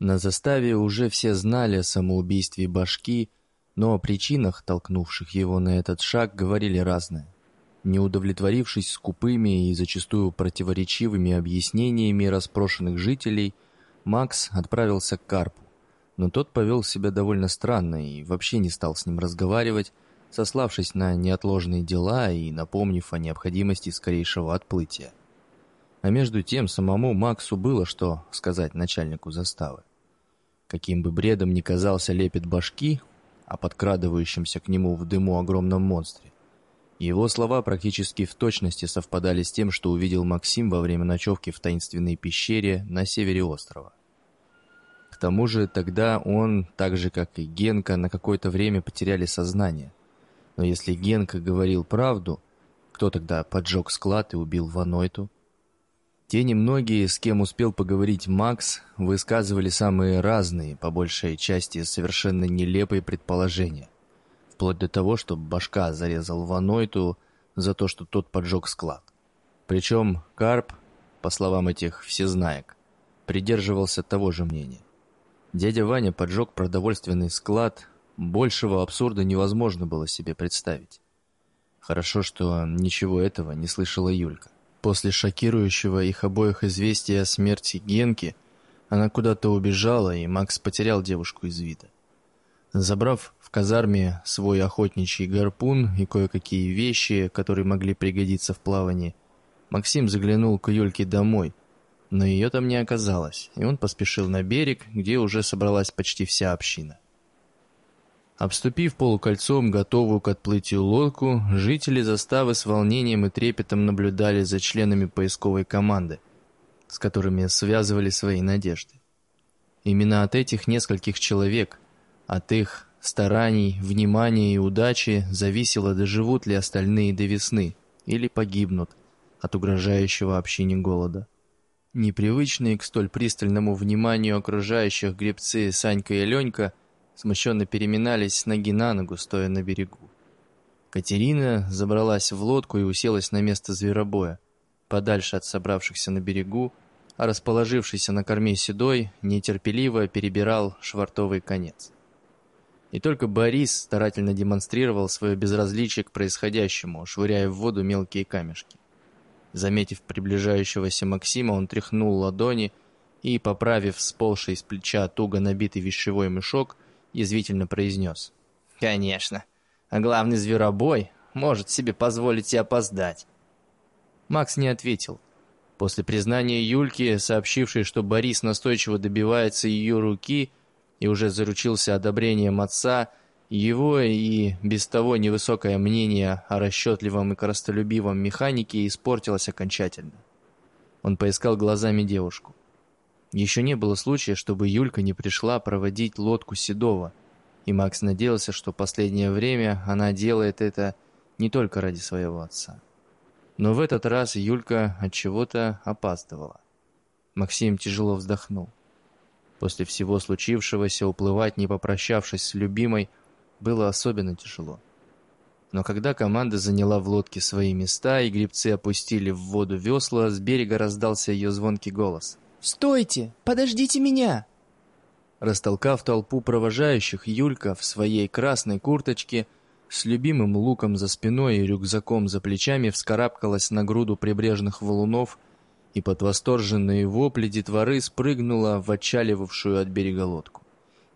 На заставе уже все знали о самоубийстве башки, но о причинах, толкнувших его на этот шаг, говорили разное. Не удовлетворившись скупыми и зачастую противоречивыми объяснениями распрошенных жителей, Макс отправился к Карпу. Но тот повел себя довольно странно и вообще не стал с ним разговаривать, сославшись на неотложные дела и напомнив о необходимости скорейшего отплытия. А между тем самому Максу было что сказать начальнику заставы. Каким бы бредом ни казался лепет башки о подкрадывающемся к нему в дыму огромном монстре, его слова практически в точности совпадали с тем, что увидел Максим во время ночевки в таинственной пещере на севере острова. К тому же тогда он, так же как и Генка, на какое-то время потеряли сознание. Но если Генка говорил правду, кто тогда поджег склад и убил Ванойту? Те немногие, с кем успел поговорить Макс, высказывали самые разные, по большей части совершенно нелепые предположения – вплоть до того, что башка зарезал Ванойту за то, что тот поджег склад. Причем Карп, по словам этих всезнаек, придерживался того же мнения. Дядя Ваня поджег продовольственный склад, большего абсурда невозможно было себе представить. Хорошо, что ничего этого не слышала Юлька. После шокирующего их обоих известия о смерти Генки, она куда-то убежала, и Макс потерял девушку из вида. Забрав в казарме свой охотничий гарпун и кое-какие вещи, которые могли пригодиться в плавании, Максим заглянул к Юльке домой, но ее там не оказалось, и он поспешил на берег, где уже собралась почти вся община. Обступив полукольцом готовую к отплытию лодку, жители заставы с волнением и трепетом наблюдали за членами поисковой команды, с которыми связывали свои надежды. Именно от этих нескольких человек – от их стараний, внимания и удачи зависело, доживут ли остальные до весны или погибнут от угрожающего общине голода. Непривычные к столь пристальному вниманию окружающих гребцы Санька и Ленька смущенно переминались с ноги на ногу, стоя на берегу. Катерина забралась в лодку и уселась на место зверобоя, подальше от собравшихся на берегу, а расположившийся на корме седой нетерпеливо перебирал швартовый конец. И только Борис старательно демонстрировал свое безразличие к происходящему, швыряя в воду мелкие камешки. Заметив приближающегося Максима, он тряхнул ладони и, поправив сползший с плеча туго набитый вещевой мешок, язвительно произнес. «Конечно. А главный зверобой может себе позволить и опоздать». Макс не ответил. После признания Юльки, сообщившей, что Борис настойчиво добивается ее руки, и уже заручился одобрением отца, его и без того невысокое мнение о расчетливом и коростолюбивом механике испортилось окончательно. Он поискал глазами девушку. Еще не было случая, чтобы Юлька не пришла проводить лодку Седова, и Макс надеялся, что последнее время она делает это не только ради своего отца. Но в этот раз Юлька от чего-то опаздывала. Максим тяжело вздохнул. После всего случившегося уплывать, не попрощавшись с любимой, было особенно тяжело. Но когда команда заняла в лодке свои места и гребцы опустили в воду весла, с берега раздался ее звонкий голос. «Стойте! Подождите меня!» Растолкав толпу провожающих, Юлька в своей красной курточке с любимым луком за спиной и рюкзаком за плечами вскарабкалась на груду прибрежных валунов – и под восторженные вопли детворы спрыгнула в отчаливавшую от берега лодку.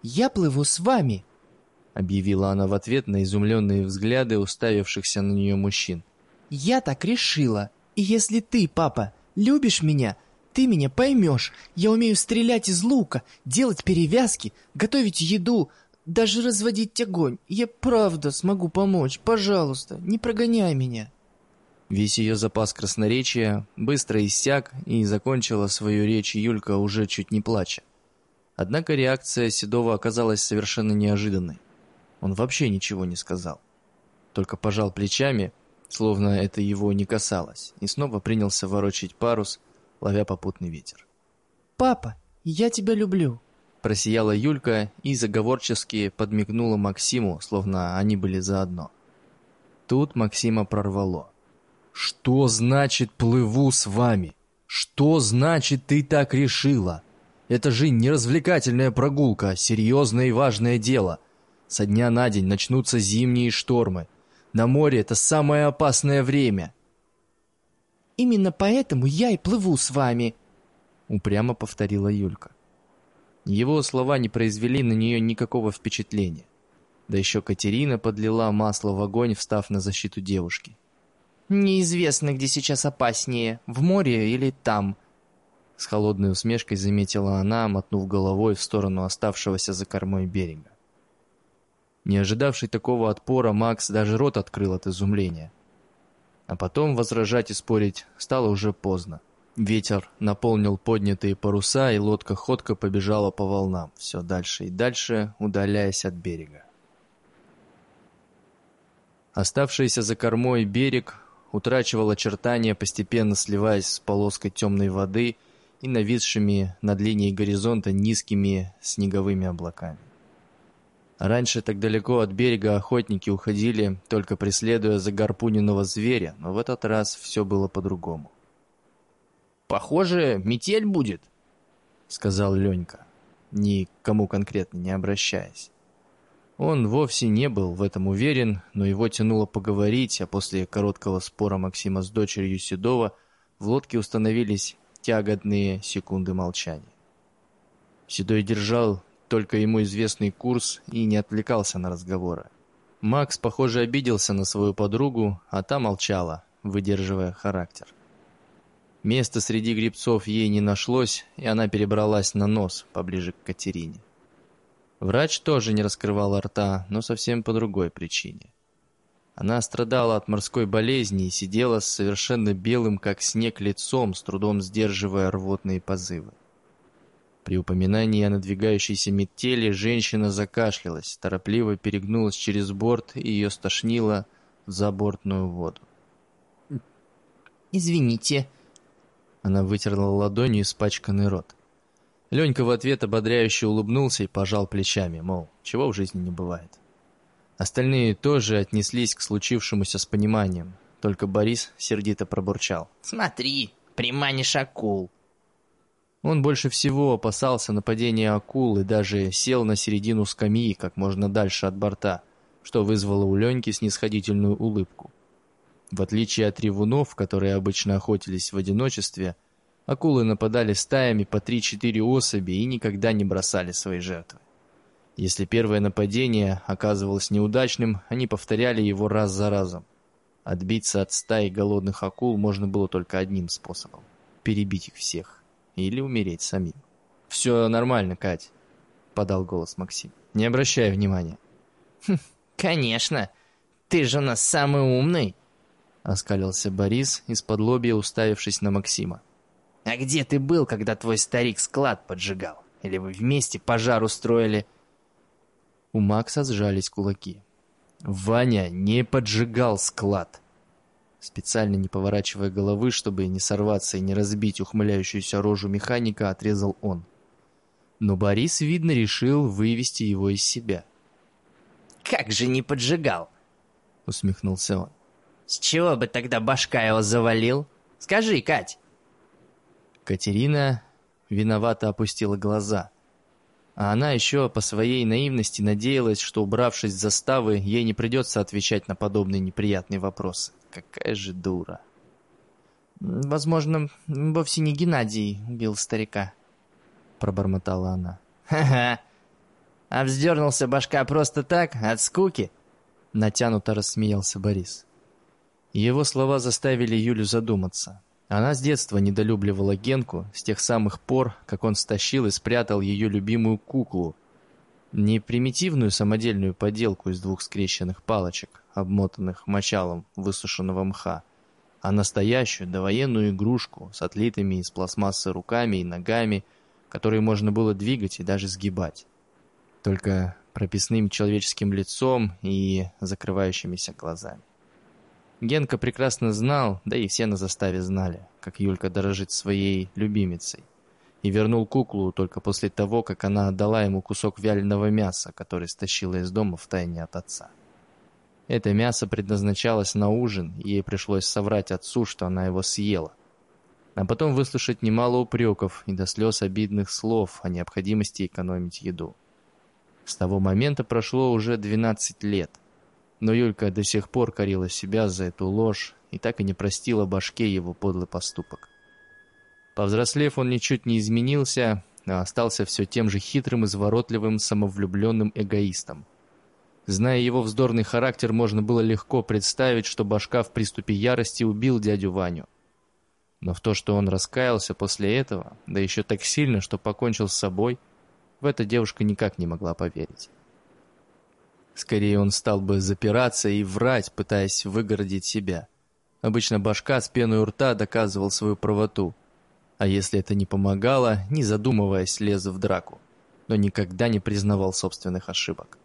«Я плыву с вами!» — объявила она в ответ на изумленные взгляды уставившихся на нее мужчин. «Я так решила. И если ты, папа, любишь меня, ты меня поймешь. Я умею стрелять из лука, делать перевязки, готовить еду, даже разводить огонь. Я правда смогу помочь. Пожалуйста, не прогоняй меня». Весь ее запас красноречия быстро иссяк, и закончила свою речь Юлька уже чуть не плача. Однако реакция Седова оказалась совершенно неожиданной. Он вообще ничего не сказал. Только пожал плечами, словно это его не касалось, и снова принялся ворочать парус, ловя попутный ветер. «Папа, я тебя люблю!» Просияла Юлька и заговорчески подмигнула Максиму, словно они были заодно. Тут Максима прорвало. «Что значит плыву с вами? Что значит ты так решила? Это же не развлекательная прогулка, а серьезное и важное дело. Со дня на день начнутся зимние штормы. На море это самое опасное время. «Именно поэтому я и плыву с вами», — упрямо повторила Юлька. Его слова не произвели на нее никакого впечатления. Да еще Катерина подлила масло в огонь, встав на защиту девушки. «Неизвестно, где сейчас опаснее, в море или там», — с холодной усмешкой заметила она, мотнув головой в сторону оставшегося за кормой берега. Не ожидавший такого отпора, Макс даже рот открыл от изумления. А потом возражать и спорить стало уже поздно. Ветер наполнил поднятые паруса, и лодка ходко побежала по волнам, все дальше и дальше, удаляясь от берега. Оставшийся за кормой берег утрачивал очертания, постепенно сливаясь с полоской темной воды и нависшими над линией горизонта низкими снеговыми облаками. Раньше так далеко от берега охотники уходили, только преследуя загарпуненного зверя, но в этот раз все было по-другому. «Похоже, метель будет», — сказал Ленька, ни к кому конкретно не обращаясь. Он вовсе не был в этом уверен, но его тянуло поговорить, а после короткого спора Максима с дочерью Седова в лодке установились тяготные секунды молчания. Седой держал только ему известный курс и не отвлекался на разговоры. Макс, похоже, обиделся на свою подругу, а та молчала, выдерживая характер. Места среди грибцов ей не нашлось, и она перебралась на нос, поближе к Катерине. Врач тоже не раскрывал рта, но совсем по другой причине. Она страдала от морской болезни и сидела с совершенно белым, как снег, лицом, с трудом сдерживая рвотные позывы. При упоминании о надвигающейся метели женщина закашлялась, торопливо перегнулась через борт и ее стошнило в забортную воду. «Извините», она вытерла ладонью испачканный рот. Ленька в ответ ободряюще улыбнулся и пожал плечами, мол, чего в жизни не бывает. Остальные тоже отнеслись к случившемуся с пониманием, только Борис сердито пробурчал. «Смотри, приманишь акул». Он больше всего опасался нападения акул и даже сел на середину скамьи как можно дальше от борта, что вызвало у Леньки снисходительную улыбку. В отличие от ревунов, которые обычно охотились в одиночестве, акулы нападали стаями по 3-4 особи и никогда не бросали свои жертвы. Если первое нападение оказывалось неудачным, они повторяли его раз за разом. Отбиться от стаи голодных акул можно было только одним способом – перебить их всех или умереть самим. «Все нормально, Кать», – подал голос Максим. «Не обращай внимания». «Хм, конечно. Ты же у нас самый умный», оскалился Борис, из-под лобья уставившись на Максима. «А где ты был, когда твой старик склад поджигал? Или вы вместе пожар устроили?» У Макса сжались кулаки. «Ваня не поджигал склад!» Специально не поворачивая головы, чтобы не сорваться и не разбить ухмыляющуюся рожу механика, отрезал он. Но Борис, видно, решил вывести его из себя. «Как же не поджигал?» — усмехнулся он. С чего бы тогда башка его завалил? Скажи, Кать. Катерина виновато опустила глаза. А она еще по своей наивности надеялась, что, убравшись с заставы, ей не придется отвечать на подобные неприятные вопросы. Какая же дура. «Возможно, вовсе не Геннадий убил старика», — пробормотала она. «Ха-ха! А вздернулся башка просто так, от скуки?» Натянуто рассмеялся Борис. Его слова заставили Юлю задуматься. Она с детства недолюбливала Генку, с тех самых пор, как он стащил и спрятал ее любимую куклу. Не примитивную самодельную поделку из двух скрещенных палочек, обмотанных мочалом высушенного мха, а настоящую довоенную игрушку с отлитыми из пластмассы руками и ногами, которые можно было двигать и даже сгибать. Только прописным человеческим лицом и закрывающимися глазами. Генка прекрасно знал, да и все на заставе знали, как Юлька дорожит своей любимицей. И вернул куклу только после того, как она отдала ему кусок вяленого мяса, который стащила из дома втайне от отца. Это мясо предназначалось на ужин, и ей пришлось соврать отцу, что она его съела. а потом выслушать немало упреков и до слез обидных слов о необходимости экономить еду. С того момента прошло уже 12 лет, но Юлька до сих пор корила себя за эту ложь и так и не простила башке его подлый поступок. Повзрослев, он ничуть не изменился, а остался все тем же хитрым, изворотливым, самовлюбленным эгоистом. Зная его вздорный характер, можно было легко представить, что башка в приступе ярости убил дядю Ваню. Но в то, что он раскаялся после этого, да еще так сильно, что покончил с собой, в это девушка никак не могла поверить. Скорее он стал бы запираться и врать, пытаясь выгородить себя. Обычно башка с пеной у рта доказывал свою правоту. А если это не помогало, не задумываясь, лез в драку. Но никогда не признавал собственных ошибок.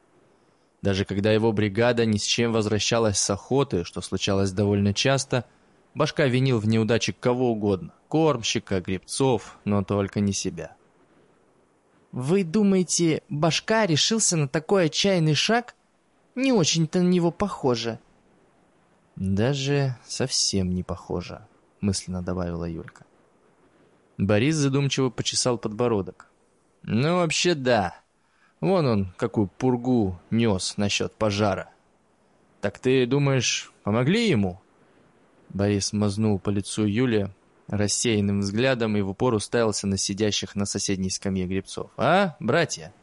Даже когда его бригада ни с чем возвращалась с охоты, что случалось довольно часто, башка винил в неудаче кого угодно. Кормщика, гребцов, но только не себя. «Вы думаете, башка решился на такой отчаянный шаг?» Не очень-то на него похоже. Даже совсем не похоже, мысленно добавила Юлька. Борис задумчиво почесал подбородок. Ну, вообще да. Вон он, какую пургу нес насчет пожара. Так ты думаешь, помогли ему? Борис мазнул по лицу Юли рассеянным взглядом и в упор уставился на сидящих на соседней скамье гребцов. «А, братья?»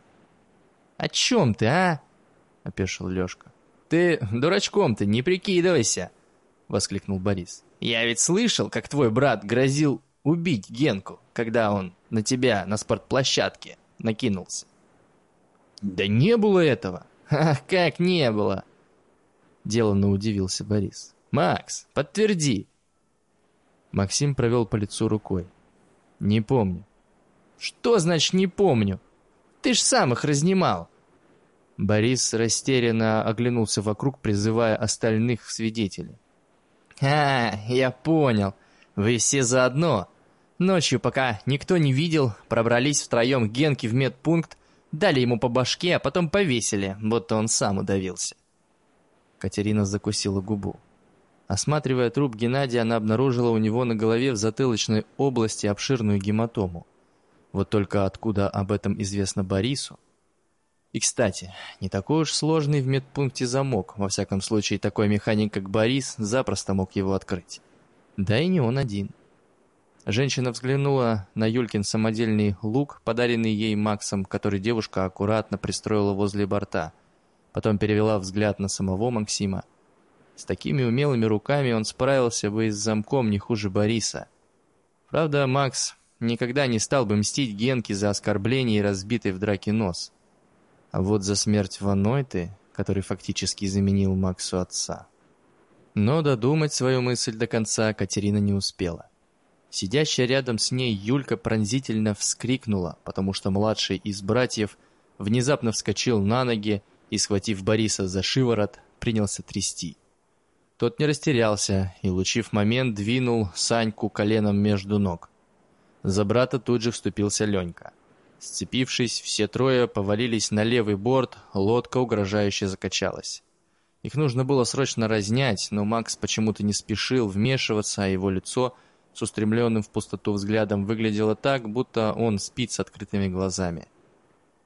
«О чем ты, а?» — опешил Лёшка. «Ты дурачком-то не прикидывайся!» — воскликнул Борис. «Я ведь слышал, как твой брат грозил убить Генку, когда он на тебя на спортплощадке накинулся». «Да не было этого!» «Ах, как не было!» Деланно удивился Борис. «Макс, подтверди!» Максим провел по лицу рукой. «Не помню». «Что значит «не помню»? Ты ж сам их разнимал!» Борис растерянно оглянулся вокруг, призывая остальных свидетелей. «А, я понял. Вы все заодно. Ночью, пока никто не видел, пробрались втроем к Генке в медпункт, дали ему по башке, а потом повесили, будто он сам удавился». Катерина закусила губу. Осматривая труп Геннадия, она обнаружила у него на голове в затылочной области обширную гематому. Вот только откуда об этом известно Борису, и, кстати, не такой уж сложный в медпункте замок, во всяком случае такой механик, как Борис, запросто мог его открыть. Да и не он один. Женщина взглянула на Юлькин самодельный лук, подаренный ей Максом, который девушка аккуратно пристроила возле борта. Потом перевела взгляд на самого Максима. С такими умелыми руками он справился бы и с замком не хуже Бориса. Правда, Макс никогда не стал бы мстить Генке за оскорбление и разбитый в драке нос. А вот за смерть Ванойты, который фактически заменил Максу отца. Но додумать свою мысль до конца Катерина не успела. Сидящая рядом с ней Юлька пронзительно вскрикнула, потому что младший из братьев внезапно вскочил на ноги и, схватив Бориса за шиворот, принялся трясти. Тот не растерялся и, лучив момент, двинул Саньку коленом между ног. За брата тут же вступился Ленька. Сцепившись, все трое повалились на левый борт, лодка угрожающе закачалась. Их нужно было срочно разнять, но Макс почему-то не спешил вмешиваться, а его лицо с устремленным в пустоту взглядом выглядело так, будто он спит с открытыми глазами.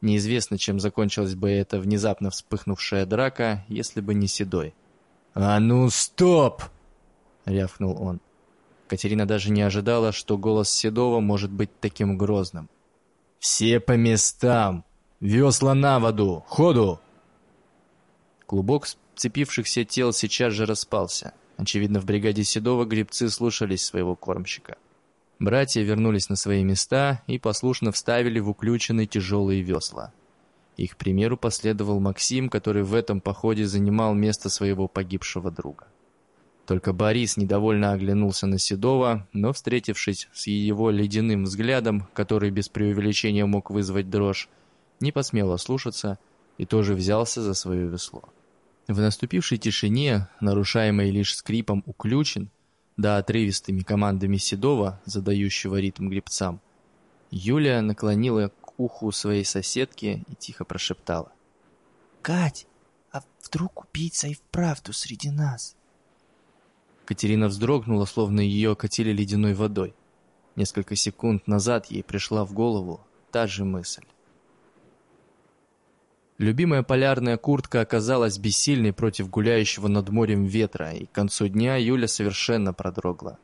Неизвестно, чем закончилась бы эта внезапно вспыхнувшая драка, если бы не Седой. «А ну, стоп!» — рявкнул он. Катерина даже не ожидала, что голос Седова может быть таким грозным. «Все по местам! Весла на воду! Ходу!» Клубок сцепившихся тел сейчас же распался. Очевидно, в бригаде Седова грибцы слушались своего кормщика. Братья вернулись на свои места и послушно вставили в уключенные тяжелые весла. Их примеру последовал Максим, который в этом походе занимал место своего погибшего друга. Только Борис недовольно оглянулся на Седова, но, встретившись с его ледяным взглядом, который без преувеличения мог вызвать дрожь, не посмел ослушаться и тоже взялся за свое весло. В наступившей тишине, нарушаемой лишь скрипом уключен, да отрывистыми командами Седова, задающего ритм гребцам, Юля наклонила к уху своей соседки и тихо прошептала. «Кать, а вдруг убийца и вправду среди нас?» Катерина вздрогнула, словно ее окатили ледяной водой. Несколько секунд назад ей пришла в голову та же мысль. Любимая полярная куртка оказалась бессильной против гуляющего над морем ветра, и к концу дня Юля совершенно продрогла.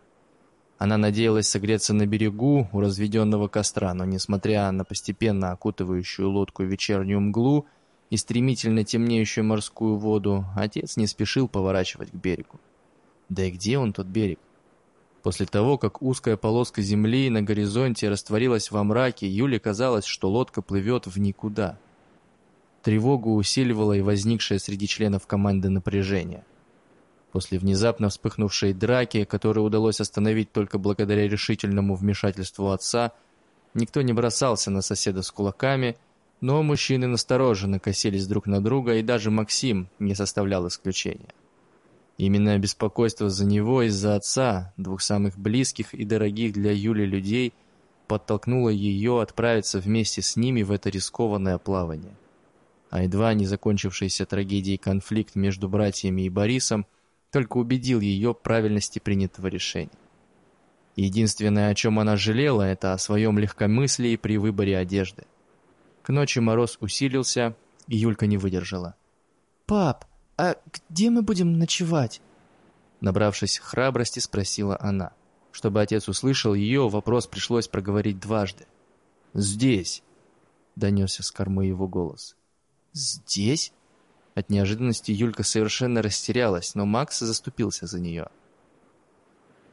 Она надеялась согреться на берегу у разведенного костра, но, несмотря на постепенно окутывающую лодку вечернюю мглу и стремительно темнеющую морскую воду, отец не спешил поворачивать к берегу. Да и где он, тот берег? После того, как узкая полоска земли на горизонте растворилась во мраке, Юле казалось, что лодка плывет в никуда – Тревогу усиливало и возникшее среди членов команды напряжение. После внезапно вспыхнувшей драки, которую удалось остановить только благодаря решительному вмешательству отца, никто не бросался на соседа с кулаками, но мужчины настороженно косились друг на друга, и даже Максим не составлял исключения. Именно беспокойство за него и за отца, двух самых близких и дорогих для Юли людей, подтолкнуло ее отправиться вместе с ними в это рискованное плавание а едва не закончившийся трагедией конфликт между братьями и Борисом только убедил ее правильности принятого решения. Единственное, о чем она жалела, это о своем легкомыслии при выборе одежды. К ночи мороз усилился, и Юлька не выдержала. «Пап, а где мы будем ночевать?» Набравшись храбрости, спросила она. Чтобы отец услышал ее, вопрос пришлось проговорить дважды. «Здесь!» — донесся с кормы его голос. «Здесь?» От неожиданности Юлька совершенно растерялась, но Макс заступился за нее.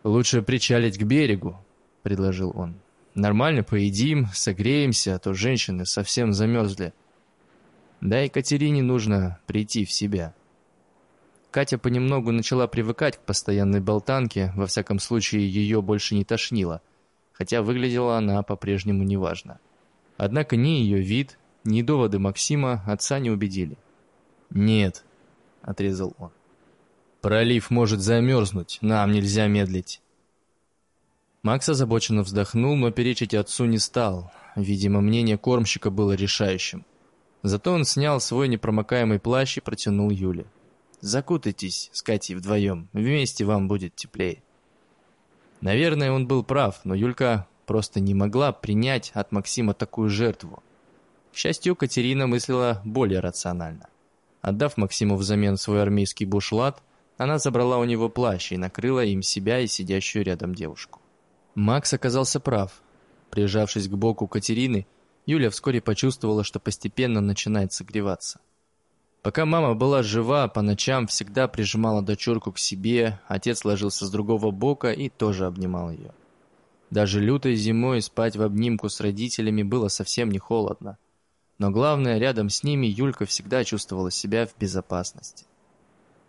«Лучше причалить к берегу», — предложил он. «Нормально поедим, согреемся, а то женщины совсем замерзли. Да и Катерине нужно прийти в себя». Катя понемногу начала привыкать к постоянной болтанке, во всяком случае ее больше не тошнило, хотя выглядела она по-прежнему неважно. Однако ни ее вид, ни доводы Максима отца не убедили. «Нет», — отрезал он. «Пролив может замерзнуть, нам нельзя медлить». Макс озабоченно вздохнул, но перечить отцу не стал. Видимо, мнение кормщика было решающим. Зато он снял свой непромокаемый плащ и протянул Юле. «Закутайтесь с Катей вдвоем, вместе вам будет теплее». Наверное, он был прав, но Юлька просто не могла принять от Максима такую жертву. К счастью, Катерина мыслила более рационально. Отдав Максиму взамен свой армейский бушлат, она забрала у него плащ и накрыла им себя и сидящую рядом девушку. Макс оказался прав. Прижавшись к боку Катерины, Юля вскоре почувствовала, что постепенно начинает согреваться. Пока мама была жива, по ночам всегда прижимала дочурку к себе, отец ложился с другого бока и тоже обнимал ее. Даже лютой зимой спать в обнимку с родителями было совсем не холодно. Но главное, рядом с ними Юлька всегда чувствовала себя в безопасности.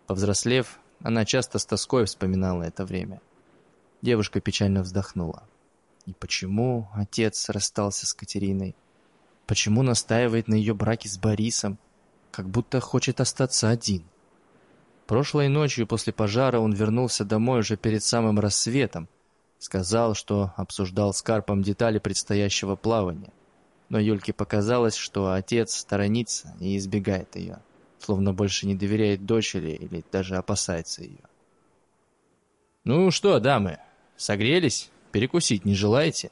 Повзрослев, она часто с тоской вспоминала это время. Девушка печально вздохнула. И почему отец расстался с Катериной? Почему настаивает на ее браке с Борисом? Как будто хочет остаться один. Прошлой ночью после пожара он вернулся домой уже перед самым рассветом. Сказал, что обсуждал с Карпом детали предстоящего плавания но Юльке показалось, что отец сторонится и избегает ее, словно больше не доверяет дочери или даже опасается ее. «Ну что, дамы, согрелись? Перекусить не желаете?»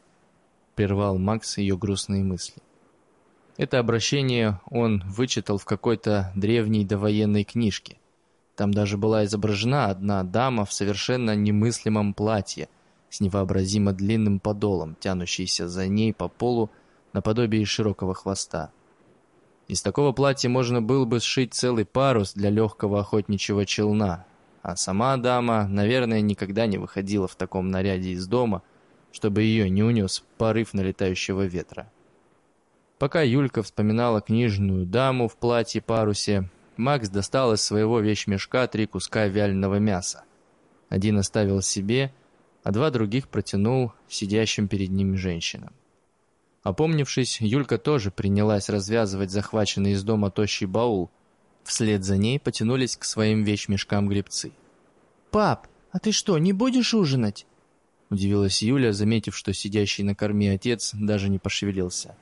Прервал Макс ее грустные мысли. Это обращение он вычитал в какой-то древней довоенной книжке. Там даже была изображена одна дама в совершенно немыслимом платье с невообразимо длинным подолом, тянущейся за ней по полу наподобие широкого хвоста. Из такого платья можно было бы сшить целый парус для легкого охотничьего челна, а сама дама, наверное, никогда не выходила в таком наряде из дома, чтобы ее не унес порыв налетающего ветра. Пока Юлька вспоминала книжную даму в платье-парусе, Макс достал из своего вещмешка три куска вяленого мяса. Один оставил себе, а два других протянул сидящим перед ним женщинам. Опомнившись, Юлька тоже принялась развязывать захваченный из дома тощий баул. Вслед за ней потянулись к своим вещмешкам гребцы. «Пап, а ты что, не будешь ужинать?» Удивилась Юля, заметив, что сидящий на корме отец даже не пошевелился.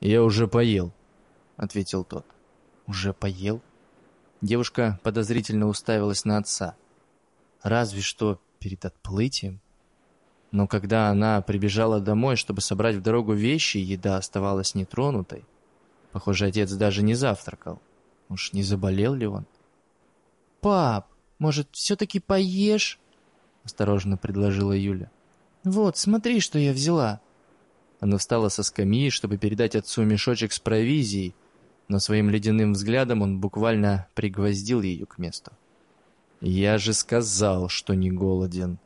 «Я уже поел», — ответил тот. «Уже поел?» Девушка подозрительно уставилась на отца. «Разве что перед отплытием?» Но когда она прибежала домой, чтобы собрать в дорогу вещи, еда оставалась нетронутой. Похоже, отец даже не завтракал. Уж не заболел ли он? «Пап, может, все-таки поешь?» — осторожно предложила Юля. «Вот, смотри, что я взяла». Она встала со скамьи, чтобы передать отцу мешочек с провизией, но своим ледяным взглядом он буквально пригвоздил ее к месту. «Я же сказал, что не голоден».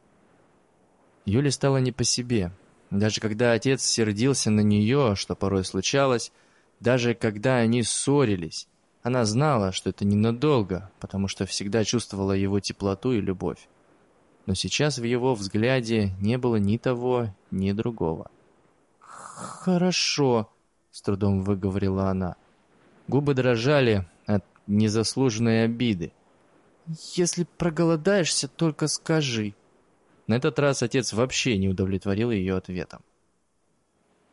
Юле стало не по себе. Даже когда отец сердился на нее, что порой случалось, даже когда они ссорились, она знала, что это ненадолго, потому что всегда чувствовала его теплоту и любовь. Но сейчас в его взгляде не было ни того, ни другого. «Хорошо», — с трудом выговорила она. Губы дрожали от незаслуженной обиды. «Если проголодаешься, только скажи». На этот раз отец вообще не удовлетворил ее ответом.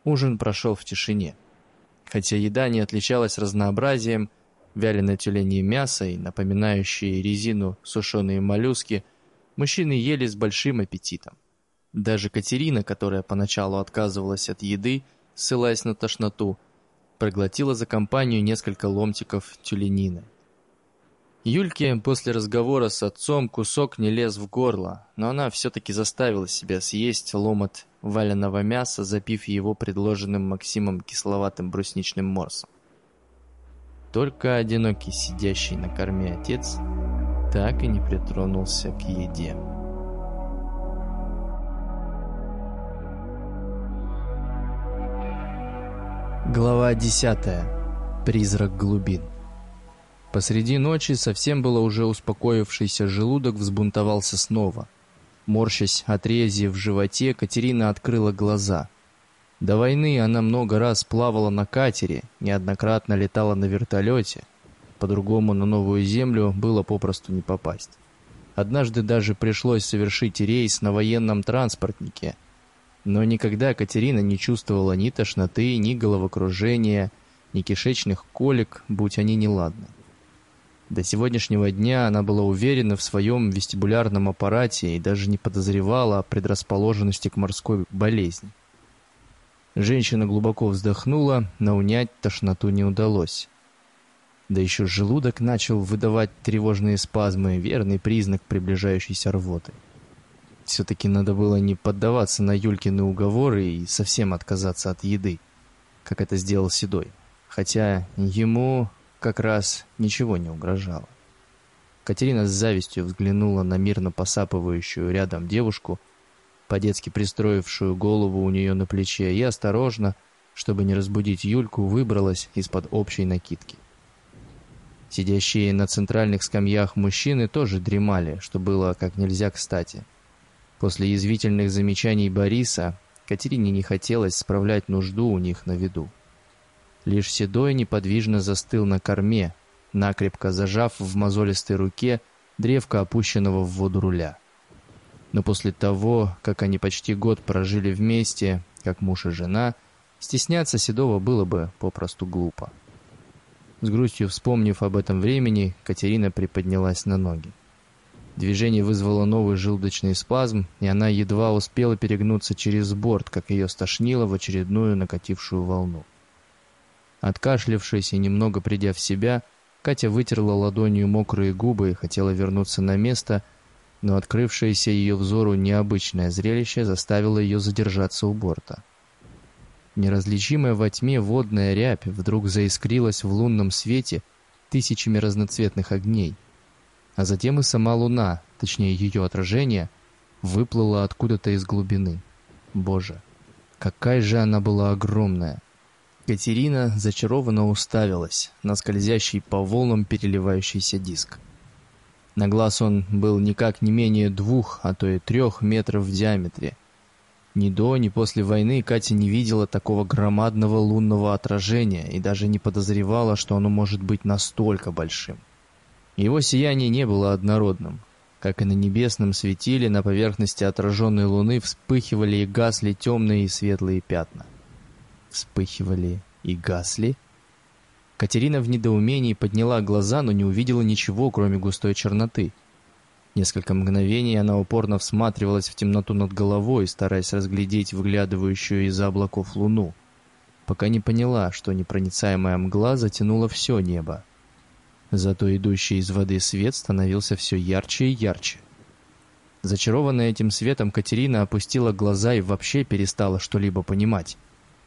Ужин прошел в тишине. Хотя еда не отличалась разнообразием, вяленое тюленье мясо и напоминающие резину сушеные моллюски, мужчины ели с большим аппетитом. Даже Катерина, которая поначалу отказывалась от еды, ссылаясь на тошноту, проглотила за компанию несколько ломтиков тюленины. Юльке после разговора с отцом кусок не лез в горло, но она все-таки заставила себя съесть ломот валеного мяса, запив его предложенным Максимом кисловатым брусничным морсом. Только одинокий сидящий на корме отец так и не притронулся к еде. Глава 10. Призрак глубин. Посреди ночи совсем было уже успокоившийся желудок взбунтовался снова. Морщась от рези в животе, Катерина открыла глаза. До войны она много раз плавала на катере, неоднократно летала на вертолете. По-другому на новую землю было попросту не попасть. Однажды даже пришлось совершить рейс на военном транспортнике – но никогда Катерина не чувствовала ни тошноты, ни головокружения, ни кишечных колик, будь они неладны. До сегодняшнего дня она была уверена в своем вестибулярном аппарате и даже не подозревала о предрасположенности к морской болезни. Женщина глубоко вздохнула, но унять тошноту не удалось. Да еще желудок начал выдавать тревожные спазмы, верный признак приближающейся рвоты. Все-таки надо было не поддаваться на Юлькины уговоры и совсем отказаться от еды, как это сделал Седой. Хотя ему как раз ничего не угрожало. Катерина с завистью взглянула на мирно посапывающую рядом девушку, по-детски пристроившую голову у нее на плече, и осторожно, чтобы не разбудить Юльку, выбралась из-под общей накидки. Сидящие на центральных скамьях мужчины тоже дремали, что было как нельзя кстати – После язвительных замечаний Бориса Катерине не хотелось справлять нужду у них на виду. Лишь Седой неподвижно застыл на корме, накрепко зажав в мозолистой руке древко опущенного в воду руля. Но после того, как они почти год прожили вместе, как муж и жена, стесняться Седова было бы попросту глупо. С грустью вспомнив об этом времени, Катерина приподнялась на ноги. Движение вызвало новый желудочный спазм, и она едва успела перегнуться через борт, как ее стошнило в очередную накатившую волну. Откашлявшись и немного придя в себя, Катя вытерла ладонью мокрые губы и хотела вернуться на место, но открывшееся ее взору необычное зрелище заставило ее задержаться у борта. Неразличимая во тьме водная рябь вдруг заискрилась в лунном свете тысячами разноцветных огней — а затем и сама луна, точнее ее отражение, выплыла откуда-то из глубины. Боже, какая же она была огромная! Катерина зачарованно уставилась на скользящий по волнам переливающийся диск. На глаз он был никак не менее двух, а то и трех метров в диаметре. Ни до, ни после войны Катя не видела такого громадного лунного отражения и даже не подозревала, что оно может быть настолько большим. Его сияние не было однородным. Как и на небесном светиле, на поверхности отраженной луны вспыхивали и гасли темные и светлые пятна. Вспыхивали и гасли? Катерина в недоумении подняла глаза, но не увидела ничего, кроме густой черноты. Несколько мгновений она упорно всматривалась в темноту над головой, стараясь разглядеть выглядывающую из-за облаков луну, пока не поняла, что непроницаемая мгла затянула все небо. Зато идущий из воды свет становился все ярче и ярче. Зачарованная этим светом, Катерина опустила глаза и вообще перестала что-либо понимать.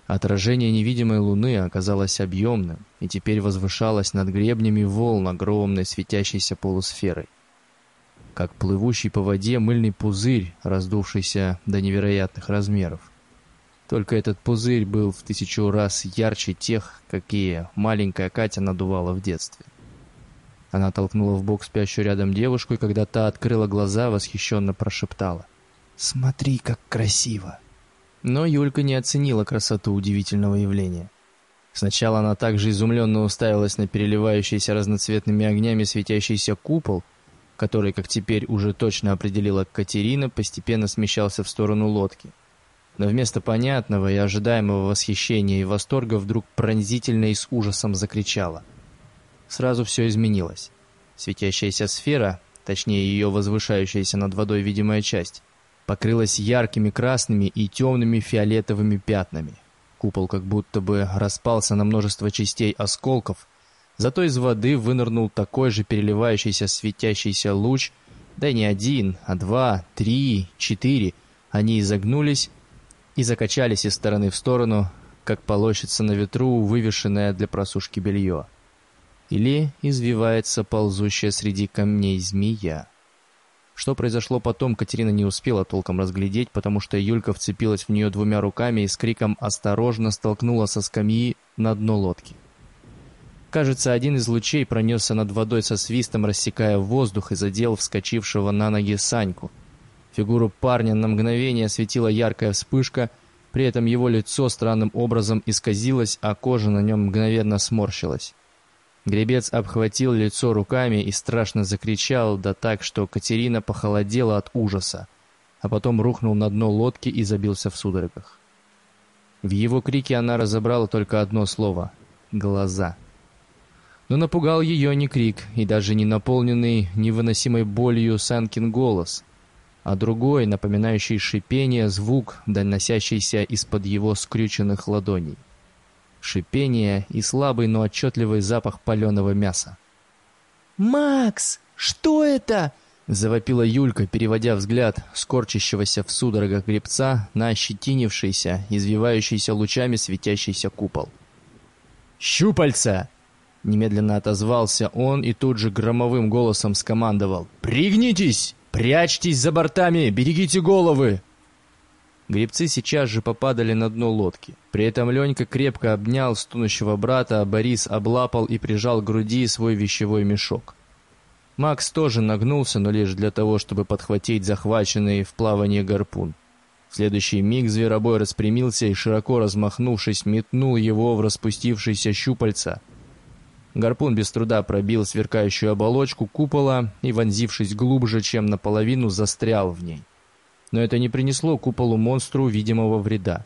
Отражение невидимой луны оказалось объемным и теперь возвышалось над гребнями волн огромной светящейся полусферой. Как плывущий по воде мыльный пузырь, раздувшийся до невероятных размеров. Только этот пузырь был в тысячу раз ярче тех, какие маленькая Катя надувала в детстве. Она толкнула в бок спящую рядом девушку, и когда та открыла глаза, восхищенно прошептала. «Смотри, как красиво!» Но Юлька не оценила красоту удивительного явления. Сначала она также изумленно уставилась на переливающийся разноцветными огнями светящийся купол, который, как теперь уже точно определила Катерина, постепенно смещался в сторону лодки. Но вместо понятного и ожидаемого восхищения и восторга вдруг пронзительно и с ужасом закричала сразу все изменилось. Светящаяся сфера, точнее ее возвышающаяся над водой видимая часть, покрылась яркими красными и темными фиолетовыми пятнами. Купол как будто бы распался на множество частей осколков, зато из воды вынырнул такой же переливающийся светящийся луч, да не один, а два, три, четыре. Они изогнулись и закачались из стороны в сторону, как полощется на ветру вывешенное для просушки белье или извивается ползущая среди камней змея. Что произошло потом, Катерина не успела толком разглядеть, потому что Юлька вцепилась в нее двумя руками и с криком «осторожно» столкнула со скамьи на дно лодки. Кажется, один из лучей пронесся над водой со свистом, рассекая воздух и задел вскочившего на ноги Саньку. Фигуру парня на мгновение осветила яркая вспышка, при этом его лицо странным образом исказилось, а кожа на нем мгновенно сморщилась. Гребец обхватил лицо руками и страшно закричал, да так, что Катерина похолодела от ужаса, а потом рухнул на дно лодки и забился в судорогах. В его крике она разобрала только одно слово — «глаза». Но напугал ее не крик и даже не наполненный невыносимой болью Санкин голос, а другой, напоминающий шипение, звук, доносящийся из-под его скрюченных ладоней шипение и слабый, но отчетливый запах паленого мяса. «Макс, что это?» — завопила Юлька, переводя взгляд скорчащегося в судорогах гребца на ощетинившийся, извивающийся лучами светящийся купол. «Щупальца!» — немедленно отозвался он и тут же громовым голосом скомандовал. «Пригнитесь! Прячьтесь за бортами! Берегите головы!» Гребцы сейчас же попадали на дно лодки. При этом Ленька крепко обнял стонущего брата, а Борис облапал и прижал к груди свой вещевой мешок. Макс тоже нагнулся, но лишь для того, чтобы подхватить захваченный в плавании гарпун. В следующий миг зверобой распрямился и, широко размахнувшись, метнул его в распустившиеся щупальца. Гарпун без труда пробил сверкающую оболочку купола и, вонзившись глубже, чем наполовину, застрял в ней но это не принесло куполу монстру видимого вреда.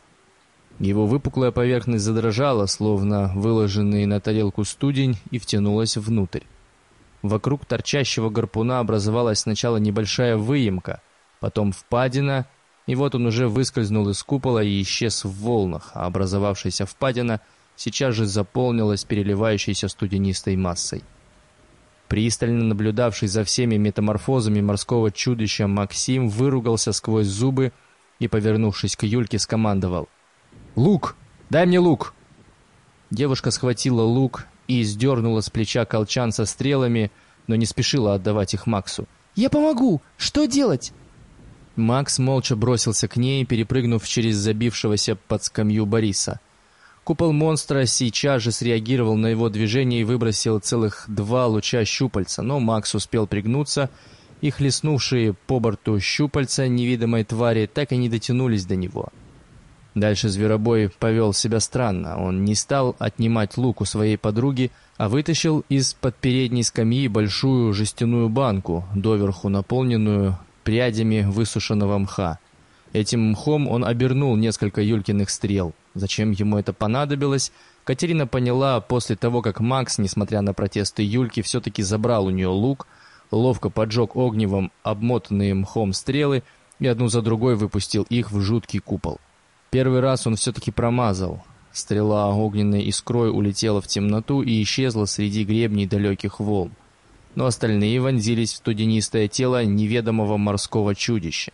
Его выпуклая поверхность задрожала, словно выложенный на тарелку студень, и втянулась внутрь. Вокруг торчащего гарпуна образовалась сначала небольшая выемка, потом впадина, и вот он уже выскользнул из купола и исчез в волнах, а образовавшаяся впадина сейчас же заполнилась переливающейся студенистой массой. Пристально наблюдавший за всеми метаморфозами морского чудища Максим выругался сквозь зубы и, повернувшись к Юльке, скомандовал. «Лук! Дай мне лук!» Девушка схватила лук и сдернула с плеча колчан со стрелами, но не спешила отдавать их Максу. «Я помогу! Что делать?» Макс молча бросился к ней, перепрыгнув через забившегося под скамью Бориса. Купол монстра сейчас же среагировал на его движение и выбросил целых два луча щупальца, но Макс успел пригнуться, и хлестнувшие по борту щупальца невидимой твари так и не дотянулись до него. Дальше Зверобой повел себя странно. Он не стал отнимать лук у своей подруги, а вытащил из-под передней скамьи большую жестяную банку, доверху наполненную прядями высушенного мха. Этим мхом он обернул несколько Юлькиных стрел — Зачем ему это понадобилось, Катерина поняла после того, как Макс, несмотря на протесты Юльки, все-таки забрал у нее лук, ловко поджег огневом обмотанные мхом стрелы и одну за другой выпустил их в жуткий купол. Первый раз он все-таки промазал. Стрела огненной искрой улетела в темноту и исчезла среди гребней далеких волн. Но остальные вонзились в студенистое тело неведомого морского чудища.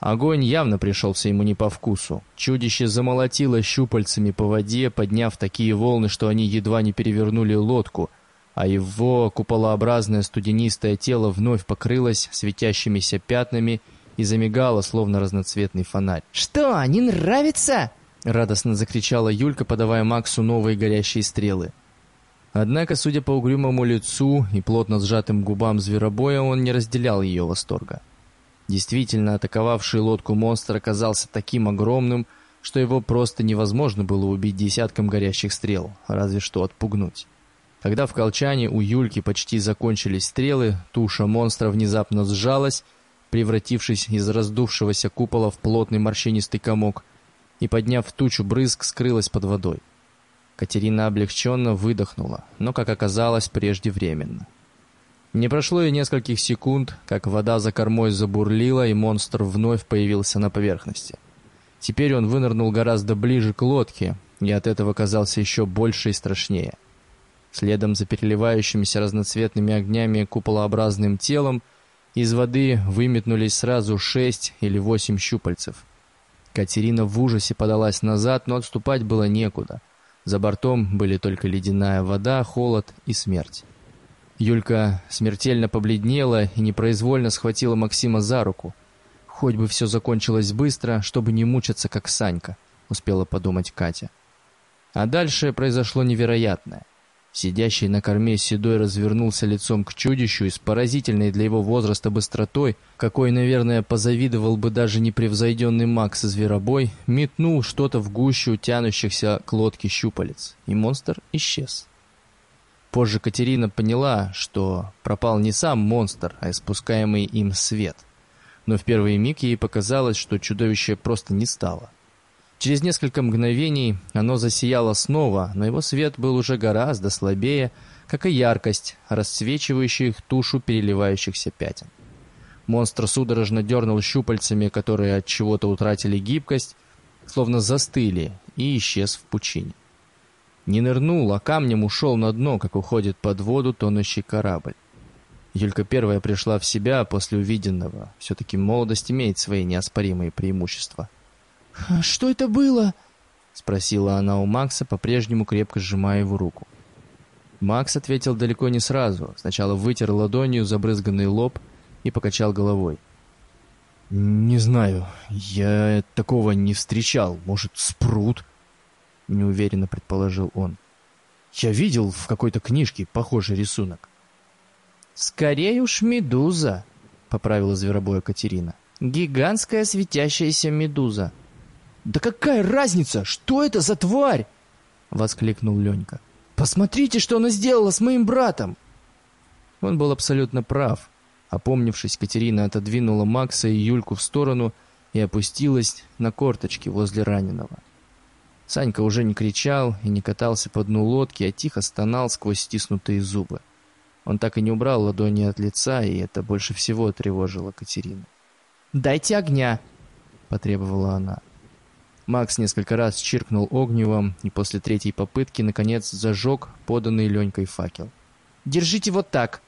Огонь явно пришелся ему не по вкусу. Чудище замолотило щупальцами по воде, подняв такие волны, что они едва не перевернули лодку, а его куполообразное студенистое тело вновь покрылось светящимися пятнами и замигало, словно разноцветный фонарь. «Что, не нравится?» — радостно закричала Юлька, подавая Максу новые горящие стрелы. Однако, судя по угрюмому лицу и плотно сжатым губам зверобоя, он не разделял ее восторга. Действительно, атаковавший лодку монстр оказался таким огромным, что его просто невозможно было убить десятком горящих стрел, разве что отпугнуть. Когда в колчане у Юльки почти закончились стрелы, туша монстра внезапно сжалась, превратившись из раздувшегося купола в плотный морщинистый комок, и, подняв тучу брызг, скрылась под водой. Катерина облегченно выдохнула, но, как оказалось, преждевременно. Не прошло и нескольких секунд, как вода за кормой забурлила, и монстр вновь появился на поверхности. Теперь он вынырнул гораздо ближе к лодке, и от этого казался еще больше и страшнее. Следом за переливающимися разноцветными огнями куполообразным телом из воды выметнулись сразу шесть или восемь щупальцев. Катерина в ужасе подалась назад, но отступать было некуда. За бортом были только ледяная вода, холод и смерть. Юлька смертельно побледнела и непроизвольно схватила Максима за руку. «Хоть бы все закончилось быстро, чтобы не мучиться, как Санька», — успела подумать Катя. А дальше произошло невероятное. Сидящий на корме Седой развернулся лицом к чудищу и с поразительной для его возраста быстротой, какой, наверное, позавидовал бы даже непревзойденный Макс Зверобой, метнул что-то в гущу тянущихся к лодке щупалец, и монстр исчез. Позже Катерина поняла, что пропал не сам монстр, а испускаемый им свет. Но в первый миг ей показалось, что чудовище просто не стало. Через несколько мгновений оно засияло снова, но его свет был уже гораздо слабее, как и яркость, расцвечивающая их тушу переливающихся пятен. Монстр судорожно дернул щупальцами, которые от чего-то утратили гибкость, словно застыли, и исчез в пучине. Не нырнул, а камнем ушел на дно, как уходит под воду тонущий корабль. Юлька первая пришла в себя после увиденного. Все-таки молодость имеет свои неоспоримые преимущества. «А «Что это было?» — спросила она у Макса, по-прежнему крепко сжимая его руку. Макс ответил далеко не сразу. Сначала вытер ладонью забрызганный лоб и покачал головой. «Не знаю, я такого не встречал. Может, спрут?» — неуверенно предположил он. «Я видел в какой-то книжке похожий рисунок». «Скорее уж медуза», — поправила зверобоя Катерина. «Гигантская светящаяся медуза». «Да какая разница? Что это за тварь?» — воскликнул Ленька. «Посмотрите, что она сделала с моим братом!» Он был абсолютно прав. Опомнившись, Катерина отодвинула Макса и Юльку в сторону и опустилась на корточки возле раненого. Санька уже не кричал и не катался по дну лодки, а тихо стонал сквозь стиснутые зубы. Он так и не убрал ладони от лица, и это больше всего тревожило Катерину. «Дайте огня!» — потребовала она. Макс несколько раз чиркнул огневом и после третьей попытки, наконец, зажег поданный Ленькой факел. «Держите вот так!»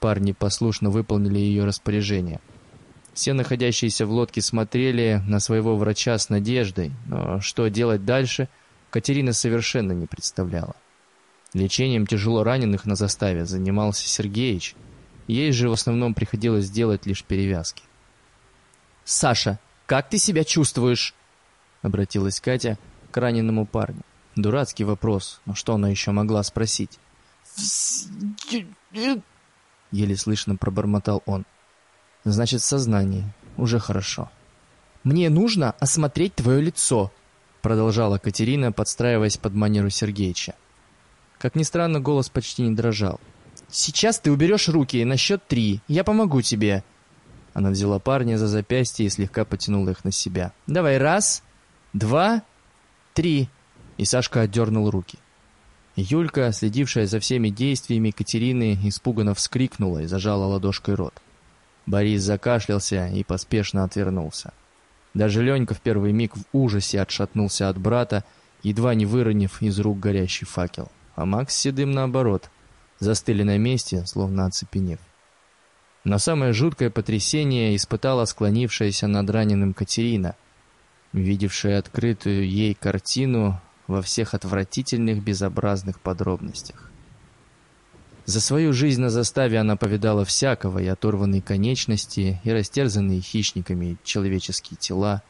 Парни послушно выполнили ее распоряжение — все находящиеся в лодке смотрели на своего врача с надеждой, но что делать дальше, Катерина совершенно не представляла. Лечением тяжело раненых на заставе занимался Сергеич, ей же в основном приходилось делать лишь перевязки. «Саша, как ты себя чувствуешь?» — обратилась Катя к раненому парню. Дурацкий вопрос, но что она еще могла спросить? Еле слышно пробормотал он. Значит, сознание. Уже хорошо. «Мне нужно осмотреть твое лицо», — продолжала Катерина, подстраиваясь под манеру Сергеича. Как ни странно, голос почти не дрожал. «Сейчас ты уберешь руки на счет три. Я помогу тебе». Она взяла парня за запястье и слегка потянула их на себя. «Давай раз, два, три». И Сашка отдернул руки. Юлька, следившая за всеми действиями Катерины, испуганно вскрикнула и зажала ладошкой рот. Борис закашлялся и поспешно отвернулся. Даже Ленька в первый миг в ужасе отшатнулся от брата, едва не выронив из рук горящий факел. А Макс с Седым, наоборот, застыли на месте, словно оцепенев. Но самое жуткое потрясение испытала склонившаяся над раненым Катерина, видевшая открытую ей картину во всех отвратительных безобразных подробностях. За свою жизнь на заставе она повидала всякого, и оторванные конечности, и растерзанные хищниками человеческие тела.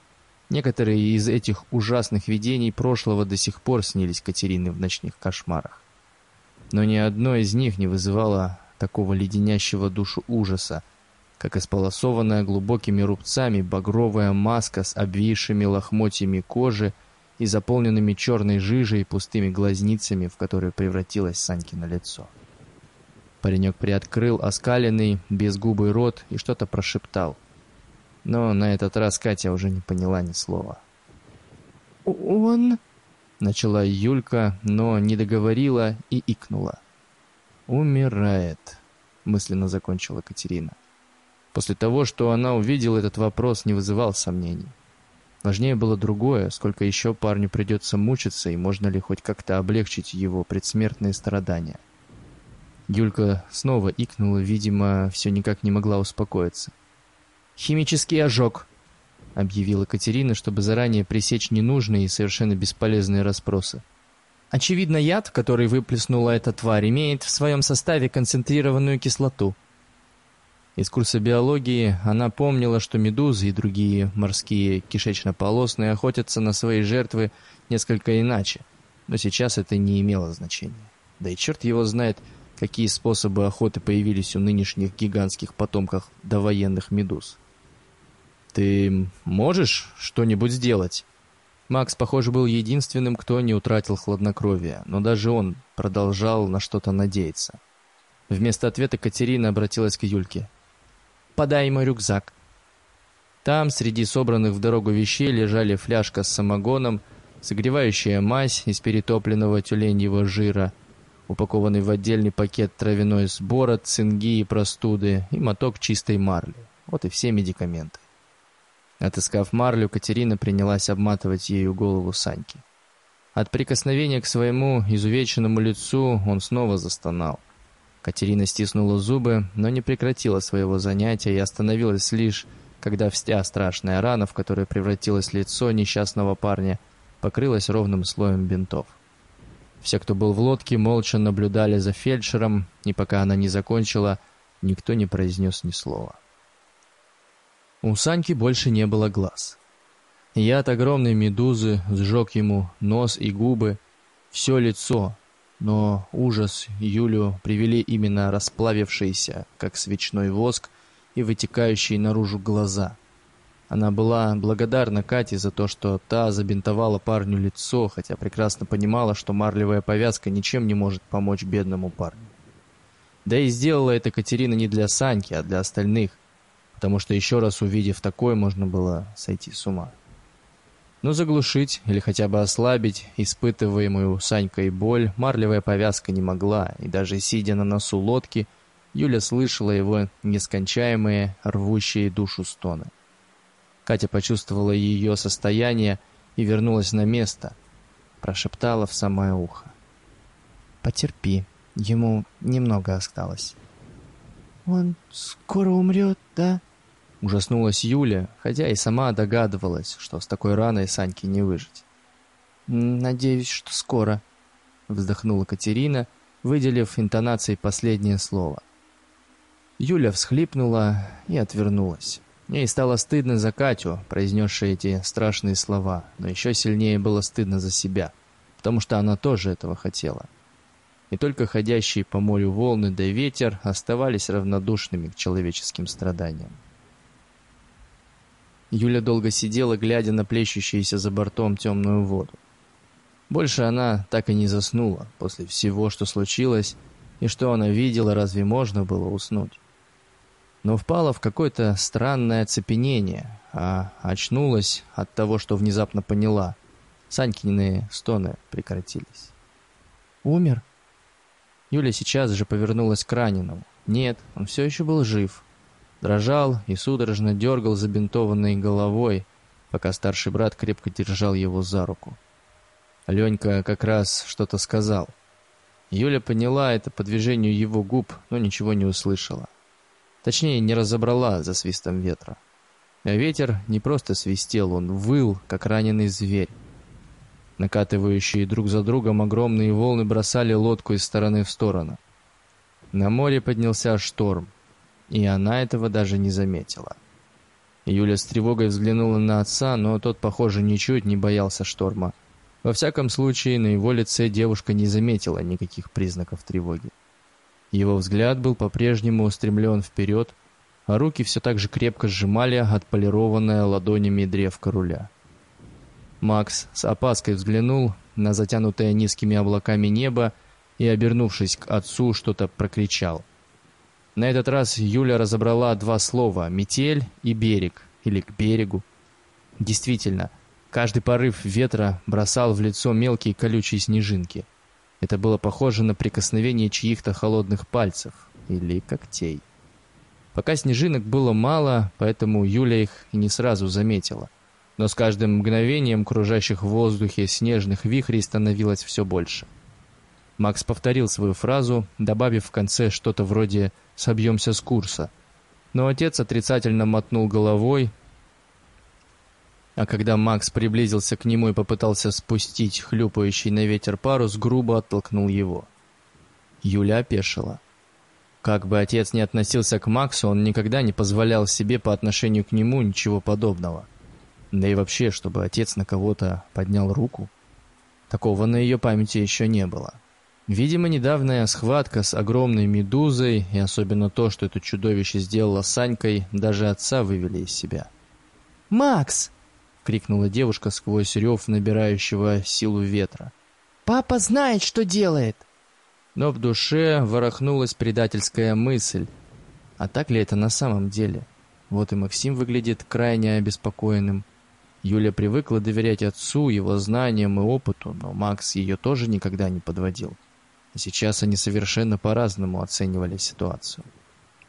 Некоторые из этих ужасных видений прошлого до сих пор снились Катерины в ночных кошмарах. Но ни одно из них не вызывало такого леденящего душу ужаса, как исполосованная глубокими рубцами багровая маска с обвисшими лохмотьями кожи и заполненными черной жижей пустыми глазницами, в которые превратилось Санькино лицо. Паренек приоткрыл оскаленный, безгубый рот и что-то прошептал. Но на этот раз Катя уже не поняла ни слова. «Он...» — начала Юлька, но не договорила и икнула. «Умирает», — мысленно закончила Катерина. После того, что она увидела, этот вопрос не вызывал сомнений. Важнее было другое, сколько еще парню придется мучиться, и можно ли хоть как-то облегчить его предсмертные страдания. Юлька снова икнула, видимо, все никак не могла успокоиться. «Химический ожог», — объявила Катерина, чтобы заранее пресечь ненужные и совершенно бесполезные расспросы. «Очевидно, яд, который выплеснула эта тварь, имеет в своем составе концентрированную кислоту». Из курса биологии она помнила, что медузы и другие морские кишечно-полосные охотятся на свои жертвы несколько иначе, но сейчас это не имело значения. Да и черт его знает, какие способы охоты появились у нынешних гигантских потомков довоенных медуз. «Ты можешь что-нибудь сделать?» Макс, похоже, был единственным, кто не утратил хладнокровие, но даже он продолжал на что-то надеяться. Вместо ответа Катерина обратилась к Юльке. «Подай ему рюкзак». Там, среди собранных в дорогу вещей, лежали фляжка с самогоном, согревающая мазь из перетопленного тюленьего жира – упакованный в отдельный пакет травяной сбор от цинги и простуды и моток чистой марли. Вот и все медикаменты. Отыскав марлю, Катерина принялась обматывать ею голову Саньки. От прикосновения к своему изувеченному лицу он снова застонал. Катерина стиснула зубы, но не прекратила своего занятия и остановилась лишь, когда вся страшная рана, в которую превратилось лицо несчастного парня, покрылась ровным слоем бинтов. Все, кто был в лодке, молча наблюдали за фельдшером, и пока она не закончила, никто не произнес ни слова. У Саньки больше не было глаз. Яд огромной медузы сжег ему нос и губы, все лицо, но ужас Юлю привели именно расплавившиеся, как свечной воск, и вытекающие наружу глаза — она была благодарна Кате за то, что та забинтовала парню лицо, хотя прекрасно понимала, что марлевая повязка ничем не может помочь бедному парню. Да и сделала это Катерина не для Саньки, а для остальных, потому что еще раз увидев такое, можно было сойти с ума. Но заглушить или хотя бы ослабить испытываемую Санькой боль марлевая повязка не могла, и даже сидя на носу лодки, Юля слышала его нескончаемые, рвущие душу стоны. Катя почувствовала ее состояние и вернулась на место. Прошептала в самое ухо. «Потерпи, ему немного осталось». «Он скоро умрет, да?» Ужаснулась Юля, хотя и сама догадывалась, что с такой раной Саньке не выжить. «Надеюсь, что скоро», — вздохнула Катерина, выделив интонацией последнее слово. Юля всхлипнула и отвернулась. Ей стало стыдно за Катю, произнесшей эти страшные слова, но еще сильнее было стыдно за себя, потому что она тоже этого хотела. И только ходящие по морю волны да ветер оставались равнодушными к человеческим страданиям. Юля долго сидела, глядя на плещущуюся за бортом темную воду. Больше она так и не заснула после всего, что случилось, и что она видела, разве можно было уснуть но впала в какое-то странное оцепенение, а очнулась от того, что внезапно поняла. Санькины стоны прекратились. Умер? Юля сейчас же повернулась к раненому. Нет, он все еще был жив. Дрожал и судорожно дергал забинтованной головой, пока старший брат крепко держал его за руку. Ленька как раз что-то сказал. Юля поняла это по движению его губ, но ничего не услышала. Точнее, не разобрала за свистом ветра. А ветер не просто свистел, он выл, как раненый зверь. Накатывающие друг за другом огромные волны бросали лодку из стороны в сторону. На море поднялся шторм, и она этого даже не заметила. Юля с тревогой взглянула на отца, но тот, похоже, ничуть не боялся шторма. Во всяком случае, на его лице девушка не заметила никаких признаков тревоги. Его взгляд был по-прежнему устремлен вперед, а руки все так же крепко сжимали отполированное ладонями древко руля. Макс с опаской взглянул на затянутое низкими облаками небо и, обернувшись к отцу, что-то прокричал. На этот раз Юля разобрала два слова «метель» и «берег» или «к берегу». Действительно, каждый порыв ветра бросал в лицо мелкие колючие снежинки – это было похоже на прикосновение чьих-то холодных пальцев или когтей. Пока снежинок было мало, поэтому Юля их и не сразу заметила. Но с каждым мгновением кружащих в воздухе снежных вихрей становилось все больше. Макс повторил свою фразу, добавив в конце что-то вроде «собьемся с курса». Но отец отрицательно мотнул головой, а когда Макс приблизился к нему и попытался спустить хлюпающий на ветер парус, грубо оттолкнул его. Юля опешила. Как бы отец ни относился к Максу, он никогда не позволял себе по отношению к нему ничего подобного. Да и вообще, чтобы отец на кого-то поднял руку. Такого на ее памяти еще не было. Видимо, недавняя схватка с огромной медузой, и особенно то, что это чудовище сделало с Санькой, даже отца вывели из себя. «Макс!» — крикнула девушка сквозь рев набирающего силу ветра. «Папа знает, что делает!» Но в душе ворохнулась предательская мысль. А так ли это на самом деле? Вот и Максим выглядит крайне обеспокоенным. Юля привыкла доверять отцу, его знаниям и опыту, но Макс ее тоже никогда не подводил. А сейчас они совершенно по-разному оценивали ситуацию.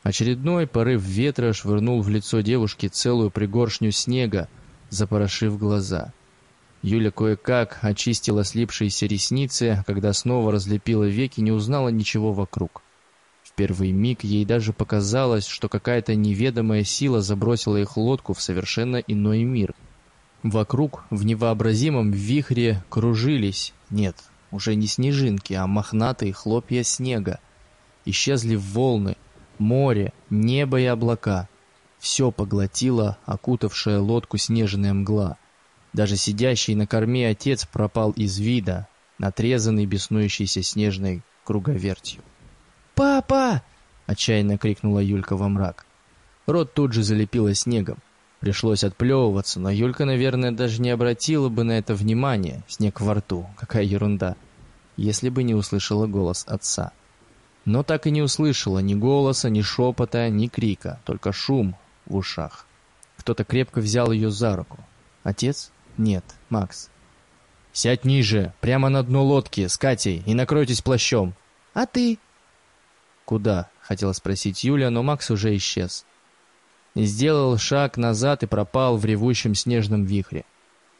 Очередной порыв ветра швырнул в лицо девушки целую пригоршню снега, запорошив глаза. Юля кое-как очистила слипшиеся ресницы, когда снова разлепила веки, не узнала ничего вокруг. В первый миг ей даже показалось, что какая-то неведомая сила забросила их лодку в совершенно иной мир. Вокруг, в невообразимом вихре, кружились, нет, уже не снежинки, а мохнатые хлопья снега. Исчезли волны, море, небо и облака — все поглотила окутавшая лодку снежная мгла. Даже сидящий на корме отец пропал из вида, натрезанный беснующейся снежной круговертью. «Папа!» — отчаянно крикнула Юлька во мрак. Рот тут же залепила снегом. Пришлось отплевываться, но Юлька, наверное, даже не обратила бы на это внимания. Снег во рту, какая ерунда. Если бы не услышала голос отца. Но так и не услышала ни голоса, ни шепота, ни крика, только шум, в ушах. Кто-то крепко взял ее за руку. Отец? Нет, Макс. «Сядь ниже, прямо на дно лодки, с Катей, и накройтесь плащом». «А ты?» «Куда?» — хотела спросить Юля, но Макс уже исчез. Сделал шаг назад и пропал в ревущем снежном вихре.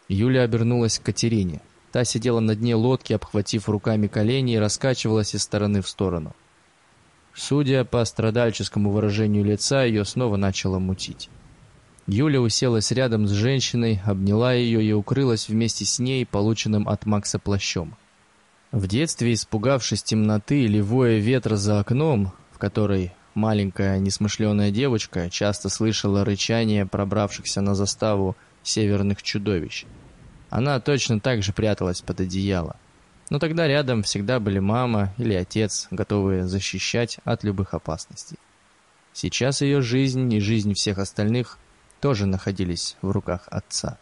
Юля обернулась к Катерине. Та сидела на дне лодки, обхватив руками колени и раскачивалась из стороны в сторону. Судя по страдальческому выражению лица, ее снова начало мутить. Юля уселась рядом с женщиной, обняла ее и укрылась вместе с ней полученным от Макса плащом. В детстве, испугавшись темноты или воя ветра за окном, в которой маленькая несмышленая девочка часто слышала рычание пробравшихся на заставу северных чудовищ, она точно так же пряталась под одеяло. Но тогда рядом всегда были мама или отец, готовые защищать от любых опасностей. Сейчас ее жизнь и жизнь всех остальных тоже находились в руках отца.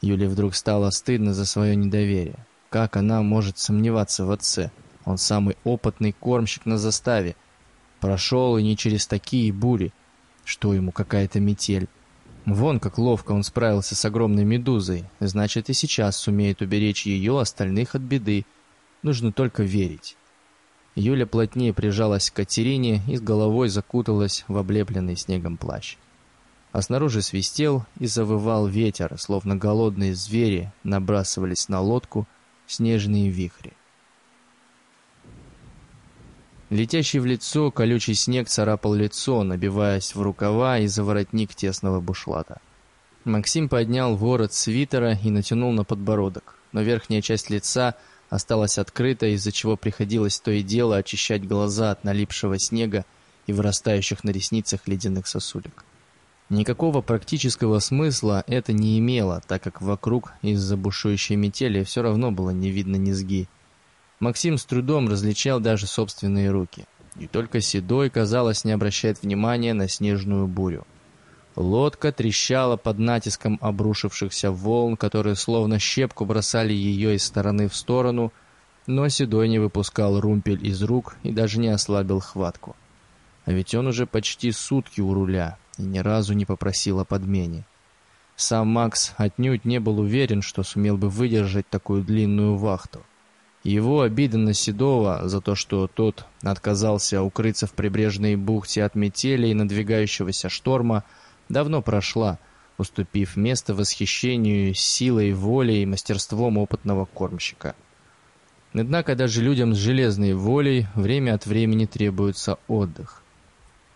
Юле вдруг стало стыдно за свое недоверие. Как она может сомневаться в отце? Он самый опытный кормщик на заставе. Прошел и не через такие бури. Что ему какая-то метель? Вон как ловко он справился с огромной медузой, значит и сейчас сумеет уберечь ее остальных от беды. Нужно только верить. Юля плотнее прижалась к Катерине и с головой закуталась в облепленный снегом плащ. А снаружи свистел и завывал ветер, словно голодные звери набрасывались на лодку снежные вихри. Летящий в лицо колючий снег царапал лицо, набиваясь в рукава и за воротник тесного бушлата. Максим поднял ворот свитера и натянул на подбородок, но верхняя часть лица осталась открытой, из-за чего приходилось то и дело очищать глаза от налипшего снега и вырастающих на ресницах ледяных сосулек. Никакого практического смысла это не имело, так как вокруг из-за бушующей метели все равно было не видно низги, Максим с трудом различал даже собственные руки. И только Седой, казалось, не обращает внимания на снежную бурю. Лодка трещала под натиском обрушившихся волн, которые словно щепку бросали ее из стороны в сторону, но Седой не выпускал румпель из рук и даже не ослабил хватку. А ведь он уже почти сутки у руля и ни разу не попросил о подмене. Сам Макс отнюдь не был уверен, что сумел бы выдержать такую длинную вахту. Его обида на Седова за то, что тот отказался укрыться в прибрежной бухте от метели и надвигающегося шторма, давно прошла, уступив место восхищению силой воли и мастерством опытного кормщика. Однако даже людям с железной волей время от времени требуется отдых.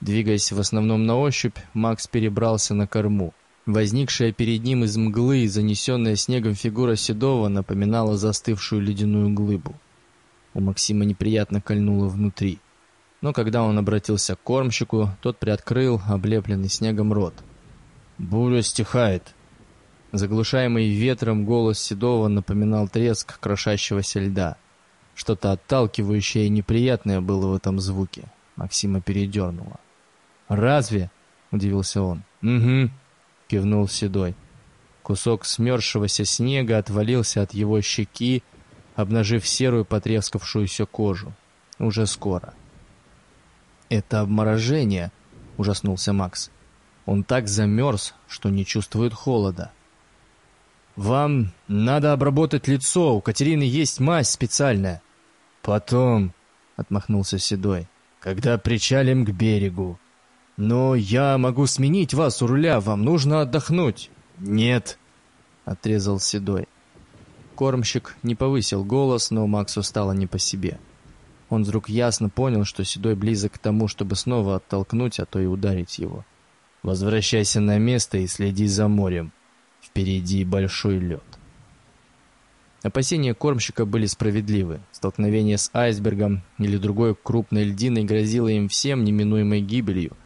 Двигаясь в основном на ощупь, Макс перебрался на корму. Возникшая перед ним из мглы и занесенная снегом фигура Седова напоминала застывшую ледяную глыбу. У Максима неприятно кольнуло внутри. Но когда он обратился к кормщику, тот приоткрыл облепленный снегом рот. «Буря стихает!» Заглушаемый ветром голос Седова напоминал треск крошащегося льда. Что-то отталкивающее и неприятное было в этом звуке. Максима передернуло. «Разве?» — удивился он. «Угу», — кивнул Седой. Кусок смерзшегося снега отвалился от его щеки, обнажив серую потрескавшуюся кожу. Уже скоро. «Это обморожение», — ужаснулся Макс. «Он так замерз, что не чувствует холода». «Вам надо обработать лицо, у Катерины есть мазь специальная». «Потом», — отмахнулся Седой, — «когда причалим к берегу». «Но я могу сменить вас у руля, вам нужно отдохнуть». «Нет», — отрезал Седой. Кормщик не повысил голос, но Максу стало не по себе. Он вдруг ясно понял, что Седой близок к тому, чтобы снова оттолкнуть, а то и ударить его. «Возвращайся на место и следи за морем. Впереди большой лед». Опасения кормщика были справедливы. Столкновение с айсбергом или другой крупной льдиной грозило им всем неминуемой гибелью —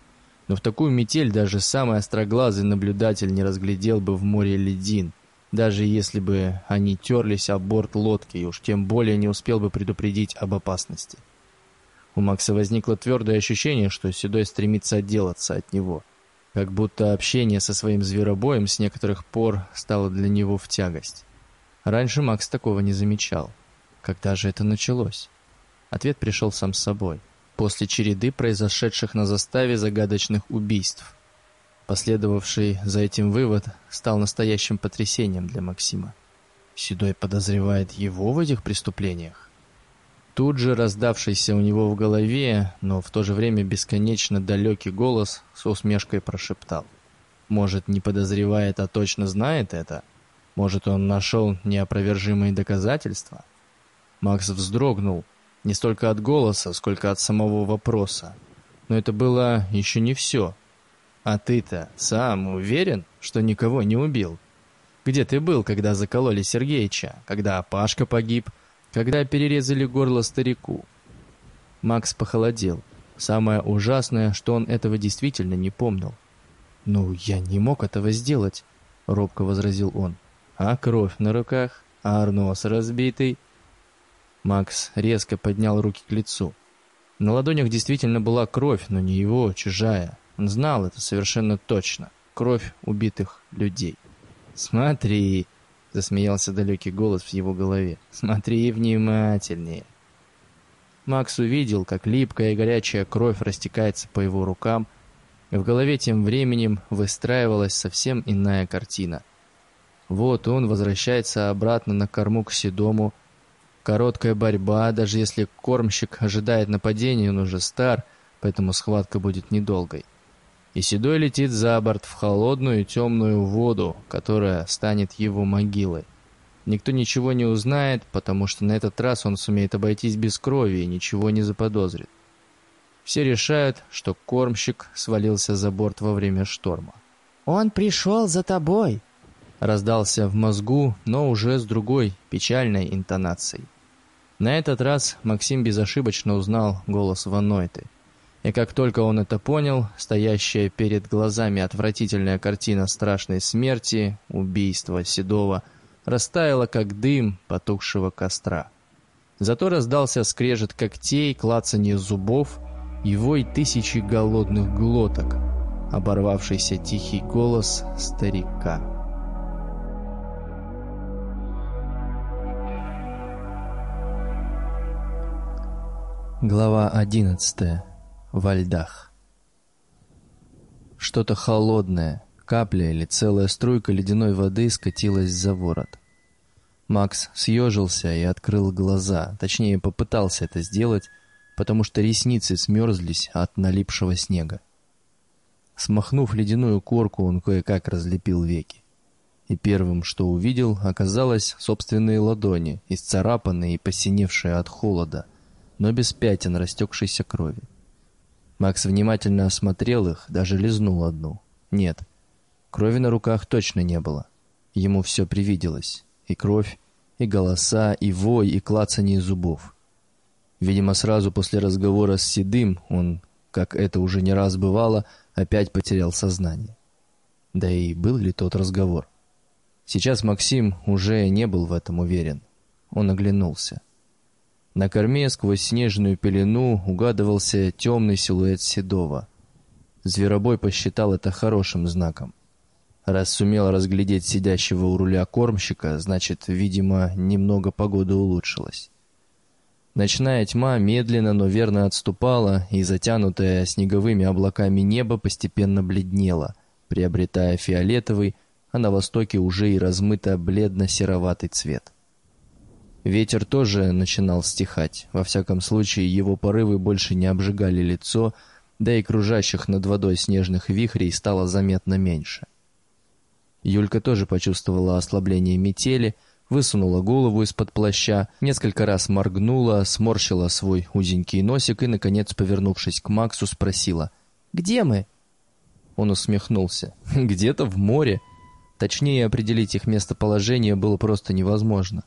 но в такую метель даже самый остроглазый наблюдатель не разглядел бы в море ледин, даже если бы они терлись об борт лодки, и уж тем более не успел бы предупредить об опасности. У Макса возникло твердое ощущение, что Седой стремится отделаться от него, как будто общение со своим зверобоем с некоторых пор стало для него в тягость. Раньше Макс такого не замечал. Когда же это началось? Ответ пришел сам с собой после череды произошедших на заставе загадочных убийств. Последовавший за этим вывод стал настоящим потрясением для Максима. Седой подозревает его в этих преступлениях. Тут же раздавшийся у него в голове, но в то же время бесконечно далекий голос с усмешкой прошептал. Может, не подозревает, а точно знает это? Может, он нашел неопровержимые доказательства? Макс вздрогнул, не столько от голоса, сколько от самого вопроса. Но это было еще не все. А ты-то сам уверен, что никого не убил? Где ты был, когда закололи Сергеича? Когда Пашка погиб? Когда перерезали горло старику? Макс похолодел. Самое ужасное, что он этого действительно не помнил. «Ну, я не мог этого сделать», — робко возразил он. «А кровь на руках? А нос разбитый?» Макс резко поднял руки к лицу. На ладонях действительно была кровь, но не его, чужая. Он знал это совершенно точно. Кровь убитых людей. «Смотри!» — засмеялся далекий голос в его голове. «Смотри внимательнее!» Макс увидел, как липкая и горячая кровь растекается по его рукам, и в голове тем временем выстраивалась совсем иная картина. Вот он возвращается обратно на корму к Седому, Короткая борьба, даже если кормщик ожидает нападения, он уже стар, поэтому схватка будет недолгой. И Седой летит за борт в холодную темную воду, которая станет его могилой. Никто ничего не узнает, потому что на этот раз он сумеет обойтись без крови и ничего не заподозрит. Все решают, что кормщик свалился за борт во время шторма. «Он пришел за тобой!» Раздался в мозгу, но уже с другой, печальной интонацией. На этот раз Максим безошибочно узнал голос Ванойты. И как только он это понял, стоящая перед глазами отвратительная картина страшной смерти, убийства Седова, растаяла, как дым потухшего костра. Зато раздался скрежет когтей, клацанье зубов и вой тысячи голодных глоток, оборвавшийся тихий голос старика. Глава одиннадцатая. Во льдах. Что-то холодное, капля или целая струйка ледяной воды скатилась за ворот. Макс съежился и открыл глаза, точнее попытался это сделать, потому что ресницы смерзлись от налипшего снега. Смахнув ледяную корку, он кое-как разлепил веки. И первым, что увидел, оказалось собственные ладони, исцарапанные и посиневшие от холода — но без пятен растекшейся крови. Макс внимательно осмотрел их, даже лизнул одну. Нет, крови на руках точно не было. Ему все привиделось. И кровь, и голоса, и вой, и клацанье зубов. Видимо, сразу после разговора с Седым он, как это уже не раз бывало, опять потерял сознание. Да и был ли тот разговор? Сейчас Максим уже не был в этом уверен. Он оглянулся. На корме сквозь снежную пелену угадывался темный силуэт Седова. Зверобой посчитал это хорошим знаком. Раз сумел разглядеть сидящего у руля кормщика, значит, видимо, немного погода улучшилась. Ночная тьма медленно, но верно отступала, и затянутое снеговыми облаками небо постепенно бледнело, приобретая фиолетовый, а на востоке уже и размыто бледно-сероватый цвет. Ветер тоже начинал стихать. Во всяком случае, его порывы больше не обжигали лицо, да и кружащих над водой снежных вихрей стало заметно меньше. Юлька тоже почувствовала ослабление метели, высунула голову из-под плаща, несколько раз моргнула, сморщила свой узенький носик и, наконец, повернувшись к Максу, спросила «Где мы?» Он усмехнулся. «Где-то в море». Точнее определить их местоположение было просто невозможно.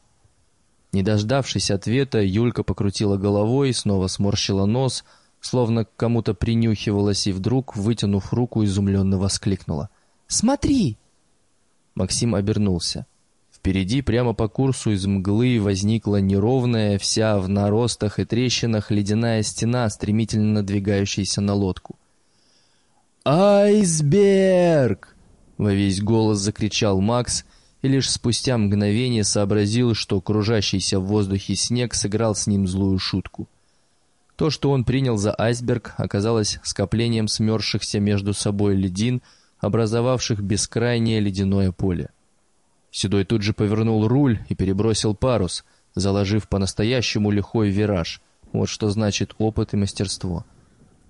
Не дождавшись ответа, Юлька покрутила головой, снова сморщила нос, словно к кому-то принюхивалась, и вдруг, вытянув руку, изумленно воскликнула. «Смотри!» Максим обернулся. Впереди, прямо по курсу из мглы, возникла неровная, вся в наростах и трещинах ледяная стена, стремительно надвигающаяся на лодку. «Айсберг!» — во весь голос закричал Макс — и лишь спустя мгновение сообразил, что кружащийся в воздухе снег сыграл с ним злую шутку. То, что он принял за айсберг, оказалось скоплением смерзшихся между собой ледин, образовавших бескрайнее ледяное поле. Седой тут же повернул руль и перебросил парус, заложив по-настоящему лихой вираж. Вот что значит опыт и мастерство.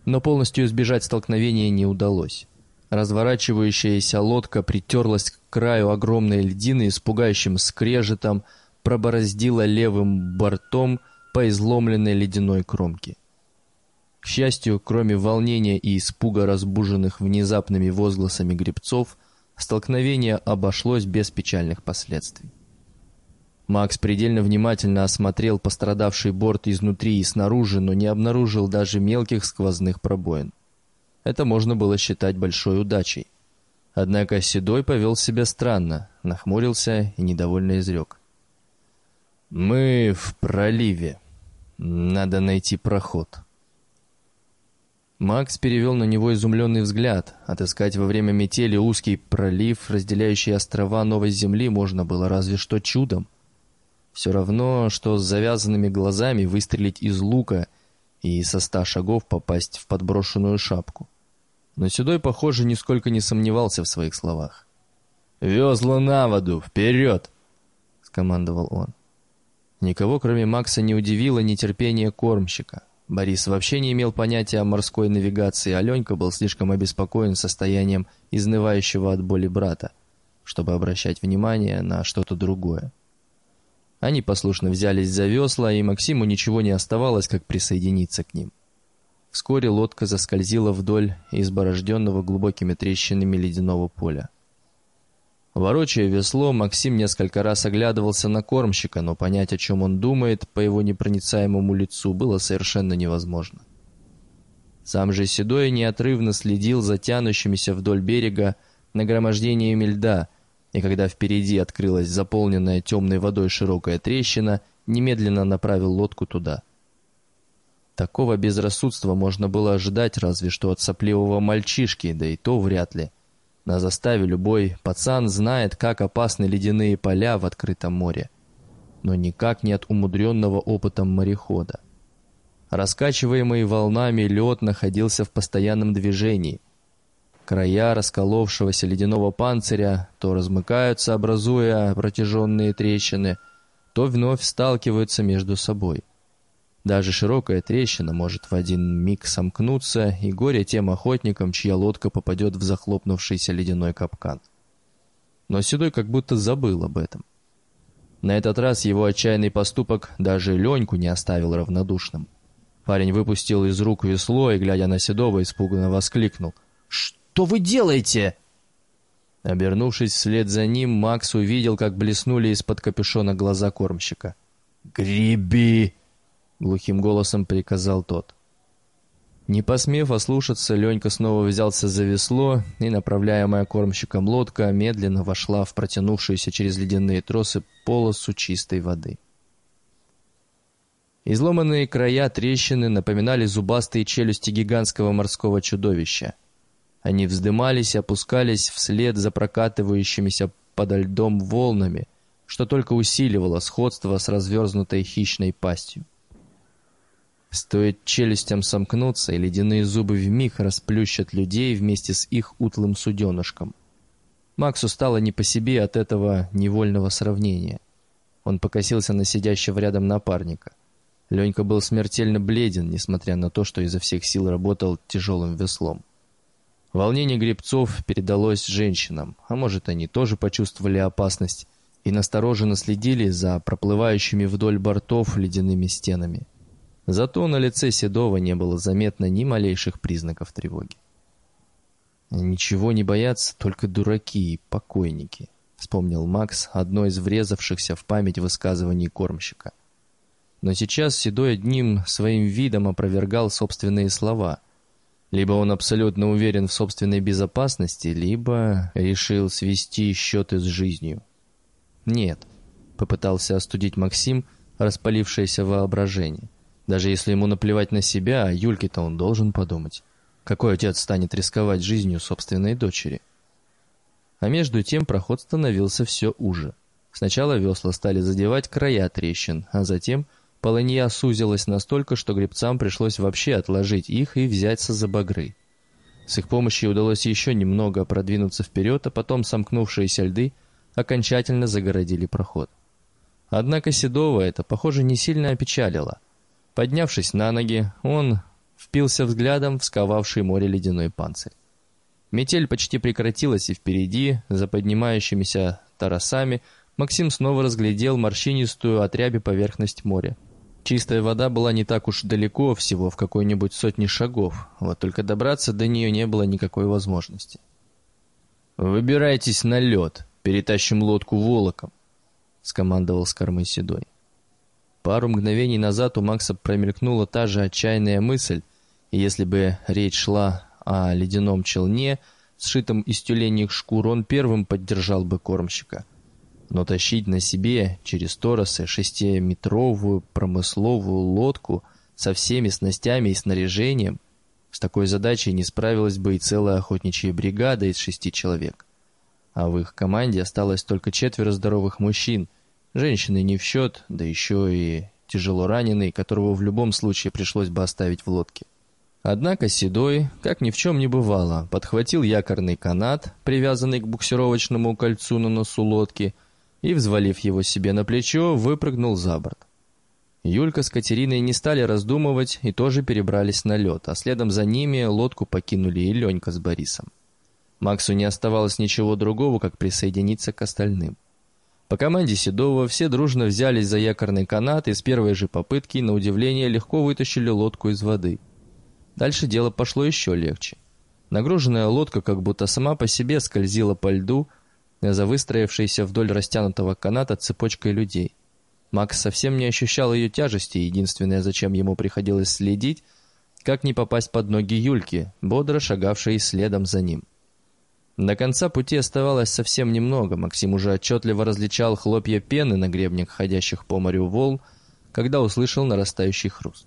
Но полностью избежать столкновения не удалось. Разворачивающаяся лодка притерлась к краю огромной льдины и с пугающим скрежетом пробороздила левым бортом по изломленной ледяной кромке. К счастью, кроме волнения и испуга разбуженных внезапными возгласами гребцов, столкновение обошлось без печальных последствий. Макс предельно внимательно осмотрел пострадавший борт изнутри и снаружи, но не обнаружил даже мелких сквозных пробоин. Это можно было считать большой удачей. Однако Седой повел себя странно, нахмурился и недовольно изрек. «Мы в проливе. Надо найти проход». Макс перевел на него изумленный взгляд. Отыскать во время метели узкий пролив, разделяющий острова Новой Земли, можно было разве что чудом. Все равно, что с завязанными глазами выстрелить из лука и со ста шагов попасть в подброшенную шапку. Но Седой, похоже, нисколько не сомневался в своих словах. «Везла на воду! Вперед!» — скомандовал он. Никого, кроме Макса, не удивило нетерпение кормщика. Борис вообще не имел понятия о морской навигации, а Ленька был слишком обеспокоен состоянием изнывающего от боли брата, чтобы обращать внимание на что-то другое. Они послушно взялись за весла, и Максиму ничего не оставалось, как присоединиться к ним. Вскоре лодка заскользила вдоль изборожденного глубокими трещинами ледяного поля. Ворочая весло, Максим несколько раз оглядывался на кормщика, но понять, о чем он думает, по его непроницаемому лицу, было совершенно невозможно. Сам же Седой неотрывно следил за тянущимися вдоль берега нагромождениями льда, и когда впереди открылась заполненная темной водой широкая трещина, немедленно направил лодку туда. Такого безрассудства можно было ожидать разве что от сопливого мальчишки, да и то вряд ли – на заставе любой пацан знает, как опасны ледяные поля в открытом море, но никак не от умудренного опытом морехода. Раскачиваемый волнами лед находился в постоянном движении. Края расколовшегося ледяного панциря то размыкаются, образуя протяженные трещины, то вновь сталкиваются между собой – даже широкая трещина может в один миг сомкнуться, и горе тем охотникам, чья лодка попадет в захлопнувшийся ледяной капкан. Но Седой как будто забыл об этом. На этот раз его отчаянный поступок даже Леньку не оставил равнодушным. Парень выпустил из рук весло и, глядя на Седова, испуганно воскликнул. «Что вы делаете?» Обернувшись вслед за ним, Макс увидел, как блеснули из-под капюшона глаза кормщика. «Греби!» Глухим голосом приказал тот. Не посмев ослушаться, Ленька снова взялся за весло, и, направляемая кормщиком лодка, медленно вошла в протянувшуюся через ледяные тросы полосу чистой воды. Изломанные края трещины напоминали зубастые челюсти гигантского морского чудовища. Они вздымались и опускались вслед за прокатывающимися подо льдом волнами, что только усиливало сходство с разверзнутой хищной пастью. Стоит челюстям сомкнуться, и ледяные зубы вмиг расплющат людей вместе с их утлым суденышком. Максу стало не по себе от этого невольного сравнения. Он покосился на сидящего рядом напарника. Ленька был смертельно бледен, несмотря на то, что изо всех сил работал тяжелым веслом. Волнение гребцов передалось женщинам, а может, они тоже почувствовали опасность и настороженно следили за проплывающими вдоль бортов ледяными стенами. Зато на лице Седова не было заметно ни малейших признаков тревоги. «Ничего не боятся только дураки и покойники», — вспомнил Макс, одно из врезавшихся в память высказываний кормщика. Но сейчас Седой одним своим видом опровергал собственные слова. Либо он абсолютно уверен в собственной безопасности, либо решил свести счеты с жизнью. «Нет», — попытался остудить Максим распалившееся воображение. Даже если ему наплевать на себя, о Юльке-то он должен подумать. Какой отец станет рисковать жизнью собственной дочери? А между тем проход становился все уже. Сначала весла стали задевать края трещин, а затем полынья сузилась настолько, что гребцам пришлось вообще отложить их и взяться за багры. С их помощью удалось еще немного продвинуться вперед, а потом сомкнувшиеся льды окончательно загородили проход. Однако Седова это, похоже, не сильно опечалило – Поднявшись на ноги, он впился взглядом в сковавший море ледяной панцирь. Метель почти прекратилась, и впереди, за поднимающимися тарасами, Максим снова разглядел морщинистую отряби поверхность моря. Чистая вода была не так уж далеко, всего в какой-нибудь сотне шагов, вот только добраться до нее не было никакой возможности. «Выбирайтесь на лед, перетащим лодку волоком», — скомандовал с кормы Седой. Пару мгновений назад у Макса промелькнула та же отчаянная мысль, и если бы речь шла о ледяном челне, сшитом из тюленьих шкур, он первым поддержал бы кормщика. Но тащить на себе через Торосы шестиметровую промысловую лодку со всеми снастями и снаряжением, с такой задачей не справилась бы и целая охотничья бригада из шести человек. А в их команде осталось только четверо здоровых мужчин – Женщины не в счет, да еще и тяжело раненый, которого в любом случае пришлось бы оставить в лодке. Однако Седой, как ни в чем не бывало, подхватил якорный канат, привязанный к буксировочному кольцу на носу лодки, и, взвалив его себе на плечо, выпрыгнул за борт. Юлька с Катериной не стали раздумывать и тоже перебрались на лед, а следом за ними лодку покинули и Ленька с Борисом. Максу не оставалось ничего другого, как присоединиться к остальным. По команде Седова все дружно взялись за якорный канат и с первой же попытки, на удивление, легко вытащили лодку из воды. Дальше дело пошло еще легче. Нагруженная лодка как будто сама по себе скользила по льду за выстроившейся вдоль растянутого каната цепочкой людей. Макс совсем не ощущал ее тяжести, единственное, зачем ему приходилось следить, как не попасть под ноги Юльки, бодро шагавшей следом за ним. До конца пути оставалось совсем немного. Максим уже отчетливо различал хлопья пены на гребнях ходящих по морю волн, когда услышал нарастающий хруст.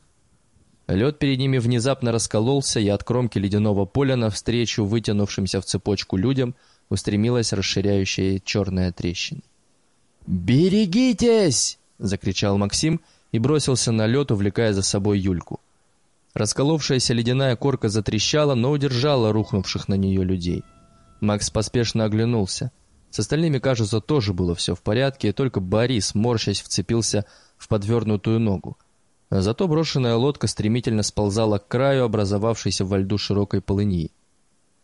Лед перед ними внезапно раскололся, и от кромки ледяного поля навстречу вытянувшимся в цепочку людям устремилась расширяющая черная трещина. «Берегитесь!» — закричал Максим и бросился на лед, увлекая за собой Юльку. Расколовшаяся ледяная корка затрещала, но удержала рухнувших на нее людей — Макс поспешно оглянулся. С остальными, кажется, тоже было все в порядке, только Борис, морщась, вцепился в подвернутую ногу. А зато брошенная лодка стремительно сползала к краю образовавшейся во льду широкой полыньи.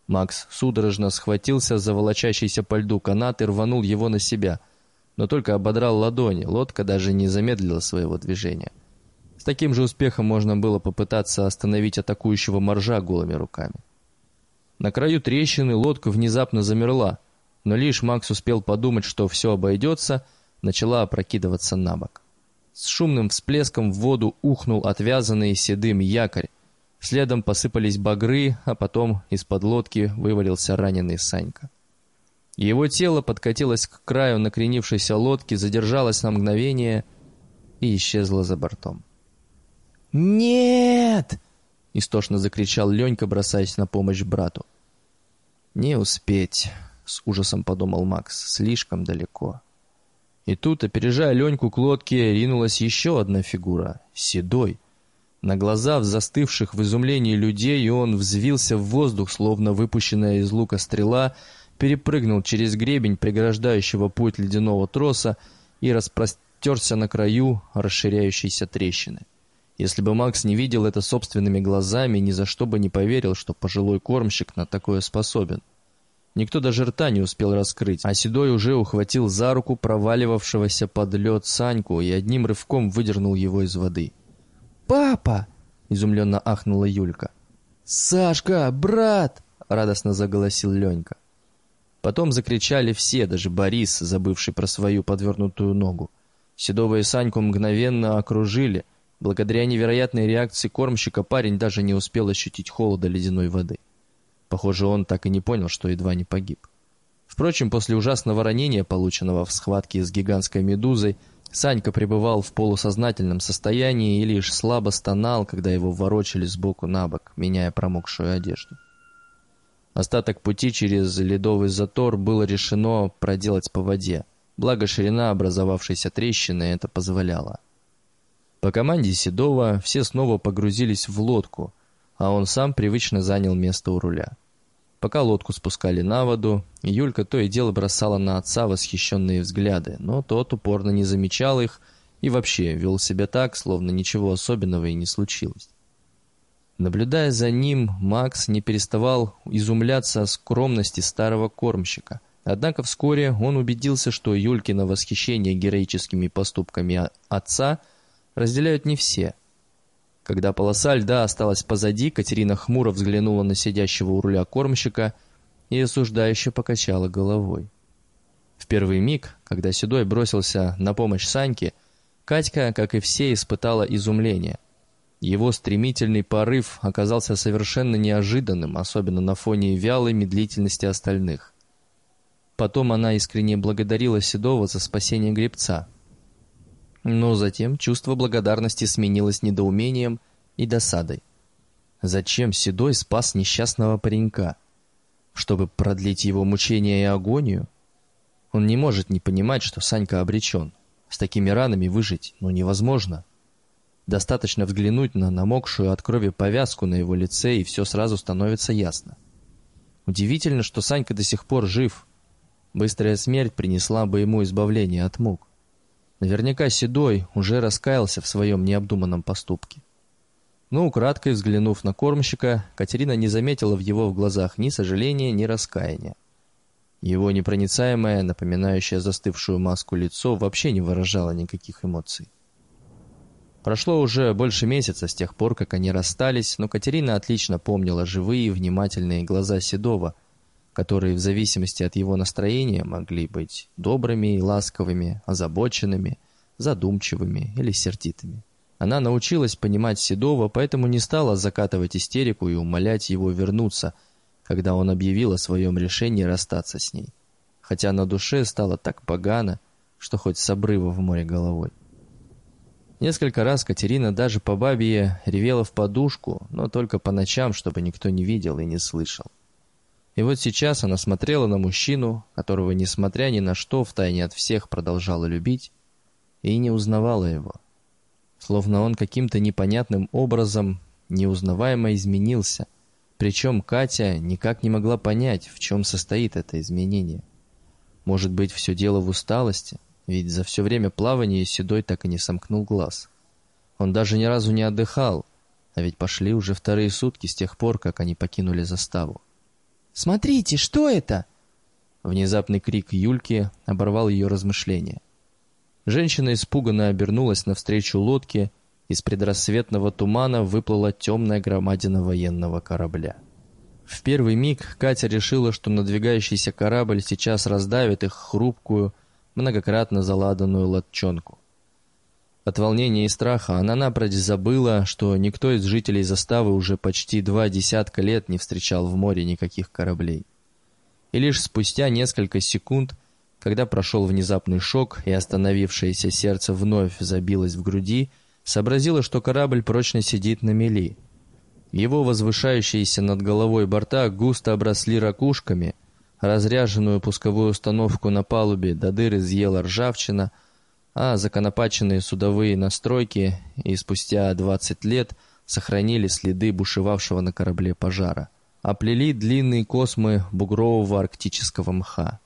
Макс судорожно схватился за волочащийся по льду канат и рванул его на себя, но только ободрал ладони, лодка даже не замедлила своего движения. С таким же успехом можно было попытаться остановить атакующего моржа голыми руками. На краю трещины лодка внезапно замерла, но лишь Макс успел подумать, что все обойдется, начала опрокидываться на бок. С шумным всплеском в воду ухнул отвязанный седым якорь. Следом посыпались багры, а потом из-под лодки вывалился раненый Санька. Его тело подкатилось к краю накренившейся лодки, задержалось на мгновение и исчезло за бортом. «Нет!» — истошно закричал Ленька, бросаясь на помощь брату. «Не успеть», — с ужасом подумал Макс, — «слишком далеко». И тут, опережая Леньку к лодке, ринулась еще одна фигура — седой. На глаза застывших в изумлении людей он взвился в воздух, словно выпущенная из лука стрела, перепрыгнул через гребень преграждающего путь ледяного троса и распростерся на краю расширяющейся трещины. Если бы Макс не видел это собственными глазами, ни за что бы не поверил, что пожилой кормщик на такое способен. Никто даже рта не успел раскрыть, а Седой уже ухватил за руку проваливавшегося под лед Саньку и одним рывком выдернул его из воды. «Папа!» — изумленно ахнула Юлька. «Сашка, брат!» — радостно заголосил Ленька. Потом закричали все, даже Борис, забывший про свою подвернутую ногу. Седова и Саньку мгновенно окружили, Благодаря невероятной реакции кормщика парень даже не успел ощутить холода ледяной воды. Похоже, он так и не понял, что едва не погиб. Впрочем, после ужасного ранения, полученного в схватке с гигантской медузой, Санька пребывал в полусознательном состоянии и лишь слабо стонал, когда его ворочали сбоку на бок, меняя промокшую одежду. Остаток пути через ледовый затор было решено проделать по воде, благо ширина образовавшейся трещины это позволяла. По команде Седова все снова погрузились в лодку, а он сам привычно занял место у руля. Пока лодку спускали на воду, Юлька то и дело бросала на отца восхищенные взгляды, но тот упорно не замечал их и вообще вел себя так, словно ничего особенного и не случилось. Наблюдая за ним, Макс не переставал изумляться скромности старого кормщика. Однако вскоре он убедился, что Юлькино восхищение героическими поступками отца – разделяют не все. Когда полоса льда осталась позади, Катерина хмуро взглянула на сидящего у руля кормщика и осуждающе покачала головой. В первый миг, когда Седой бросился на помощь Саньке, Катька, как и все, испытала изумление. Его стремительный порыв оказался совершенно неожиданным, особенно на фоне вялой медлительности остальных. Потом она искренне благодарила Седова за спасение гребца, но затем чувство благодарности сменилось недоумением и досадой. Зачем Седой спас несчастного паренька? Чтобы продлить его мучения и агонию? Он не может не понимать, что Санька обречен. С такими ранами выжить ну невозможно. Достаточно взглянуть на намокшую от крови повязку на его лице, и все сразу становится ясно. Удивительно, что Санька до сих пор жив. Быстрая смерть принесла бы ему избавление от мук. Наверняка Седой уже раскаялся в своем необдуманном поступке. Но, украдкой взглянув на кормщика, Катерина не заметила в его глазах ни сожаления, ни раскаяния. Его непроницаемое, напоминающее застывшую маску лицо, вообще не выражало никаких эмоций. Прошло уже больше месяца с тех пор, как они расстались, но Катерина отлично помнила живые и внимательные глаза Седова, которые в зависимости от его настроения могли быть добрыми и ласковыми, озабоченными, задумчивыми или сердитыми. Она научилась понимать Седова, поэтому не стала закатывать истерику и умолять его вернуться, когда он объявил о своем решении расстаться с ней. Хотя на душе стало так погано, что хоть с обрыва в море головой. Несколько раз Катерина даже по бабье ревела в подушку, но только по ночам, чтобы никто не видел и не слышал. И вот сейчас она смотрела на мужчину, которого, несмотря ни на что, втайне от всех продолжала любить, и не узнавала его. Словно он каким-то непонятным образом неузнаваемо изменился, причем Катя никак не могла понять, в чем состоит это изменение. Может быть, все дело в усталости, ведь за все время плавания Седой так и не сомкнул глаз. Он даже ни разу не отдыхал, а ведь пошли уже вторые сутки с тех пор, как они покинули заставу. «Смотрите, что это?» Внезапный крик Юльки оборвал ее размышления. Женщина испуганно обернулась навстречу лодке, из предрассветного тумана выплыла темная громадина военного корабля. В первый миг Катя решила, что надвигающийся корабль сейчас раздавит их хрупкую, многократно заладанную лодчонку. От волнения и страха она напрочь забыла, что никто из жителей заставы уже почти два десятка лет не встречал в море никаких кораблей. И лишь спустя несколько секунд, когда прошел внезапный шок и остановившееся сердце вновь забилось в груди, сообразила, что корабль прочно сидит на мели. Его возвышающиеся над головой борта густо обросли ракушками, разряженную пусковую установку на палубе до дыр изъела ржавчина — а законопаченные судовые настройки и спустя 20 лет сохранили следы бушевавшего на корабле пожара, оплели длинные космы бугрового арктического мха.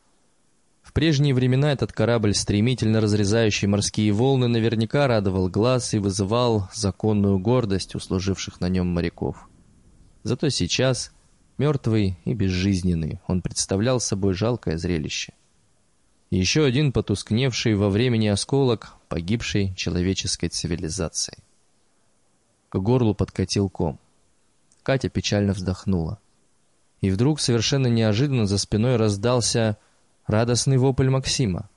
В прежние времена этот корабль, стремительно разрезающий морские волны, наверняка радовал глаз и вызывал законную гордость у служивших на нем моряков. Зато сейчас, мертвый и безжизненный, он представлял собой жалкое зрелище – еще один потускневший во времени осколок погибшей человеческой цивилизации. К горлу подкатил ком. Катя печально вздохнула. И вдруг совершенно неожиданно за спиной раздался радостный вопль Максима.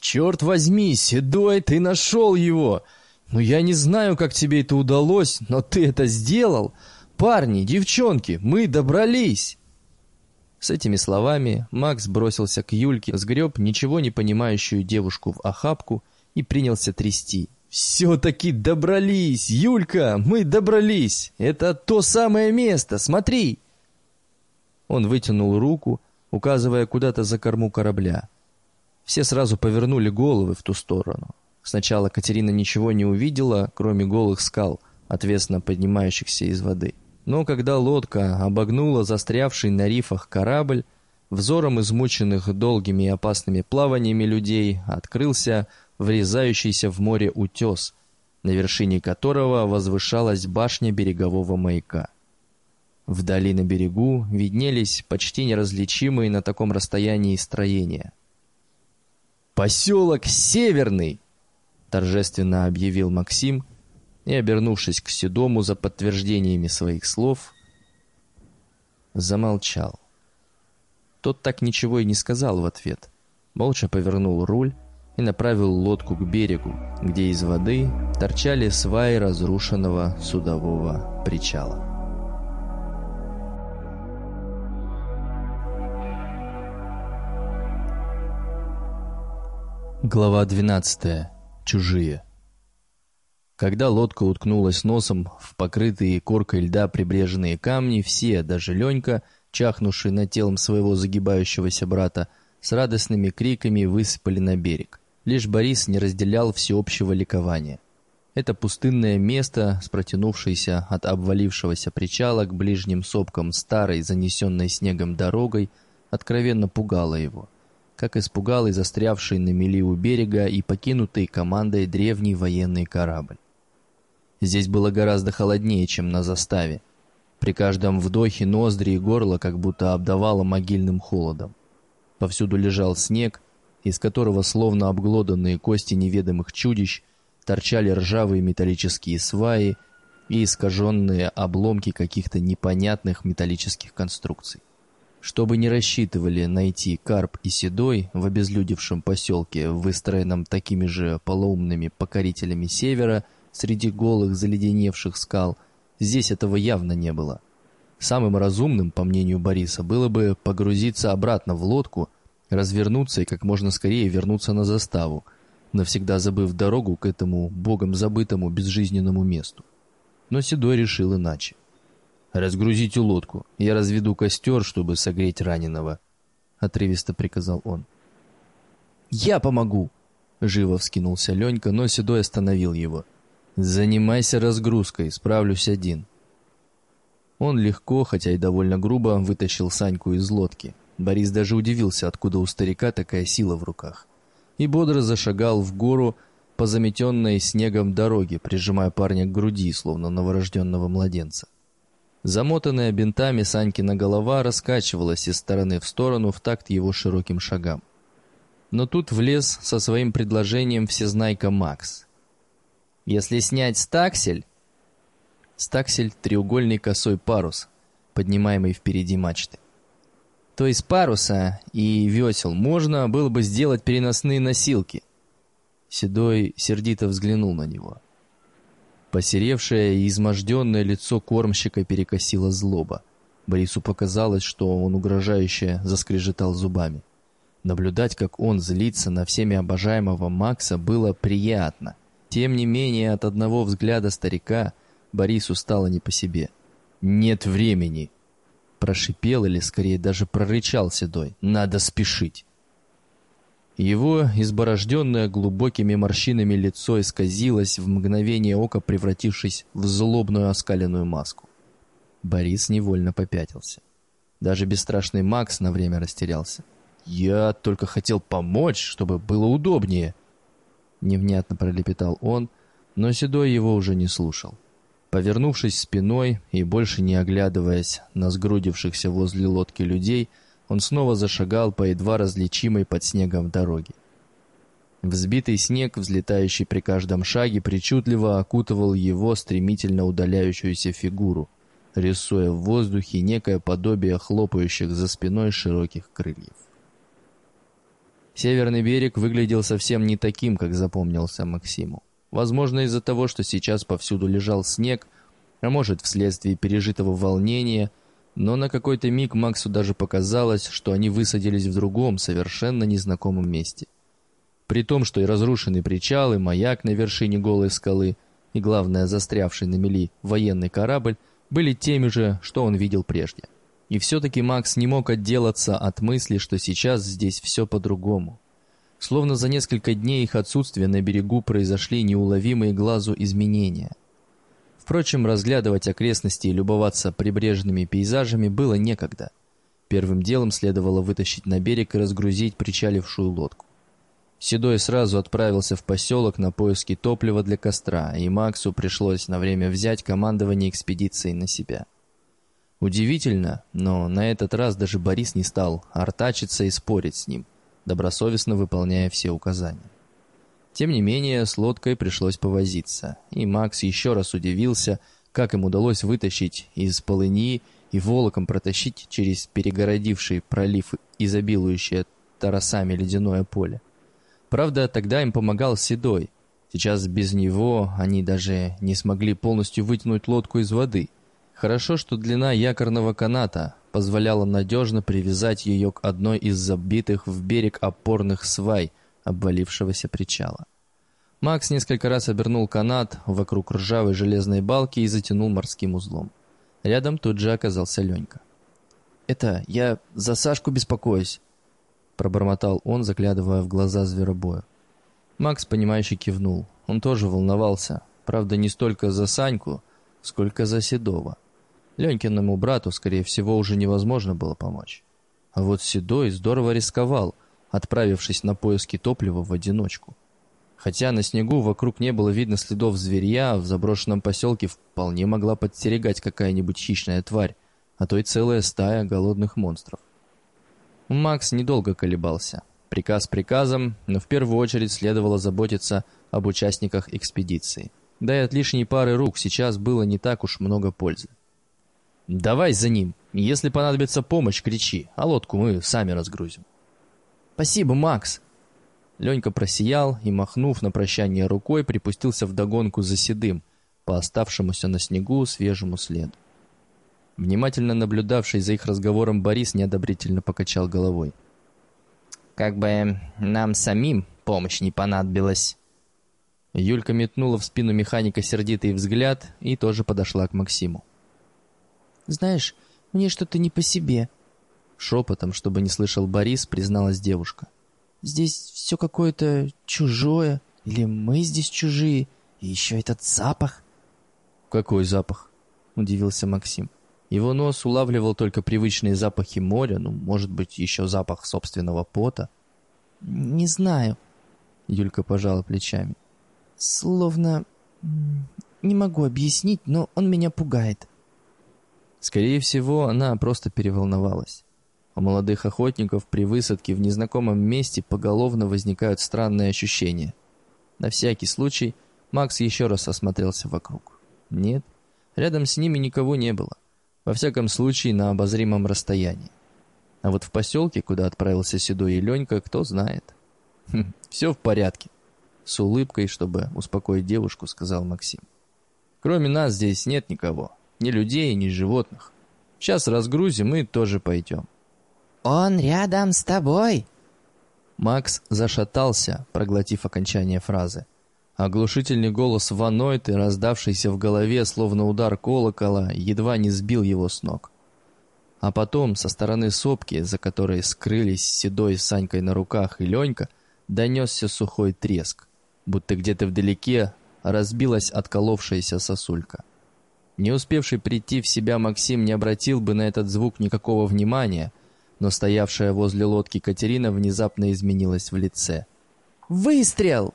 «Черт возьми, Седой, ты нашел его! Ну я не знаю, как тебе это удалось, но ты это сделал! Парни, девчонки, мы добрались!» С этими словами Макс бросился к Юльке, сгреб ничего не понимающую девушку в охапку и принялся трясти. «Все-таки добрались! Юлька, мы добрались! Это то самое место, смотри!» Он вытянул руку, указывая куда-то за корму корабля. Все сразу повернули головы в ту сторону. Сначала Катерина ничего не увидела, кроме голых скал, ответственно поднимающихся из воды. Но когда лодка обогнула застрявший на рифах корабль, взором измученных долгими и опасными плаваниями людей открылся врезающийся в море утес, на вершине которого возвышалась башня берегового маяка. Вдали на берегу виднелись почти неразличимые на таком расстоянии строения. «Поселок Северный!» — торжественно объявил Максим, и, обернувшись к Седому за подтверждениями своих слов, замолчал. Тот так ничего и не сказал в ответ, молча повернул руль и направил лодку к берегу, где из воды торчали сваи разрушенного судового причала. Глава 12. Чужие. Когда лодка уткнулась носом в покрытые коркой льда прибрежные камни, все, даже Ленька, чахнувший над телом своего загибающегося брата, с радостными криками высыпали на берег. Лишь Борис не разделял всеобщего ликования. Это пустынное место, с протянувшейся от обвалившегося причала к ближним сопкам старой, занесенной снегом дорогой, откровенно пугало его. как испугал и застрявший на мели у берега и покинутый командой древний военный корабль. Здесь было гораздо холоднее, чем на заставе. При каждом вдохе ноздри и горло как будто обдавало могильным холодом. Повсюду лежал снег, из которого, словно обглоданные кости неведомых чудищ, торчали ржавые металлические сваи и искаженные обломки каких-то непонятных металлических конструкций. Чтобы не рассчитывали найти Карп и Седой в обезлюдевшем поселке, выстроенном такими же полоумными покорителями севера, среди голых заледеневших скал, здесь этого явно не было. Самым разумным, по мнению Бориса, было бы погрузиться обратно в лодку, развернуться и как можно скорее вернуться на заставу, навсегда забыв дорогу к этому богом забытому безжизненному месту. Но Седой решил иначе. «Разгрузите лодку. Я разведу костер, чтобы согреть раненого», — отрывисто приказал он. «Я помогу!» — живо вскинулся Ленька, но Седой остановил его. «Занимайся разгрузкой, справлюсь один». Он легко, хотя и довольно грубо, вытащил Саньку из лодки. Борис даже удивился, откуда у старика такая сила в руках. И бодро зашагал в гору по заметенной снегом дороге, прижимая парня к груди, словно новорожденного младенца. Замотанная бинтами Санькина голова раскачивалась из стороны в сторону в такт его широким шагам. Но тут влез со своим предложением всезнайка Макс. «Если снять стаксель...» Стаксель — треугольный косой парус, поднимаемый впереди мачты. То из паруса и весел можно было бы сделать переносные носилки. Седой сердито взглянул на него. Посеревшее и изможденное лицо кормщика перекосило злоба. Борису показалось, что он угрожающе заскрежетал зубами. Наблюдать, как он злится на всеми обожаемого Макса, было приятно. Тем не менее, от одного взгляда старика Борису стало не по себе. «Нет времени!» Прошипел или, скорее, даже прорычал Седой. «Надо спешить!» Его изборожденное глубокими морщинами лицо исказилось в мгновение ока, превратившись в злобную оскаленную маску. Борис невольно попятился. Даже бесстрашный Макс на время растерялся. «Я только хотел помочь, чтобы было удобнее!» Невнятно пролепетал он, но Седой его уже не слушал. Повернувшись спиной и больше не оглядываясь на сгрудившихся возле лодки людей, он снова зашагал по едва различимой под снегом дороге. Взбитый снег, взлетающий при каждом шаге, причудливо окутывал его стремительно удаляющуюся фигуру, рисуя в воздухе некое подобие хлопающих за спиной широких крыльев. Северный берег выглядел совсем не таким, как запомнился Максиму. Возможно, из-за того, что сейчас повсюду лежал снег, а может, вследствие пережитого волнения – но на какой-то миг Максу даже показалось, что они высадились в другом, совершенно незнакомом месте. При том, что и разрушенный причал, и маяк на вершине голой скалы, и, главное, застрявший на мели военный корабль, были теми же, что он видел прежде. И все-таки Макс не мог отделаться от мысли, что сейчас здесь все по-другому. Словно за несколько дней их отсутствия на берегу произошли неуловимые глазу изменения. Впрочем, разглядывать окрестности и любоваться прибрежными пейзажами было некогда. Первым делом следовало вытащить на берег и разгрузить причалившую лодку. Седой сразу отправился в поселок на поиски топлива для костра, и Максу пришлось на время взять командование экспедицией на себя. Удивительно, но на этот раз даже Борис не стал артачиться и спорить с ним, добросовестно выполняя все указания. Тем не менее, с лодкой пришлось повозиться, и Макс еще раз удивился, как им удалось вытащить из полыни и волоком протащить через перегородивший пролив изобилующее торосами ледяное поле. Правда, тогда им помогал Седой. Сейчас без него они даже не смогли полностью вытянуть лодку из воды. Хорошо, что длина якорного каната позволяла надежно привязать ее к одной из забитых в берег опорных свай – обвалившегося причала. Макс несколько раз обернул канат вокруг ржавой железной балки и затянул морским узлом. Рядом тут же оказался Ленька. «Это я за Сашку беспокоюсь», — пробормотал он, заглядывая в глаза зверобоя. Макс, понимающе кивнул. Он тоже волновался, правда, не столько за Саньку, сколько за Седова. Ленькиному брату, скорее всего, уже невозможно было помочь. А вот Седой здорово рисковал, отправившись на поиски топлива в одиночку. Хотя на снегу вокруг не было видно следов зверья, в заброшенном поселке вполне могла подстерегать какая-нибудь хищная тварь, а то и целая стая голодных монстров. Макс недолго колебался. Приказ приказом, но в первую очередь следовало заботиться об участниках экспедиции. Да и от лишней пары рук сейчас было не так уж много пользы. «Давай за ним. Если понадобится помощь, кричи, а лодку мы сами разгрузим». «Спасибо, Макс!» Ленька просиял и, махнув на прощание рукой, припустился в догонку за седым, по оставшемуся на снегу свежему следу. Внимательно наблюдавший за их разговором Борис неодобрительно покачал головой. «Как бы нам самим помощь не понадобилась». Юлька метнула в спину механика сердитый взгляд и тоже подошла к Максиму. «Знаешь, мне что-то не по себе», — шепотом, чтобы не слышал Борис, призналась девушка. Здесь все какое-то чужое, или мы здесь чужие, и еще этот запах. Какой запах? Удивился Максим. Его нос улавливал только привычные запахи моря, ну, может быть, еще запах собственного пота. Не знаю. Юлька пожала плечами. Словно... Не могу объяснить, но он меня пугает. Скорее всего, она просто переволновалась. У молодых охотников при высадке в незнакомом месте поголовно возникают странные ощущения. На всякий случай Макс еще раз осмотрелся вокруг. Нет, рядом с ними никого не было. Во всяком случае, на обозримом расстоянии. А вот в поселке, куда отправился Седой и Ленька, кто знает. Хм, все в порядке. С улыбкой, чтобы успокоить девушку, сказал Максим. Кроме нас здесь нет никого. Ни людей, ни животных. Сейчас разгрузим и тоже пойдем. «Он рядом с тобой!» Макс зашатался, проглотив окончание фразы. Оглушительный голос Ванойты, раздавшийся в голове, словно удар колокола, едва не сбил его с ног. А потом, со стороны сопки, за которой скрылись Седой с Санькой на руках и Ленька, донесся сухой треск, будто где-то вдалеке разбилась отколовшаяся сосулька. Не успевший прийти в себя Максим не обратил бы на этот звук никакого внимания, но стоявшая возле лодки Катерина внезапно изменилась в лице. «Выстрел!»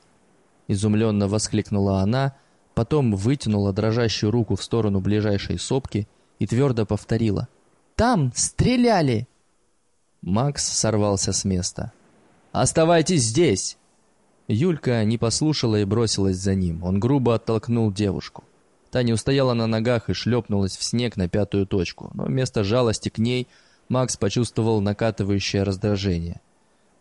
Изумленно воскликнула она, потом вытянула дрожащую руку в сторону ближайшей сопки и твердо повторила. «Там стреляли!» Макс сорвался с места. «Оставайтесь здесь!» Юлька не послушала и бросилась за ним. Он грубо оттолкнул девушку. Та не устояла на ногах и шлепнулась в снег на пятую точку, но вместо жалости к ней – Макс почувствовал накатывающее раздражение.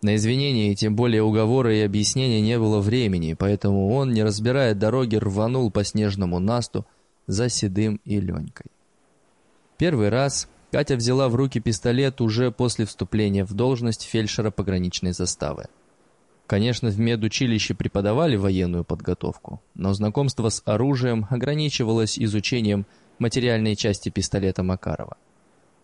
На извинения и тем более уговоры и объяснения не было времени, поэтому он, не разбирая дороги, рванул по снежному насту за Седым и Ленькой. Первый раз Катя взяла в руки пистолет уже после вступления в должность фельдшера пограничной заставы. Конечно, в медучилище преподавали военную подготовку, но знакомство с оружием ограничивалось изучением материальной части пистолета Макарова.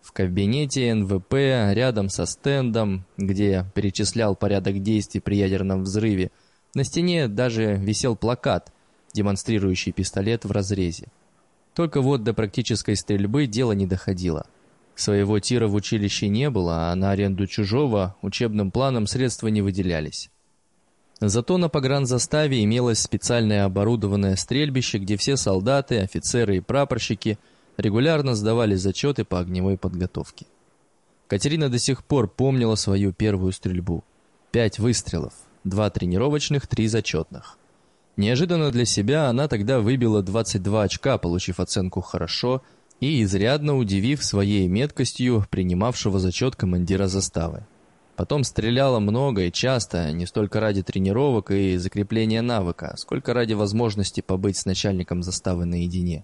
В кабинете НВП, рядом со стендом, где перечислял порядок действий при ядерном взрыве, на стене даже висел плакат, демонстрирующий пистолет в разрезе. Только вот до практической стрельбы дело не доходило. Своего тира в училище не было, а на аренду чужого учебным планом средства не выделялись. Зато на погранзаставе имелось специальное оборудованное стрельбище, где все солдаты, офицеры и прапорщики – регулярно сдавали зачеты по огневой подготовке. Катерина до сих пор помнила свою первую стрельбу. Пять выстрелов, два тренировочных, три зачетных. Неожиданно для себя она тогда выбила 22 очка, получив оценку «хорошо» и изрядно удивив своей меткостью принимавшего зачет командира заставы. Потом стреляла много и часто, не столько ради тренировок и закрепления навыка, сколько ради возможности побыть с начальником заставы наедине.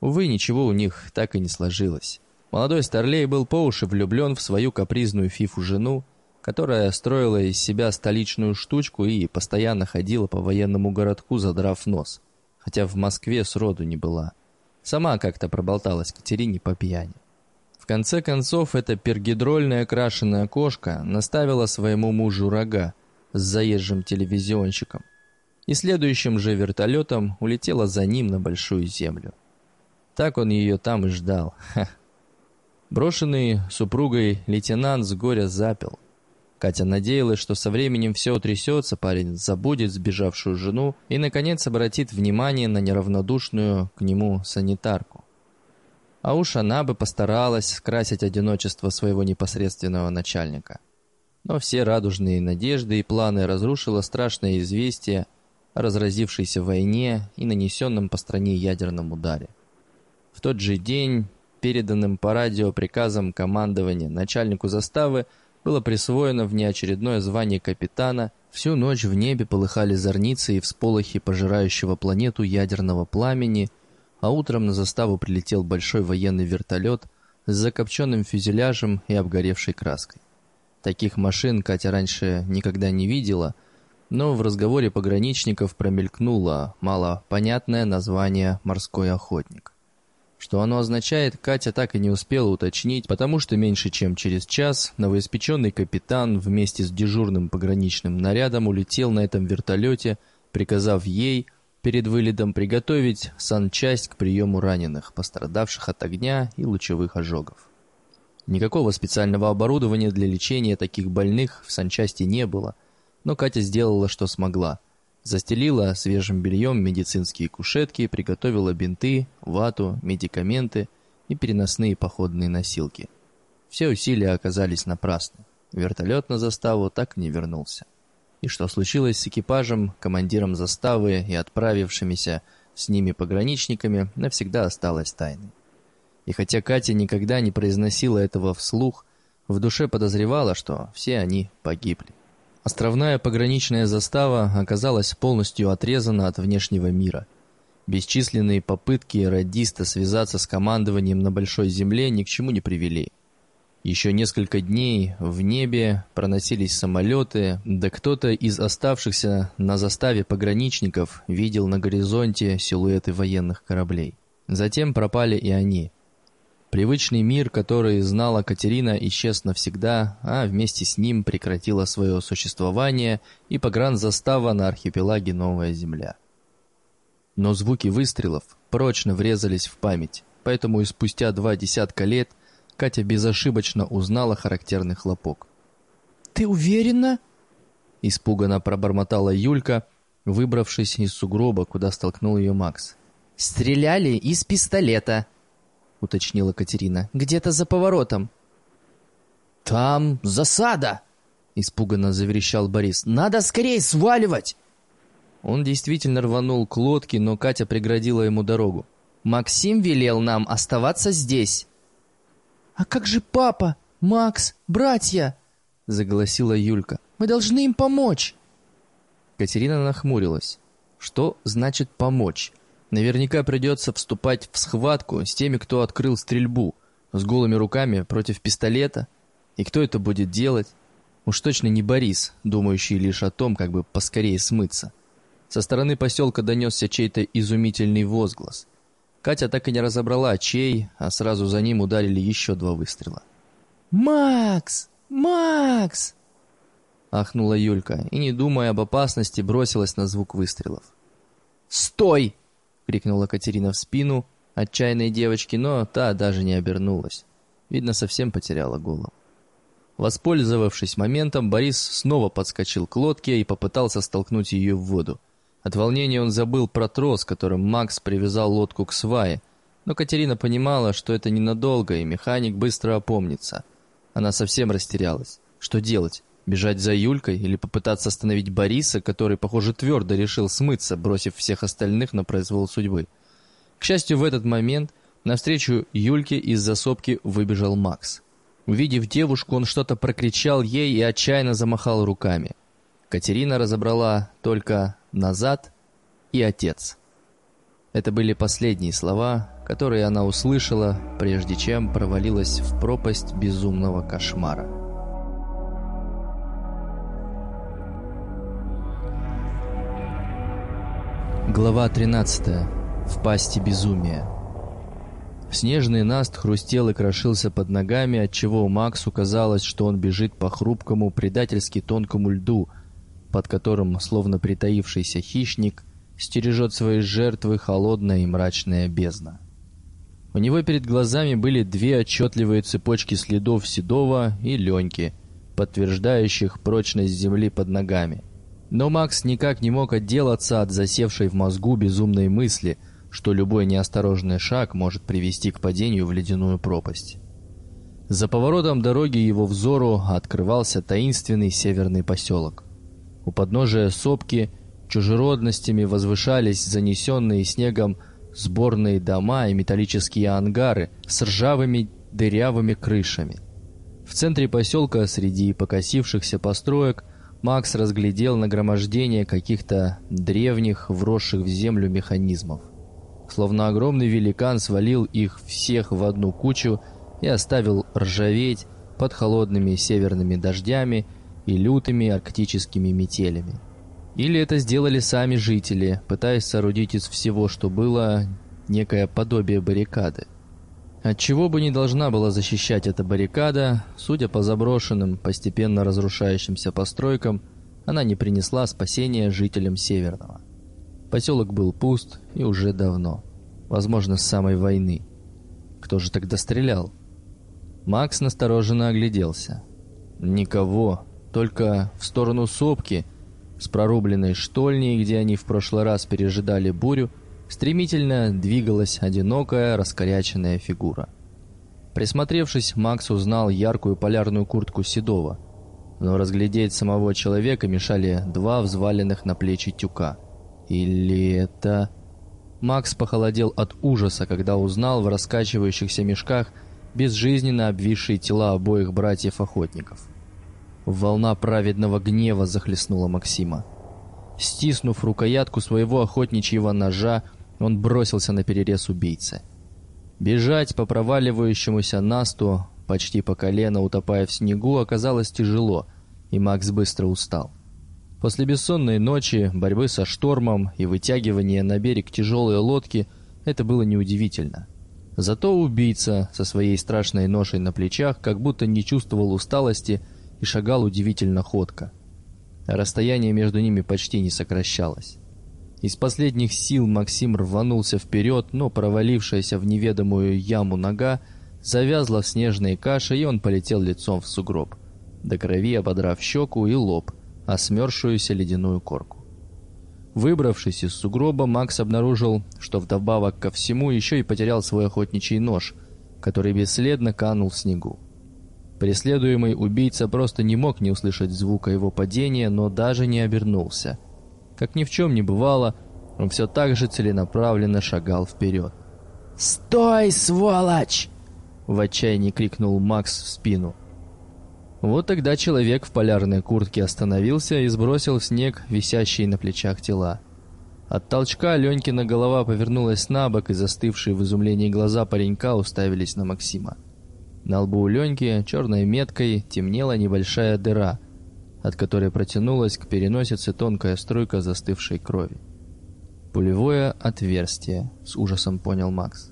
Увы, ничего у них так и не сложилось. Молодой Старлей был по уши влюблен в свою капризную фифу-жену, которая строила из себя столичную штучку и постоянно ходила по военному городку, задрав нос, хотя в Москве сроду не была. Сама как-то проболталась Катерине по пьяни. Конце концов, эта пергидрольная крашеная кошка наставила своему мужу рога с заезжим телевизионщиком и следующим же вертолетом улетела за ним на Большую Землю. Так он ее там и ждал. Ха. Брошенный супругой лейтенант с горя запил. Катя надеялась, что со временем все утрясется, парень забудет сбежавшую жену и, наконец, обратит внимание на неравнодушную к нему санитарку. А уж она бы постаралась скрасить одиночество своего непосредственного начальника. Но все радужные надежды и планы разрушило страшное известие о разразившейся войне и нанесенном по стране ядерном ударе. В тот же день, переданным по радио приказом командования начальнику заставы, было присвоено внеочередное звание капитана, всю ночь в небе полыхали зорницы и всполохи пожирающего планету ядерного пламени, а утром на заставу прилетел большой военный вертолет с закопченным фюзеляжем и обгоревшей краской. Таких машин Катя раньше никогда не видела, но в разговоре пограничников промелькнуло малопонятное название «морской охотник». Что оно означает, Катя так и не успела уточнить, потому что меньше чем через час новоиспеченный капитан вместе с дежурным пограничным нарядом улетел на этом вертолете, приказав ей перед вылетом приготовить санчасть к приему раненых, пострадавших от огня и лучевых ожогов. Никакого специального оборудования для лечения таких больных в санчасти не было, но Катя сделала, что смогла – Застелила свежим бельем медицинские кушетки, приготовила бинты, вату, медикаменты и переносные походные носилки. Все усилия оказались напрасны. Вертолет на заставу так и не вернулся. И что случилось с экипажем, командиром заставы и отправившимися с ними пограничниками, навсегда осталось тайной. И хотя Катя никогда не произносила этого вслух, в душе подозревала, что все они погибли. Островная пограничная застава оказалась полностью отрезана от внешнего мира. Бесчисленные попытки радиста связаться с командованием на Большой Земле ни к чему не привели. Еще несколько дней в небе проносились самолеты, да кто-то из оставшихся на заставе пограничников видел на горизонте силуэты военных кораблей. Затем пропали и они – Привычный мир, который знала Катерина, исчез навсегда, а вместе с ним прекратила свое существование и погранзастава на архипелаге Новая Земля. Но звуки выстрелов прочно врезались в память, поэтому и спустя два десятка лет Катя безошибочно узнала характерный хлопок. «Ты уверена?» Испуганно пробормотала Юлька, выбравшись из сугроба, куда столкнул ее Макс. «Стреляли из пистолета», — уточнила Катерина. «Где-то за поворотом». «Там засада!» — испуганно заверещал Борис. «Надо скорее сваливать!» Он действительно рванул к лодке, но Катя преградила ему дорогу. «Максим велел нам оставаться здесь». «А как же папа, Макс, братья?» — заголосила Юлька. «Мы должны им помочь!» Катерина нахмурилась. «Что значит помочь?» Наверняка придется вступать в схватку с теми, кто открыл стрельбу, с голыми руками против пистолета. И кто это будет делать? Уж точно не Борис, думающий лишь о том, как бы поскорее смыться. Со стороны поселка донесся чей-то изумительный возглас. Катя так и не разобрала, чей, а сразу за ним ударили еще два выстрела. «Макс! Макс!» Ахнула Юлька и, не думая об опасности, бросилась на звук выстрелов. «Стой!» — крикнула Катерина в спину отчаянной девочки, но та даже не обернулась. Видно, совсем потеряла голову. Воспользовавшись моментом, Борис снова подскочил к лодке и попытался столкнуть ее в воду. От волнения он забыл про трос, которым Макс привязал лодку к свае, но Катерина понимала, что это ненадолго, и механик быстро опомнится. Она совсем растерялась. Что делать? Бежать за Юлькой или попытаться остановить Бориса, который, похоже, твердо решил смыться, бросив всех остальных на произвол судьбы. К счастью, в этот момент навстречу Юльке из засопки выбежал Макс. Увидев девушку, он что-то прокричал ей и отчаянно замахал руками. Катерина разобрала только «назад» и «отец». Это были последние слова, которые она услышала, прежде чем провалилась в пропасть безумного кошмара. Глава 13. В пасти безумия. Снежный наст хрустел и крошился под ногами, отчего Максу казалось, что он бежит по хрупкому, предательски тонкому льду, под которым, словно притаившийся хищник, стережет свои жертвы холодная и мрачная бездна. У него перед глазами были две отчетливые цепочки следов Седова и Леньки, подтверждающих прочность земли под ногами. Но Макс никак не мог отделаться от засевшей в мозгу безумной мысли, что любой неосторожный шаг может привести к падению в ледяную пропасть. За поворотом дороги его взору открывался таинственный северный поселок. У подножия сопки чужеродностями возвышались занесенные снегом сборные дома и металлические ангары с ржавыми дырявыми крышами. В центре поселка среди покосившихся построек Макс разглядел нагромождение каких-то древних, вросших в землю механизмов. Словно огромный великан свалил их всех в одну кучу и оставил ржаветь под холодными северными дождями и лютыми арктическими метелями. Или это сделали сами жители, пытаясь соорудить из всего, что было, некое подобие баррикады. От чего бы не должна была защищать эта баррикада, судя по заброшенным, постепенно разрушающимся постройкам, она не принесла спасения жителям Северного. Поселок был пуст и уже давно, возможно, с самой войны. Кто же тогда стрелял? Макс настороженно огляделся. Никого, только в сторону сопки, с прорубленной штольней, где они в прошлый раз пережидали бурю, стремительно двигалась одинокая раскоряченная фигура. Присмотревшись, Макс узнал яркую полярную куртку Седова, но разглядеть самого человека мешали два взваленных на плечи тюка. Или это... Макс похолодел от ужаса, когда узнал в раскачивающихся мешках безжизненно обвисшие тела обоих братьев-охотников. Волна праведного гнева захлестнула Максима. Стиснув рукоятку своего охотничьего ножа, он бросился на перерез убийцы. Бежать по проваливающемуся насту, почти по колено утопая в снегу, оказалось тяжело, и Макс быстро устал. После бессонной ночи, борьбы со штормом и вытягивания на берег тяжелой лодки это было неудивительно. Зато убийца со своей страшной ношей на плечах как будто не чувствовал усталости и шагал удивительно ходко. Расстояние между ними почти не сокращалось. Из последних сил Максим рванулся вперед, но провалившаяся в неведомую яму нога завязла в снежной каше, и он полетел лицом в сугроб, до крови ободрав щеку и лоб, а смерзшуюся ледяную корку. Выбравшись из сугроба, Макс обнаружил, что вдобавок ко всему еще и потерял свой охотничий нож, который бесследно канул в снегу. Преследуемый убийца просто не мог не услышать звука его падения, но даже не обернулся – как ни в чем не бывало, он все так же целенаправленно шагал вперед. «Стой, сволочь!» — в отчаянии крикнул Макс в спину. Вот тогда человек в полярной куртке остановился и сбросил в снег висящие на плечах тела. От толчка Ленькина голова повернулась на бок, и застывшие в изумлении глаза паренька уставились на Максима. На лбу у Леньки черной меткой темнела небольшая дыра — от которой протянулась к переносице тонкая струйка застывшей крови. «Пулевое отверстие», — с ужасом понял Макс.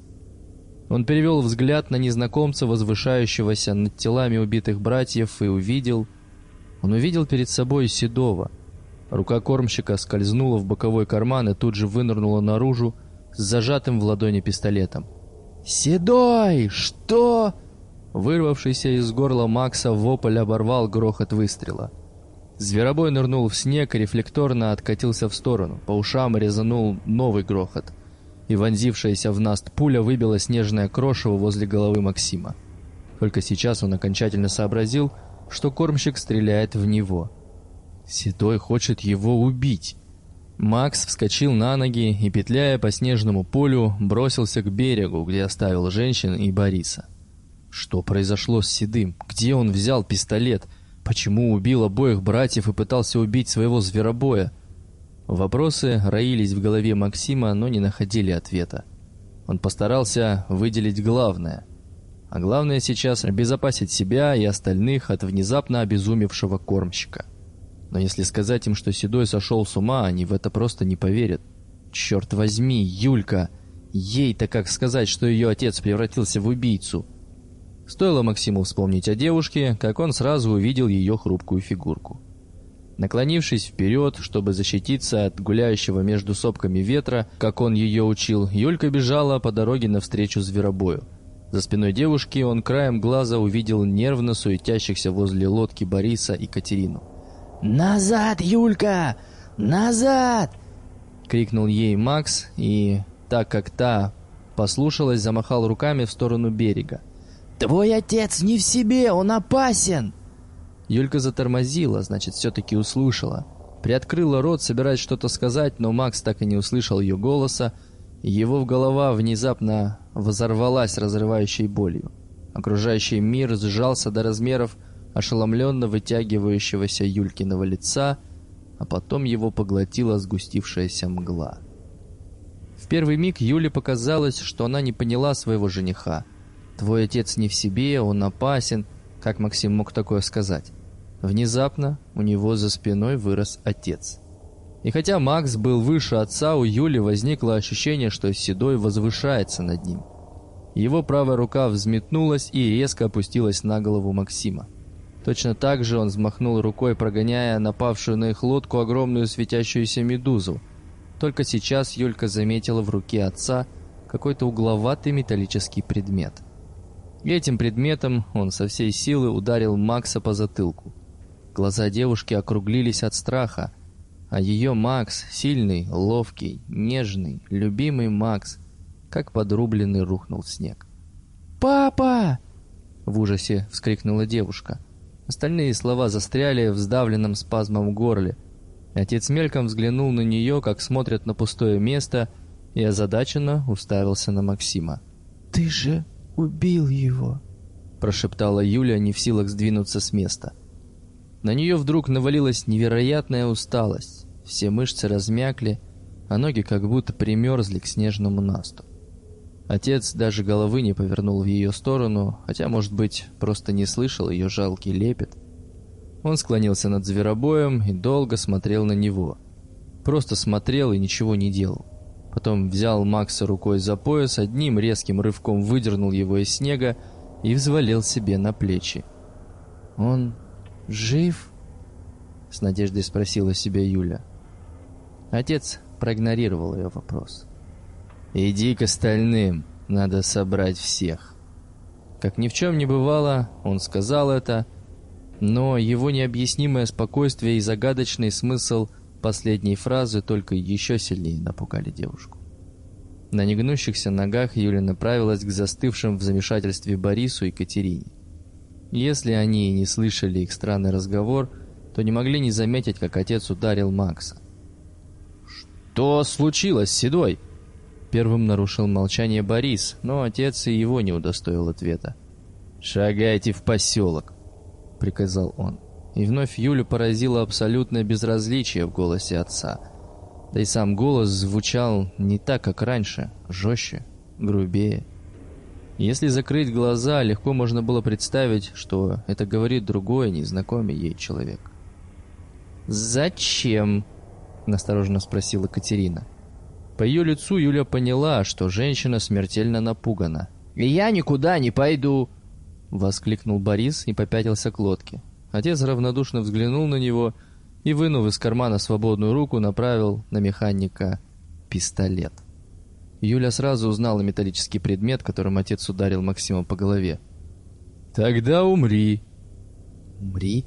Он перевел взгляд на незнакомца, возвышающегося над телами убитых братьев, и увидел... Он увидел перед собой Седова. Рука кормщика скользнула в боковой карман и тут же вынырнула наружу с зажатым в ладони пистолетом. «Седой! Что?» Вырвавшийся из горла Макса вопль оборвал грохот выстрела. Зверобой нырнул в снег и рефлекторно откатился в сторону. По ушам резанул новый грохот. И вонзившаяся в наст пуля выбила снежное крошево возле головы Максима. Только сейчас он окончательно сообразил, что кормщик стреляет в него. Седой хочет его убить. Макс вскочил на ноги и, петляя по снежному полю, бросился к берегу, где оставил женщин и Бориса. Что произошло с Седым? Где он взял пистолет? — Почему убил обоих братьев и пытался убить своего зверобоя? Вопросы роились в голове Максима, но не находили ответа. Он постарался выделить главное. А главное сейчас обезопасить себя и остальных от внезапно обезумевшего кормщика. Но если сказать им, что Седой сошел с ума, они в это просто не поверят. Черт возьми, Юлька! Ей-то как сказать, что ее отец превратился в убийцу? Стоило Максиму вспомнить о девушке, как он сразу увидел ее хрупкую фигурку. Наклонившись вперед, чтобы защититься от гуляющего между сопками ветра, как он ее учил, Юлька бежала по дороге навстречу зверобою. За спиной девушки он краем глаза увидел нервно суетящихся возле лодки Бориса и Катерину. «Назад, Юлька! Назад!» — крикнул ей Макс, и, так как та послушалась, замахал руками в сторону берега. «Твой отец не в себе, он опасен!» Юлька затормозила, значит, все-таки услышала. Приоткрыла рот, собираясь что-то сказать, но Макс так и не услышал ее голоса, его голова внезапно взорвалась разрывающей болью. Окружающий мир сжался до размеров ошеломленно вытягивающегося Юлькиного лица, а потом его поглотила сгустившаяся мгла. В первый миг Юле показалось, что она не поняла своего жениха. «Твой отец не в себе, он опасен», как Максим мог такое сказать? Внезапно у него за спиной вырос отец. И хотя Макс был выше отца, у Юли возникло ощущение, что Седой возвышается над ним. Его правая рука взметнулась и резко опустилась на голову Максима. Точно так же он взмахнул рукой, прогоняя напавшую на их лодку огромную светящуюся медузу. Только сейчас Юлька заметила в руке отца какой-то угловатый металлический предмет. Этим предметом он со всей силы ударил Макса по затылку. Глаза девушки округлились от страха, а ее Макс, сильный, ловкий, нежный, любимый Макс, как подрубленный рухнул в снег. «Папа!» — в ужасе вскрикнула девушка. Остальные слова застряли в сдавленном спазмом горле. Отец мельком взглянул на нее, как смотрят на пустое место, и озадаченно уставился на Максима. «Ты же убил его!» — прошептала Юля, не в силах сдвинуться с места. На нее вдруг навалилась невероятная усталость. Все мышцы размякли, а ноги как будто примерзли к снежному насту. Отец даже головы не повернул в ее сторону, хотя, может быть, просто не слышал ее жалкий лепет. Он склонился над зверобоем и долго смотрел на него. Просто смотрел и ничего не делал. Потом взял Макса рукой за пояс, одним резким рывком выдернул его из снега и взвалил себе на плечи. Он жив?» — с надеждой спросила себя Юля. Отец проигнорировал ее вопрос. «Иди к остальным, надо собрать всех». Как ни в чем не бывало, он сказал это, но его необъяснимое спокойствие и загадочный смысл последней фразы только еще сильнее напугали девушку. На негнущихся ногах Юля направилась к застывшим в замешательстве Борису и Катерине. Если они не слышали их странный разговор, то не могли не заметить, как отец ударил Макса. «Что случилось, Седой?» Первым нарушил молчание Борис, но отец и его не удостоил ответа. «Шагайте в поселок», — приказал он. И вновь Юлю поразило абсолютное безразличие в голосе отца. Да и сам голос звучал не так, как раньше, жестче, грубее. Если закрыть глаза, легко можно было представить, что это говорит другой, незнакомый ей человек. «Зачем?» – настороженно спросила Катерина. По ее лицу Юля поняла, что женщина смертельно напугана. «Я никуда не пойду!» – воскликнул Борис и попятился к лодке. Отец равнодушно взглянул на него и, вынув из кармана свободную руку, направил на механика пистолет. Юля сразу узнала металлический предмет, которым отец ударил Максима по голове. «Тогда умри!» «Умри?»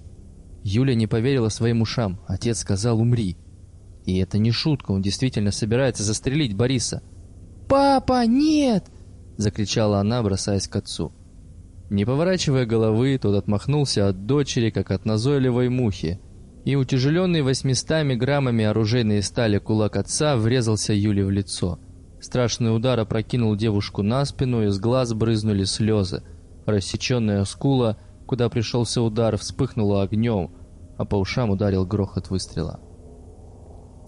Юля не поверила своим ушам. Отец сказал «умри». И это не шутка, он действительно собирается застрелить Бориса. «Папа, нет!» — закричала она, бросаясь к отцу. Не поворачивая головы, тот отмахнулся от дочери, как от назойливой мухи, и утяжеленный восьмистами граммами оружейной стали кулак отца врезался Юле в лицо — Страшный удар опрокинул девушку на спину, из глаз брызнули слезы. Рассеченная скула, куда пришелся удар, вспыхнула огнем, а по ушам ударил грохот выстрела.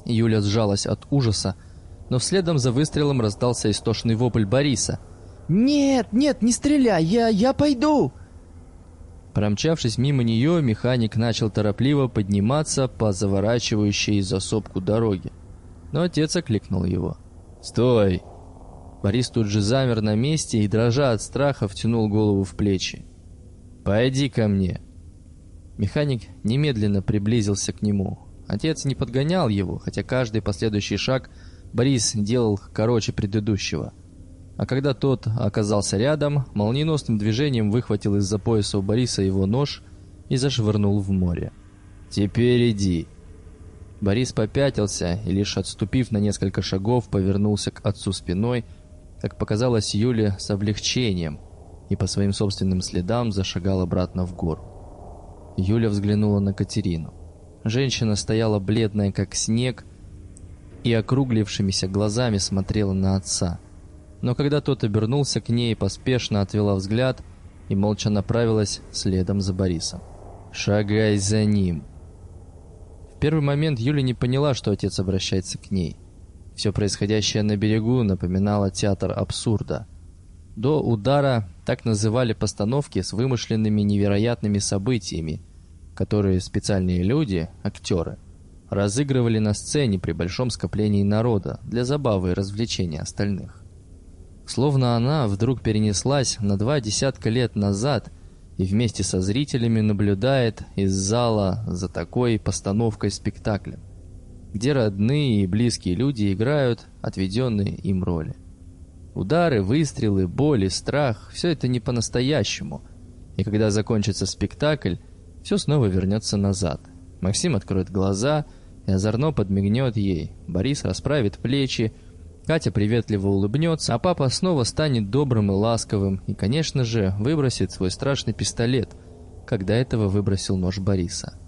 Юля сжалась от ужаса, но следом за выстрелом раздался истошный вопль Бориса. «Нет, нет, не стреляй, я, я пойду!» Промчавшись мимо нее, механик начал торопливо подниматься по заворачивающей засопку дороги. Но отец окликнул его. «Стой!» Борис тут же замер на месте и, дрожа от страха, втянул голову в плечи. «Пойди ко мне!» Механик немедленно приблизился к нему. Отец не подгонял его, хотя каждый последующий шаг Борис делал короче предыдущего. А когда тот оказался рядом, молниеносным движением выхватил из-за пояса у Бориса его нож и зашвырнул в море. «Теперь иди!» Борис попятился и, лишь отступив на несколько шагов, повернулся к отцу спиной, как показалось Юле с облегчением, и по своим собственным следам зашагал обратно в гору. Юля взглянула на Катерину. Женщина стояла бледная, как снег, и округлившимися глазами смотрела на отца. Но когда тот обернулся к ней, поспешно отвела взгляд и молча направилась следом за Борисом. «Шагай за ним!» В первый момент Юля не поняла, что отец обращается к ней. Все происходящее на берегу напоминало театр абсурда. До удара так называли постановки с вымышленными невероятными событиями, которые специальные люди, актеры, разыгрывали на сцене при большом скоплении народа для забавы и развлечения остальных. Словно она вдруг перенеслась на два десятка лет назад и вместе со зрителями наблюдает из зала за такой постановкой спектакля, где родные и близкие люди играют отведенные им роли. Удары, выстрелы, боли, страх – все это не по-настоящему. И когда закончится спектакль, все снова вернется назад. Максим откроет глаза и озорно подмигнет ей. Борис расправит плечи, Катя приветливо улыбнется, а папа снова станет добрым и ласковым и, конечно же, выбросит свой страшный пистолет, когда этого выбросил нож Бориса.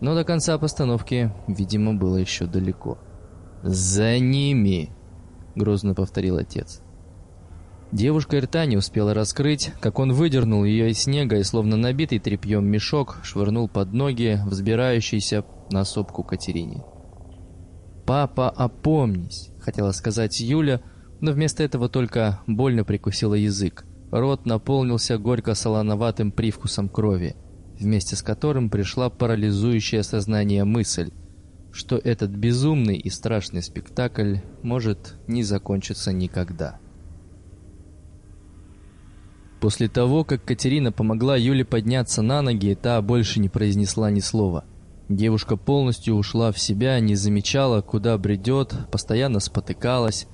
Но до конца постановки, видимо, было еще далеко. «За ними!» — грозно повторил отец. Девушка рта не успела раскрыть, как он выдернул ее из снега и, словно набитый тряпьем мешок, швырнул под ноги взбирающейся на сопку Катерине. «Папа, опомнись!» — хотела сказать Юля, но вместо этого только больно прикусила язык. Рот наполнился горько-солоноватым привкусом крови, вместе с которым пришла парализующее сознание мысль, что этот безумный и страшный спектакль может не закончиться никогда. После того, как Катерина помогла Юле подняться на ноги, та больше не произнесла ни слова. Девушка полностью ушла в себя, не замечала, куда бредет, постоянно спотыкалась,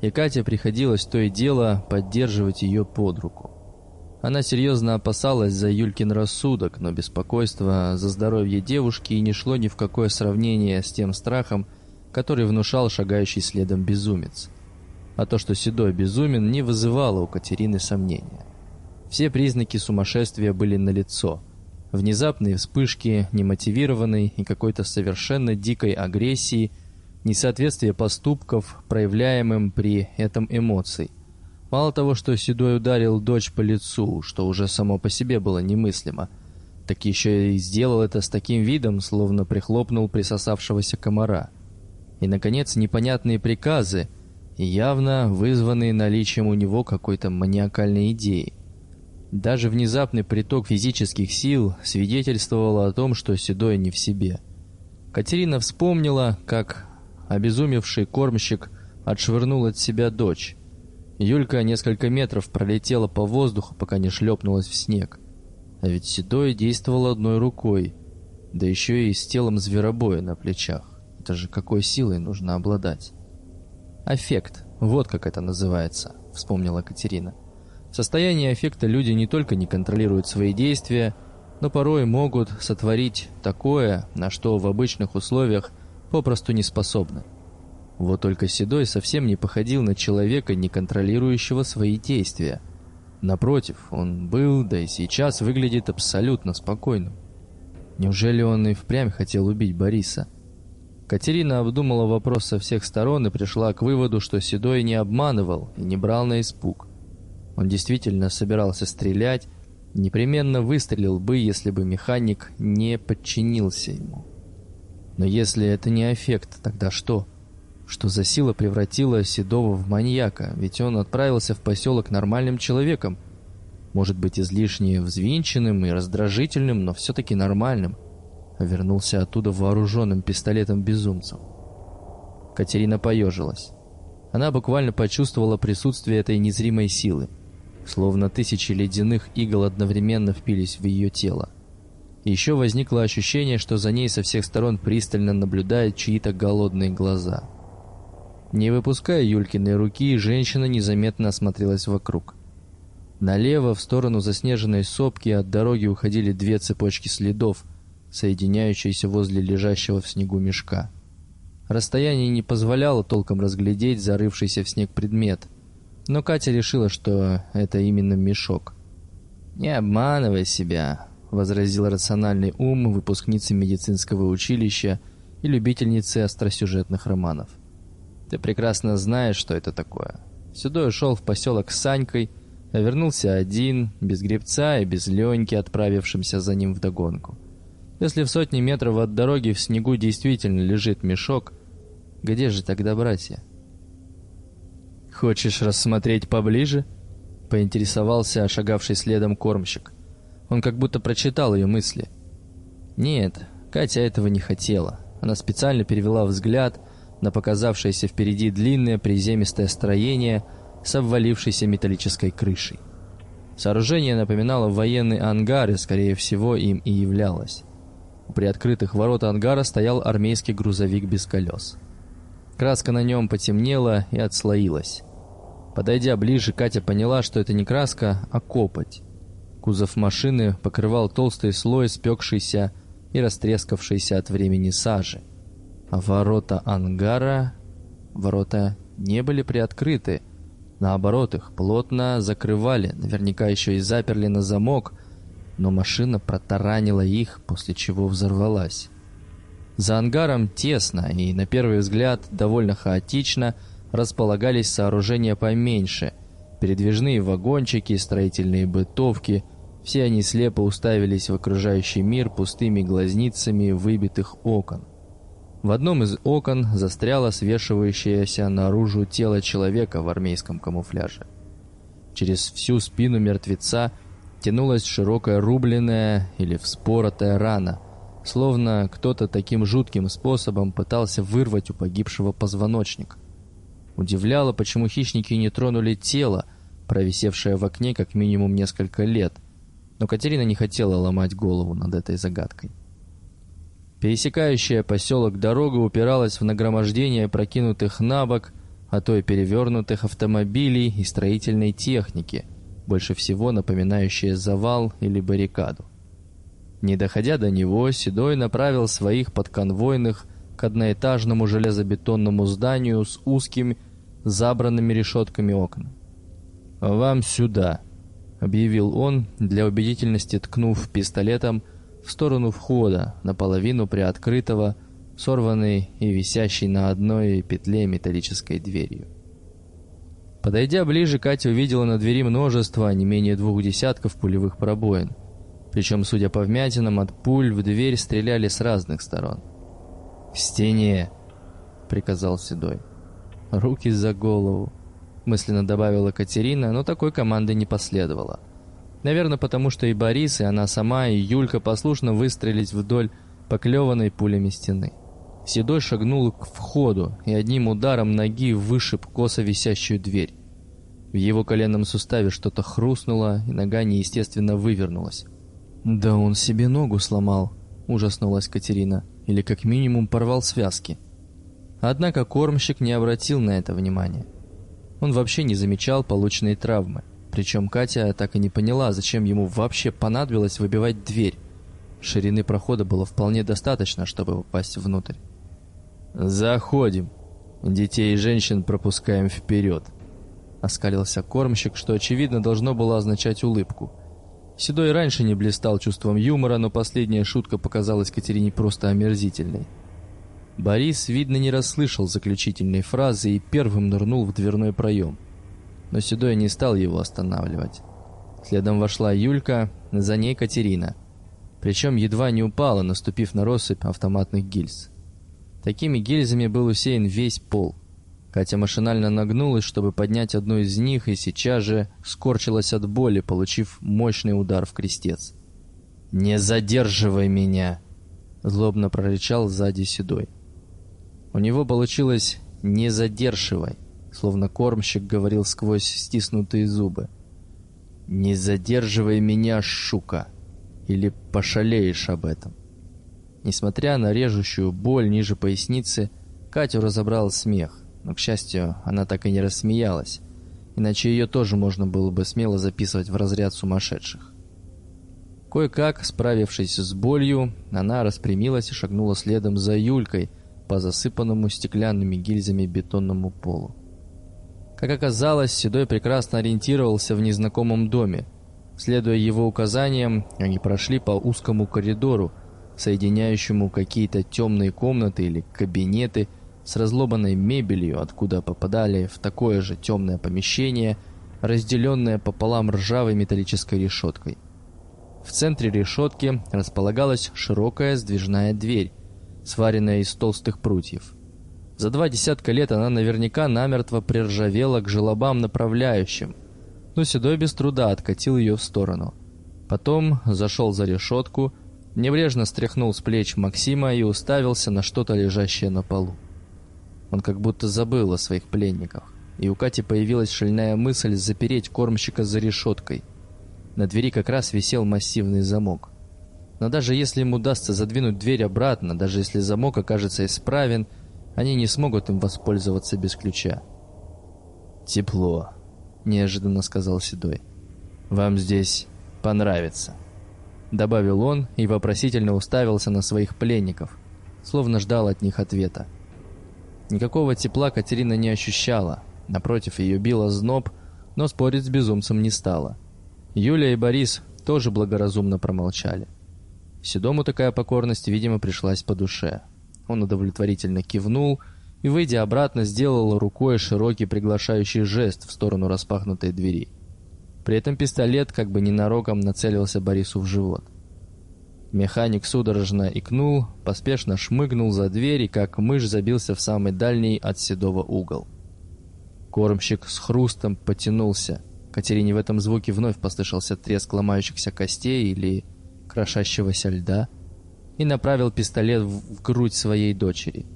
и Кате приходилось то и дело поддерживать ее под руку. Она серьезно опасалась за Юлькин рассудок, но беспокойство за здоровье девушки и не шло ни в какое сравнение с тем страхом, который внушал шагающий следом безумец. А то, что Седой безумен, не вызывало у Катерины сомнения. Все признаки сумасшествия были налицо – Внезапные вспышки немотивированной и какой-то совершенно дикой агрессии, несоответствие поступков, проявляемым при этом эмоций. Мало того, что Седой ударил дочь по лицу, что уже само по себе было немыслимо, так еще и сделал это с таким видом, словно прихлопнул присосавшегося комара. И, наконец, непонятные приказы, явно вызванные наличием у него какой-то маниакальной идеи – даже внезапный приток физических сил свидетельствовал о том, что Седой не в себе. Катерина вспомнила, как обезумевший кормщик отшвырнул от себя дочь. Юлька несколько метров пролетела по воздуху, пока не шлепнулась в снег. А ведь Седой действовал одной рукой, да еще и с телом зверобоя на плечах. Это же какой силой нужно обладать? «Аффект, вот как это называется», — вспомнила Катерина. В состоянии аффекта люди не только не контролируют свои действия, но порой могут сотворить такое, на что в обычных условиях попросту не способны. Вот только Седой совсем не походил на человека, не контролирующего свои действия. Напротив, он был, да и сейчас выглядит абсолютно спокойным. Неужели он и впрямь хотел убить Бориса? Катерина обдумала вопрос со всех сторон и пришла к выводу, что Седой не обманывал и не брал на испуг. Он действительно собирался стрелять, непременно выстрелил бы, если бы механик не подчинился ему. Но если это не эффект, тогда что? Что за сила превратила Седова в маньяка? Ведь он отправился в поселок нормальным человеком. Может быть, излишне взвинченным и раздражительным, но все-таки нормальным. А вернулся оттуда вооруженным пистолетом безумцев. Катерина поежилась. Она буквально почувствовала присутствие этой незримой силы словно тысячи ледяных игл одновременно впились в ее тело. Еще возникло ощущение, что за ней со всех сторон пристально наблюдают чьи-то голодные глаза. Не выпуская Юлькиной руки, женщина незаметно осмотрелась вокруг. Налево, в сторону заснеженной сопки, от дороги уходили две цепочки следов, соединяющиеся возле лежащего в снегу мешка. Расстояние не позволяло толком разглядеть зарывшийся в снег предмет, но Катя решила, что это именно мешок. «Не обманывай себя», — возразил рациональный ум выпускницы медицинского училища и любительницы остросюжетных романов. Ты прекрасно знаешь, что это такое. Седой ушел в поселок с Санькой, а вернулся один, без гребца и без Леньки, отправившимся за ним вдогонку. Если в сотни метров от дороги в снегу действительно лежит мешок, где же тогда братья? «Хочешь рассмотреть поближе?» — поинтересовался шагавший следом кормщик. Он как будто прочитал ее мысли. Нет, Катя этого не хотела. Она специально перевела взгляд на показавшееся впереди длинное приземистое строение с обвалившейся металлической крышей. Сооружение напоминало военный ангар, и, скорее всего, им и являлось. У приоткрытых ворот ангара стоял армейский грузовик без колес. Краска на нем потемнела и отслоилась. Подойдя ближе, Катя поняла, что это не краска, а копоть. Кузов машины покрывал толстый слой спекшейся и растрескавшейся от времени сажи. А ворота ангара... Ворота не были приоткрыты. Наоборот, их плотно закрывали, наверняка еще и заперли на замок, но машина протаранила их, после чего взорвалась. За ангаром тесно и, на первый взгляд, довольно хаотично располагались сооружения поменьше, передвижные вагончики, строительные бытовки – все они слепо уставились в окружающий мир пустыми глазницами выбитых окон. В одном из окон застряло свешивающееся наружу тело человека в армейском камуфляже. Через всю спину мертвеца тянулась широкая рубленная или вспоротая рана, словно кто-то таким жутким способом пытался вырвать у погибшего позвоночник. Удивляло, почему хищники не тронули тело, провисевшее в окне как минимум несколько лет, но Катерина не хотела ломать голову над этой загадкой. Пересекающая поселок дорога упиралась в нагромождение прокинутых на бок, а то и перевернутых автомобилей и строительной техники, больше всего напоминающие завал или баррикаду. Не доходя до него, Седой направил своих подконвойных к одноэтажному железобетонному зданию с узкими, забранными решетками окон. «Вам сюда», — объявил он, для убедительности ткнув пистолетом в сторону входа, наполовину приоткрытого, сорванной и висящей на одной петле металлической дверью. Подойдя ближе, Катя увидела на двери множество, не менее двух десятков пулевых пробоин. Причем, судя по вмятинам, от пуль в дверь стреляли с разных сторон. «К стене!» — приказал Седой. «Руки за голову!» мысленно добавила Катерина, но такой команды не последовало. Наверное, потому что и Борис, и она сама, и Юлька послушно выстрелились вдоль поклеванной пулями стены. Седой шагнул к входу и одним ударом ноги вышиб косо висящую дверь. В его коленном суставе что-то хрустнуло, и нога неестественно вывернулась. «Да он себе ногу сломал», — ужаснулась Катерина, «или как минимум порвал связки». Однако кормщик не обратил на это внимания. Он вообще не замечал полученные травмы. Причем Катя так и не поняла, зачем ему вообще понадобилось выбивать дверь. Ширины прохода было вполне достаточно, чтобы попасть внутрь. «Заходим. Детей и женщин пропускаем вперед», — оскалился кормщик, что, очевидно, должно было означать улыбку. Седой раньше не блистал чувством юмора, но последняя шутка показалась Катерине просто омерзительной. Борис, видно, не расслышал заключительной фразы и первым нырнул в дверной проем. Но Седой не стал его останавливать. Следом вошла Юлька, за ней Катерина. Причем едва не упала, наступив на россыпь автоматных гильз. Такими гильзами был усеян весь пол. Катя машинально нагнулась, чтобы поднять одну из них, и сейчас же скорчилась от боли, получив мощный удар в крестец. «Не задерживай меня!» — злобно прорычал сзади Седой. У него получилось «не задерживай», словно кормщик говорил сквозь стиснутые зубы. «Не задерживай меня, шука, или пошалеешь об этом». Несмотря на режущую боль ниже поясницы, Катю разобрал смех. Но, к счастью, она так и не рассмеялась, иначе ее тоже можно было бы смело записывать в разряд сумасшедших. Кое-как, справившись с болью, она распрямилась и шагнула следом за Юлькой по засыпанному стеклянными гильзами бетонному полу. Как оказалось, Седой прекрасно ориентировался в незнакомом доме. Следуя его указаниям, они прошли по узкому коридору, соединяющему какие-то темные комнаты или кабинеты с разлобанной мебелью, откуда попадали в такое же темное помещение, разделенное пополам ржавой металлической решеткой. В центре решетки располагалась широкая сдвижная дверь, сваренная из толстых прутьев. За два десятка лет она наверняка намертво приржавела к желобам направляющим, но Седой без труда откатил ее в сторону. Потом зашел за решетку, небрежно стряхнул с плеч Максима и уставился на что-то лежащее на полу. Он как будто забыл о своих пленниках, и у Кати появилась шальная мысль запереть кормщика за решеткой – на двери как раз висел массивный замок. Но даже если им удастся задвинуть дверь обратно, даже если замок окажется исправен, они не смогут им воспользоваться без ключа. «Тепло», — неожиданно сказал Седой. «Вам здесь понравится», — добавил он и вопросительно уставился на своих пленников, словно ждал от них ответа. Никакого тепла Катерина не ощущала, напротив, ее било зноб, но спорить с безумцем не стала. Юля и Борис тоже благоразумно промолчали. Седому такая покорность, видимо, пришлась по душе. Он удовлетворительно кивнул и, выйдя обратно, сделал рукой широкий приглашающий жест в сторону распахнутой двери. При этом пистолет как бы ненароком нацелился Борису в живот. Механик судорожно икнул, поспешно шмыгнул за дверь и как мышь забился в самый дальний от Седова угол. Кормщик с хрустом потянулся – Катерине в этом звуке вновь послышался треск ломающихся костей или крошащегося льда и направил пистолет в грудь своей дочери.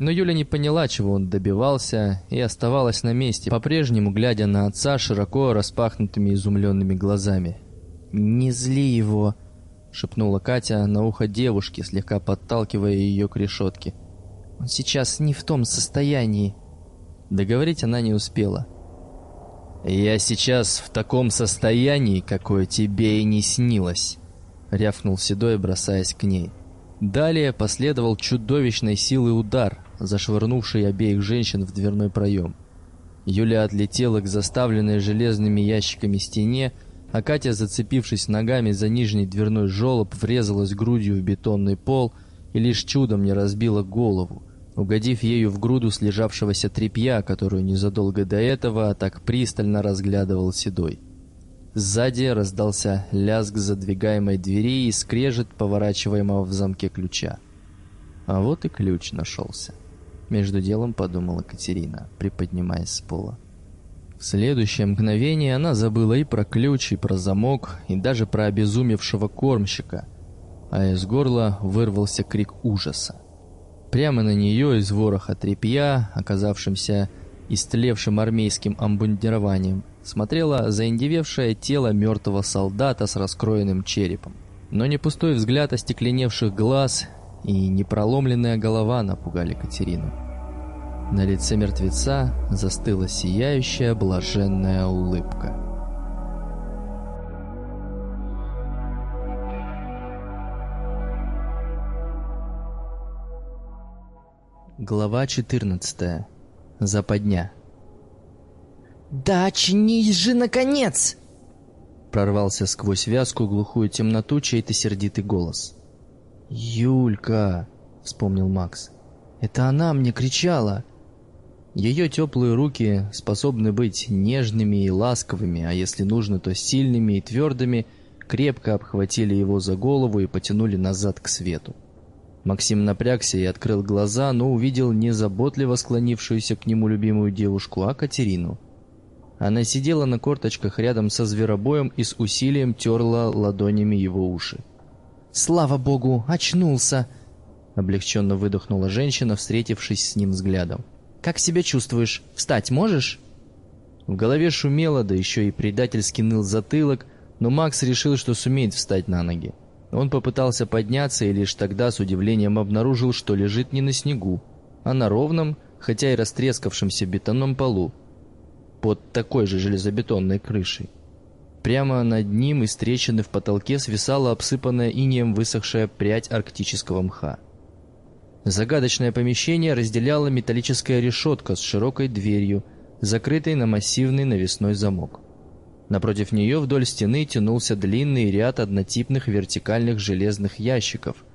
Но Юля не поняла, чего он добивался, и оставалась на месте, по-прежнему глядя на отца широко распахнутыми изумленными глазами. «Не зли его!» — шепнула Катя на ухо девушки, слегка подталкивая ее к решетке. «Он сейчас не в том состоянии». Договорить она не успела. «Я сейчас в таком состоянии, какое тебе и не снилось», — рявкнул Седой, бросаясь к ней. Далее последовал чудовищной силы удар, зашвырнувший обеих женщин в дверной проем. Юля отлетела к заставленной железными ящиками стене, а Катя, зацепившись ногами за нижний дверной желоб, врезалась грудью в бетонный пол и лишь чудом не разбила голову угодив ею в груду слежавшегося тряпья, которую незадолго до этого так пристально разглядывал Седой. Сзади раздался лязг задвигаемой двери и скрежет поворачиваемого в замке ключа. А вот и ключ нашелся. Между делом подумала Катерина, приподнимаясь с пола. В следующее мгновение она забыла и про ключ, и про замок, и даже про обезумевшего кормщика, а из горла вырвался крик ужаса. Прямо на нее из вороха тряпья, оказавшимся истлевшим армейским амбундированием, смотрело заиндевевшее тело мертвого солдата с раскроенным черепом. Но не пустой взгляд остекленевших глаз и непроломленная голова напугали Катерину. На лице мертвеца застыла сияющая блаженная улыбка. Глава 14. Западня. «Да очнись же, наконец!» Прорвался сквозь вязкую глухую темноту чей-то сердитый голос. «Юлька!» — вспомнил Макс. «Это она мне кричала!» Ее теплые руки способны быть нежными и ласковыми, а если нужно, то сильными и твердыми, крепко обхватили его за голову и потянули назад к свету. Максим напрягся и открыл глаза, но увидел не заботливо склонившуюся к нему любимую девушку, а Катерину. Она сидела на корточках рядом со зверобоем и с усилием терла ладонями его уши. «Слава богу, очнулся!» Облегченно выдохнула женщина, встретившись с ним взглядом. «Как себя чувствуешь? Встать можешь?» В голове шумело, да еще и предательски ныл затылок, но Макс решил, что сумеет встать на ноги. Он попытался подняться и лишь тогда с удивлением обнаружил, что лежит не на снегу, а на ровном, хотя и растрескавшемся бетонном полу, под такой же железобетонной крышей. Прямо над ним из трещины в потолке свисала обсыпанная инеем высохшая прядь арктического мха. Загадочное помещение разделяла металлическая решетка с широкой дверью, закрытой на массивный навесной замок. Напротив нее вдоль стены тянулся длинный ряд однотипных вертикальных железных ящиков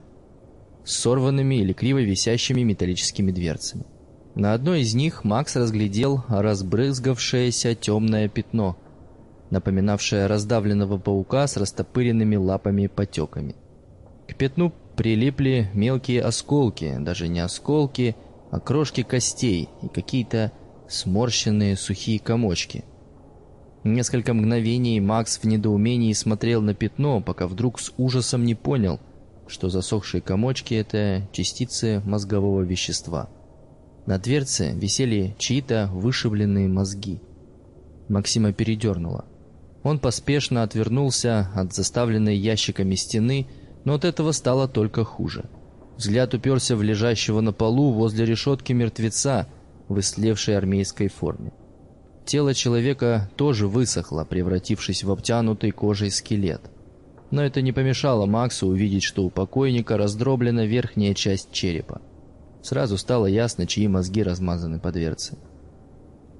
с сорванными или криво висящими металлическими дверцами. На одной из них Макс разглядел разбрызгавшееся темное пятно, напоминавшее раздавленного паука с растопыренными лапами и потеками. К пятну прилипли мелкие осколки, даже не осколки, а крошки костей и какие-то сморщенные сухие комочки. Несколько мгновений Макс в недоумении смотрел на пятно, пока вдруг с ужасом не понял, что засохшие комочки — это частицы мозгового вещества. На дверце висели чьи-то вышибленные мозги. Максима передернуло. Он поспешно отвернулся от заставленной ящиками стены, но от этого стало только хуже. Взгляд уперся в лежащего на полу возле решетки мертвеца в истлевшей армейской форме. Тело человека тоже высохло, превратившись в обтянутый кожей скелет. Но это не помешало Максу увидеть, что у покойника раздроблена верхняя часть черепа. Сразу стало ясно, чьи мозги размазаны по дверце.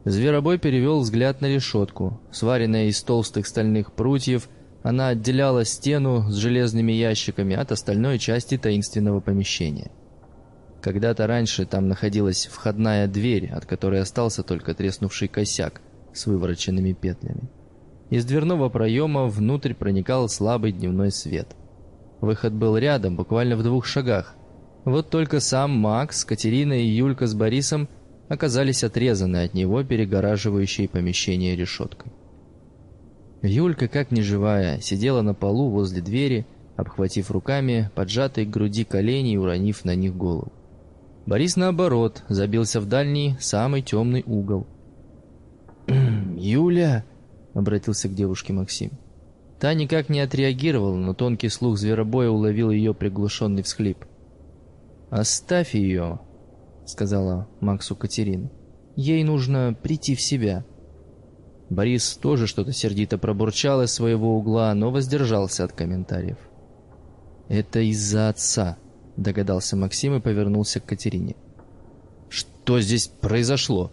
Зверобой перевел взгляд на решетку. Сваренная из толстых стальных прутьев, она отделяла стену с железными ящиками от остальной части таинственного помещения. Когда-то раньше там находилась входная дверь, от которой остался только треснувший косяк с вывороченными петлями. Из дверного проема внутрь проникал слабый дневной свет. Выход был рядом, буквально в двух шагах, вот только сам Макс, Катерина и Юлька с Борисом оказались отрезаны от него, перегораживающей помещение решеткой. Юлька, как неживая, сидела на полу возле двери, обхватив руками поджатые к груди колени и уронив на них голову. Борис, наоборот, забился в дальний, самый темный угол. «Юля!» — обратился к девушке Максим. Та никак не отреагировала, но тонкий слух зверобоя уловил ее приглушенный всхлип. «Оставь ее», — сказала Максу Катерина. «Ей нужно прийти в себя». Борис тоже что-то сердито пробурчал из своего угла, но воздержался от комментариев. «Это из-за отца», — догадался Максим и повернулся к Катерине. «Что здесь произошло?»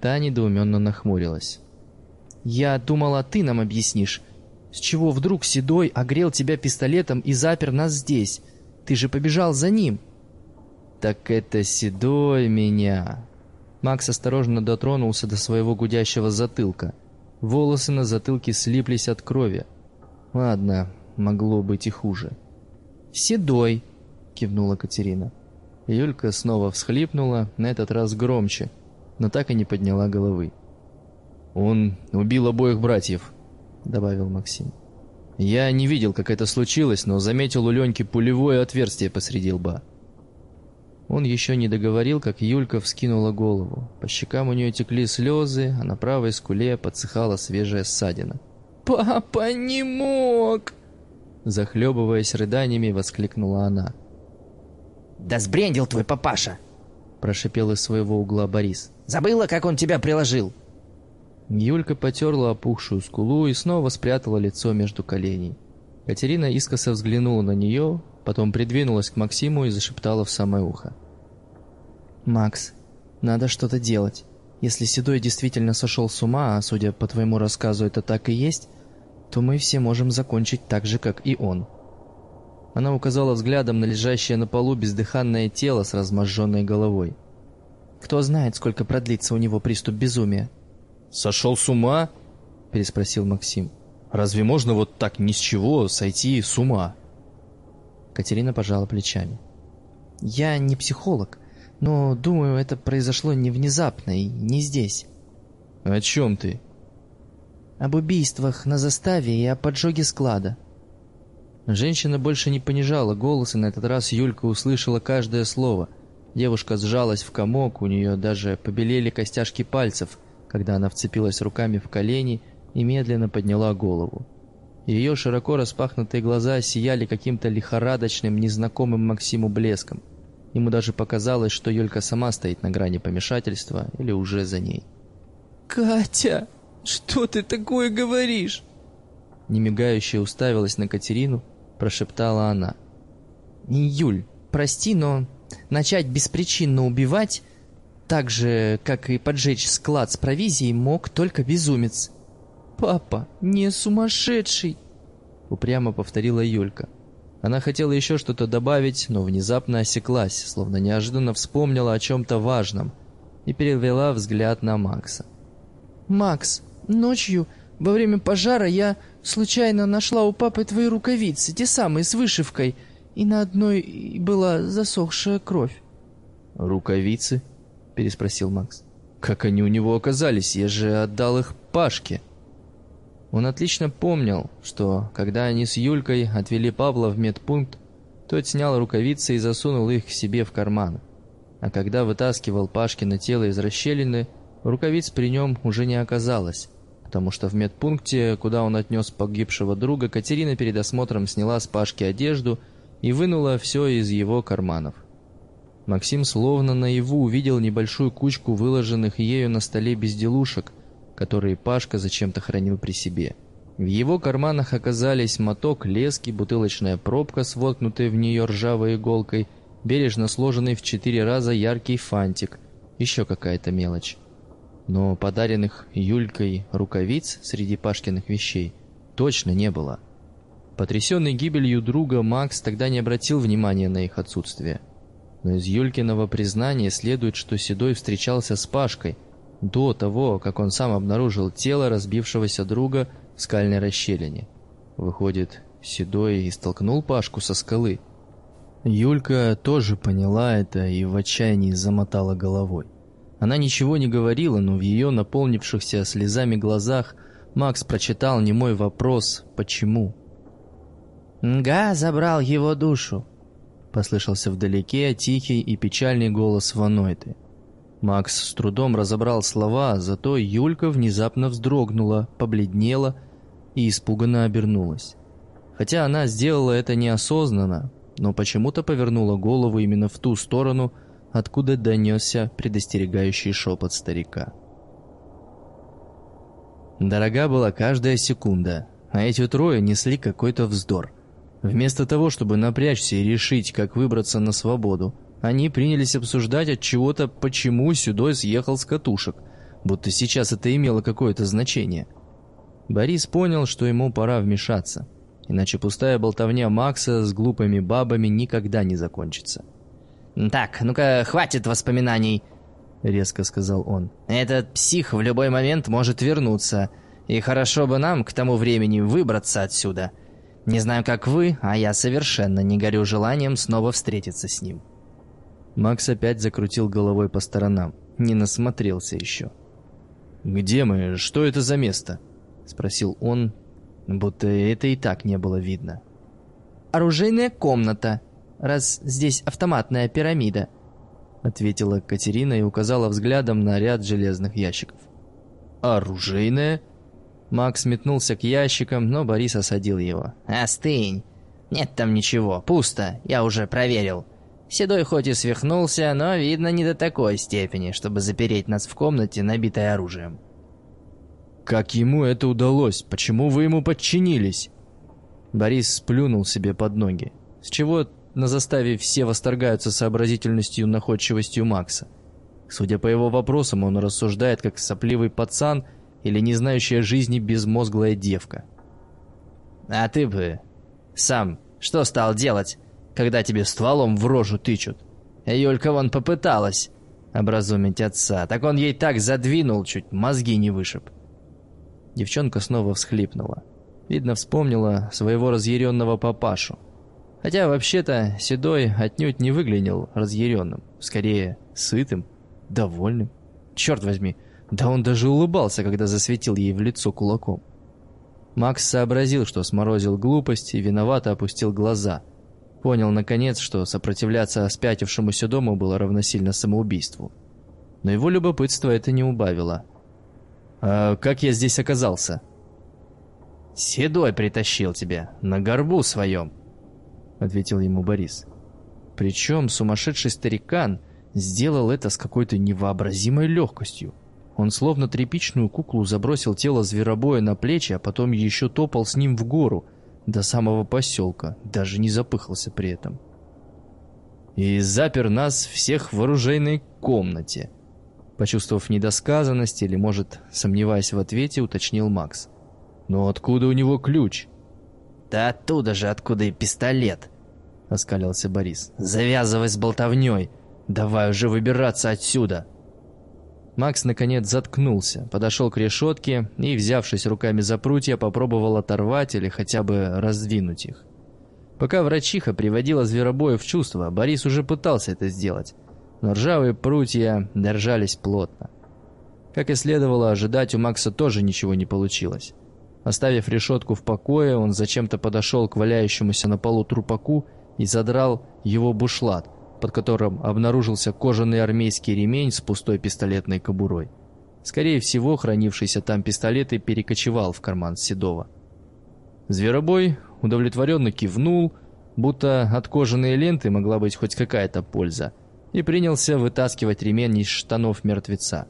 Та недоуменно нахмурилась. «Я думала, ты нам объяснишь. С чего вдруг Седой огрел тебя пистолетом и запер нас здесь? Ты же побежал за ним!» «Так это седой меня!» Макс осторожно дотронулся до своего гудящего затылка. Волосы на затылке слиплись от крови. Ладно, могло быть и хуже. «Седой!» — кивнула Катерина. Юлька снова всхлипнула, на этот раз громче, но так и не подняла головы. «Он убил обоих братьев», — добавил Максим. «Я не видел, как это случилось, но заметил у Леньки пулевое отверстие посреди лба. Он еще не договорил, как Юлька вскинула голову. По щекам у нее текли слезы, а на правой скуле подсыхала свежая ссадина. «Папа не мог!» Захлебываясь рыданиями, воскликнула она. «Да сбрендил твой папаша!» Прошипел из своего угла Борис. «Забыла, как он тебя приложил?» Юлька потерла опухшую скулу и снова спрятала лицо между коленей. Катерина искоса взглянула на нее, Потом придвинулась к Максиму и зашептала в самое ухо. «Макс, надо что-то делать. Если Седой действительно сошел с ума, а судя по твоему рассказу это так и есть, то мы все можем закончить так же, как и он». Она указала взглядом на лежащее на полу бездыханное тело с разможженной головой. «Кто знает, сколько продлится у него приступ безумия?» «Сошел с ума?» – переспросил Максим. «Разве можно вот так ни с чего сойти с ума?» Катерина пожала плечами. «Я не психолог, но думаю, это произошло не внезапно и не здесь». «О чем ты?» «Об убийствах на заставе и о поджоге склада». Женщина больше не понижала голос, и на этот раз Юлька услышала каждое слово. Девушка сжалась в комок, у нее даже побелели костяшки пальцев, когда она вцепилась руками в колени и медленно подняла голову. Ее широко распахнутые глаза сияли каким-то лихорадочным, незнакомым Максиму блеском. Ему даже показалось, что Юлька сама стоит на грани помешательства или уже за ней. «Катя, что ты такое говоришь?» Немигающая уставилась на Катерину, прошептала она. «Юль, прости, но начать беспричинно убивать, так же, как и поджечь склад с провизией, мог только безумец». «Папа, не сумасшедший!» Упрямо повторила Юлька. Она хотела еще что-то добавить, но внезапно осеклась, словно неожиданно вспомнила о чем-то важном и перевела взгляд на Макса. «Макс, ночью, во время пожара, я случайно нашла у папы твои рукавицы, те самые с вышивкой, и на одной была засохшая кровь». «Рукавицы?» — переспросил Макс. «Как они у него оказались? Я же отдал их Пашке». Он отлично помнил, что, когда они с Юлькой отвели Павла в медпункт, тот снял рукавицы и засунул их к себе в карман. А когда вытаскивал Пашкино тело из расщелины, рукавиц при нем уже не оказалось, потому что в медпункте, куда он отнес погибшего друга, Катерина перед осмотром сняла с Пашки одежду и вынула все из его карманов. Максим словно наяву увидел небольшую кучку выложенных ею на столе безделушек – которые Пашка зачем-то хранил при себе. В его карманах оказались моток лески, бутылочная пробка с в нее ржавой иголкой, бережно сложенный в четыре раза яркий фантик, еще какая-то мелочь. Но подаренных Юлькой рукавиц среди Пашкиных вещей точно не было. Потрясенный гибелью друга, Макс тогда не обратил внимания на их отсутствие. Но из Юлькиного признания следует, что Седой встречался с Пашкой – до того, как он сам обнаружил тело разбившегося друга в скальной расщелине. Выходит, Седой и столкнул Пашку со скалы. Юлька тоже поняла это и в отчаянии замотала головой. Она ничего не говорила, но в ее наполнившихся слезами глазах Макс прочитал немой вопрос «Почему?». «Нга забрал его душу», — послышался вдалеке тихий и печальный голос Ванойты. Макс с трудом разобрал слова, зато Юлька внезапно вздрогнула, побледнела и испуганно обернулась. Хотя она сделала это неосознанно, но почему-то повернула голову именно в ту сторону, откуда донесся предостерегающий шепот старика. Дорога была каждая секунда, а эти трое несли какой-то вздор. Вместо того, чтобы напрячься и решить, как выбраться на свободу, они принялись обсуждать от чего-то, почему Сюдой съехал с катушек, будто сейчас это имело какое-то значение. Борис понял, что ему пора вмешаться, иначе пустая болтовня Макса с глупыми бабами никогда не закончится. «Так, ну-ка, хватит воспоминаний», — резко сказал он. «Этот псих в любой момент может вернуться, и хорошо бы нам к тому времени выбраться отсюда. Не знаю, как вы, а я совершенно не горю желанием снова встретиться с ним». Макс опять закрутил головой по сторонам. Не насмотрелся еще. «Где мы? Что это за место?» Спросил он, будто это и так не было видно. «Оружейная комната, раз здесь автоматная пирамида», ответила Катерина и указала взглядом на ряд железных ящиков. «Оружейная?» Макс метнулся к ящикам, но Борис осадил его. «Остынь! Нет там ничего, пусто, я уже проверил. Седой хоть и свихнулся, но, видно, не до такой степени, чтобы запереть нас в комнате, набитой оружием. «Как ему это удалось? Почему вы ему подчинились?» Борис сплюнул себе под ноги. С чего на заставе все восторгаются сообразительностью и находчивостью Макса? Судя по его вопросам, он рассуждает как сопливый пацан или не знающая жизни безмозглая девка. «А ты бы сам что стал делать?» Когда тебе стволом в рожу тычут. Юлька вон попыталась образумить отца, так он ей так задвинул, чуть мозги не вышиб. Девчонка снова всхлипнула. Видно, вспомнила своего разъяренного папашу. Хотя, вообще-то, Седой отнюдь не выглядел разъяренным. Скорее, сытым, довольным. Черт возьми, да он даже улыбался, когда засветил ей в лицо кулаком. Макс сообразил, что сморозил глупость и виновато опустил глаза – Понял, наконец, что сопротивляться спятившемуся дому было равносильно самоубийству. Но его любопытство это не убавило. «А как я здесь оказался?» «Седой притащил тебя, на горбу своем», — ответил ему Борис. Причем сумасшедший старикан сделал это с какой-то невообразимой легкостью. Он словно тряпичную куклу забросил тело зверобоя на плечи, а потом еще топал с ним в гору, до самого поселка, даже не запыхался при этом. И запер нас всех в оружейной комнате. Почувствовав недосказанность или, может, сомневаясь в ответе, уточнил Макс. «Но откуда у него ключ?» «Да оттуда же, откуда и пистолет!» — оскалился Борис. «Завязывай с болтовней! Давай уже выбираться отсюда!» Макс наконец заткнулся, подошел к решетке и, взявшись руками за прутья, попробовал оторвать или хотя бы раздвинуть их. Пока врачиха приводила зверобоя в чувство, Борис уже пытался это сделать, но ржавые прутья держались плотно. Как и следовало ожидать, у Макса тоже ничего не получилось. Оставив решетку в покое, он зачем-то подошел к валяющемуся на полу трупаку и задрал его бушлат – под которым обнаружился кожаный армейский ремень с пустой пистолетной кобурой. Скорее всего, хранившийся там пистолет и перекочевал в карман Седова. Зверобой удовлетворенно кивнул, будто от кожаной ленты могла быть хоть какая-то польза, и принялся вытаскивать ремень из штанов мертвеца.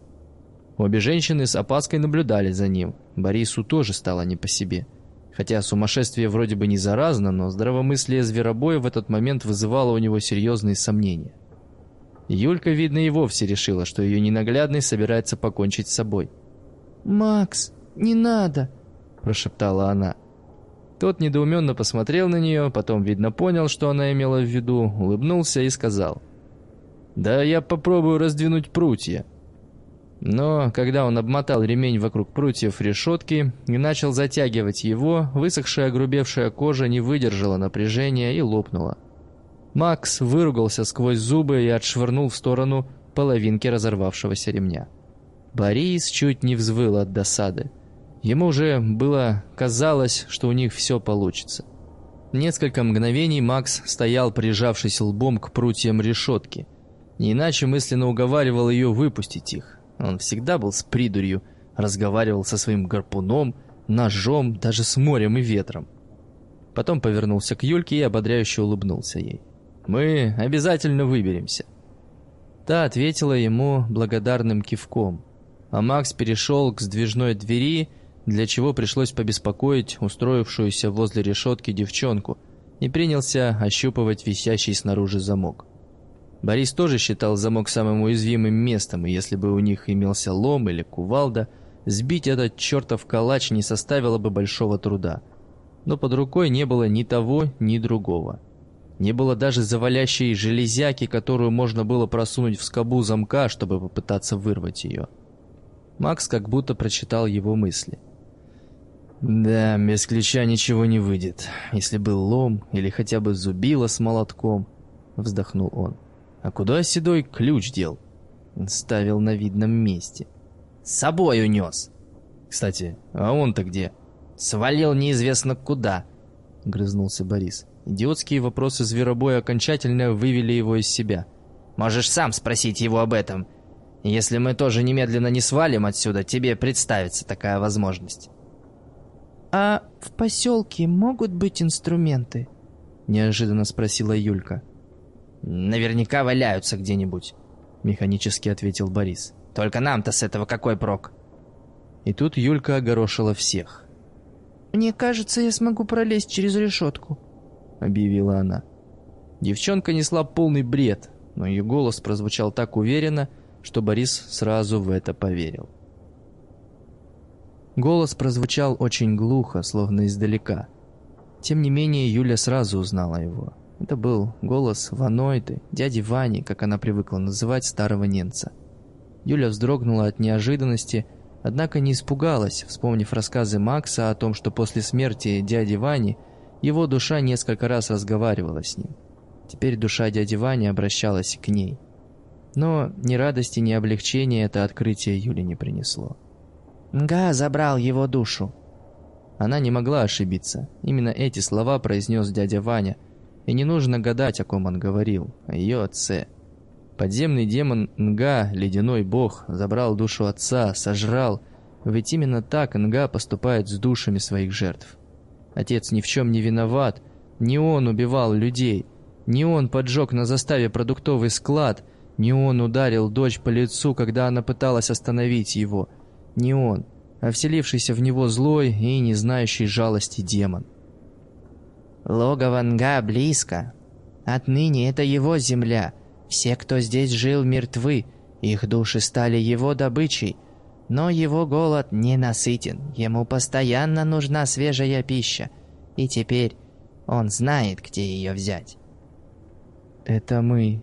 Обе женщины с опаской наблюдали за ним. Борису тоже стало не по себе – Хотя сумасшествие вроде бы не заразно, но здравомыслие зверобоя в этот момент вызывало у него серьезные сомнения. Юлька, видно, и вовсе решила, что ее ненаглядный собирается покончить с собой. «Макс, не надо!» – прошептала она. Тот недоуменно посмотрел на нее, потом, видно, понял, что она имела в виду, улыбнулся и сказал. «Да я попробую раздвинуть прутья». Но когда он обмотал ремень вокруг прутьев решетки и начал затягивать его, высохшая огрубевшая кожа не выдержала напряжения и лопнула. Макс выругался сквозь зубы и отшвырнул в сторону половинки разорвавшегося ремня. Борис чуть не взвыл от досады. Ему уже было казалось, что у них все получится. Несколько мгновений Макс стоял, прижавшись лбом к прутьям решетки. Не иначе мысленно уговаривал ее выпустить их. Он всегда был с придурью, разговаривал со своим гарпуном, ножом, даже с морем и ветром. Потом повернулся к Юльке и ободряюще улыбнулся ей. «Мы обязательно выберемся». Та ответила ему благодарным кивком, а Макс перешел к сдвижной двери, для чего пришлось побеспокоить устроившуюся возле решетки девчонку, и принялся ощупывать висящий снаружи замок. Борис тоже считал замок самым уязвимым местом, и если бы у них имелся лом или кувалда, сбить этот чертов калач не составило бы большого труда. Но под рукой не было ни того, ни другого. Не было даже завалящей железяки, которую можно было просунуть в скобу замка, чтобы попытаться вырвать ее. Макс как будто прочитал его мысли. «Да, без ключа ничего не выйдет. Если был лом или хотя бы зубило с молотком», — вздохнул он. А куда Седой ключ дел? Ставил на видном месте. С собой унес. Кстати, а он-то где? Свалил неизвестно куда. Грызнулся Борис. Идиотские вопросы зверобоя окончательно вывели его из себя. Можешь сам спросить его об этом. Если мы тоже немедленно не свалим отсюда, тебе представится такая возможность. «А в поселке могут быть инструменты?» Неожиданно спросила Юлька. Наверняка валяются где-нибудь», — механически ответил Борис. «Только нам-то с этого какой прок?» И тут Юлька огорошила всех. «Мне кажется, я смогу пролезть через решетку», — объявила она. Девчонка несла полный бред, но ее голос прозвучал так уверенно, что Борис сразу в это поверил. Голос прозвучал очень глухо, словно издалека. Тем не менее, Юля сразу узнала его. Это был голос Ванойты, дяди Вани, как она привыкла называть старого немца. Юля вздрогнула от неожиданности, однако не испугалась, вспомнив рассказы Макса о том, что после смерти дяди Вани его душа несколько раз разговаривала с ним. Теперь душа дяди Вани обращалась к ней. Но ни радости, ни облегчения это открытие Юле не принесло. «Нга забрал его душу». Она не могла ошибиться. Именно эти слова произнес дядя Ваня – и не нужно гадать, о ком он говорил, о ее отце. Подземный демон Нга, ледяной бог, забрал душу отца, сожрал. Ведь именно так Нга поступает с душами своих жертв. Отец ни в чем не виноват, не он убивал людей. Не он поджег на заставе продуктовый склад, не он ударил дочь по лицу, когда она пыталась остановить его. Не он, а вселившийся в него злой и не знающий жалости демон. «Логово Нга близко. Отныне это его земля. Все, кто здесь жил, мертвы. Их души стали его добычей. Но его голод не насытен. Ему постоянно нужна свежая пища. И теперь он знает, где ее взять». «Это мы.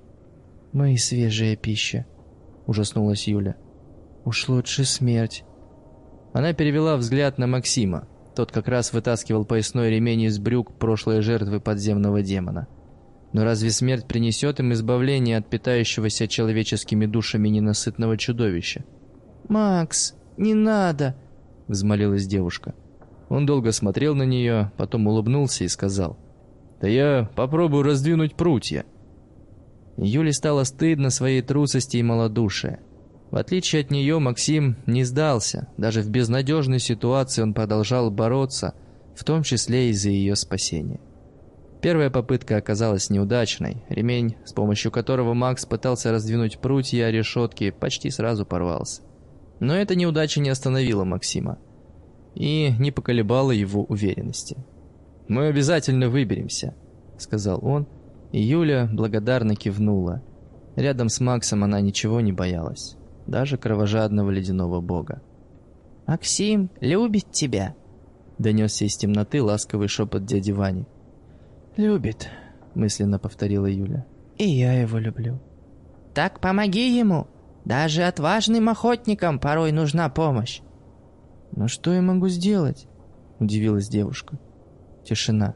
Мы свежая пища», — ужаснулась Юля. «Уж лучше смерть». Она перевела взгляд на Максима. Тот как раз вытаскивал поясной ремень из брюк прошлой жертвы подземного демона. Но разве смерть принесет им избавление от питающегося человеческими душами ненасытного чудовища? «Макс, не надо!» — взмолилась девушка. Он долго смотрел на нее, потом улыбнулся и сказал. «Да я попробую раздвинуть прутья». Юле стало стыдно своей трусости и малодушия. В отличие от нее, Максим не сдался. Даже в безнадежной ситуации он продолжал бороться, в том числе и за ее спасение. Первая попытка оказалась неудачной. Ремень, с помощью которого Макс пытался раздвинуть прутья решетки, почти сразу порвался. Но эта неудача не остановила Максима и не поколебала его уверенности. «Мы обязательно выберемся», — сказал он, и Юля благодарно кивнула. Рядом с Максом она ничего не боялась даже кровожадного ледяного бога. «Максим любит тебя», — донесся из темноты ласковый шепот дяди Вани. «Любит», — мысленно повторила Юля. «И я его люблю». «Так помоги ему. Даже отважным охотникам порой нужна помощь». «Но что я могу сделать?» — удивилась девушка. Тишина.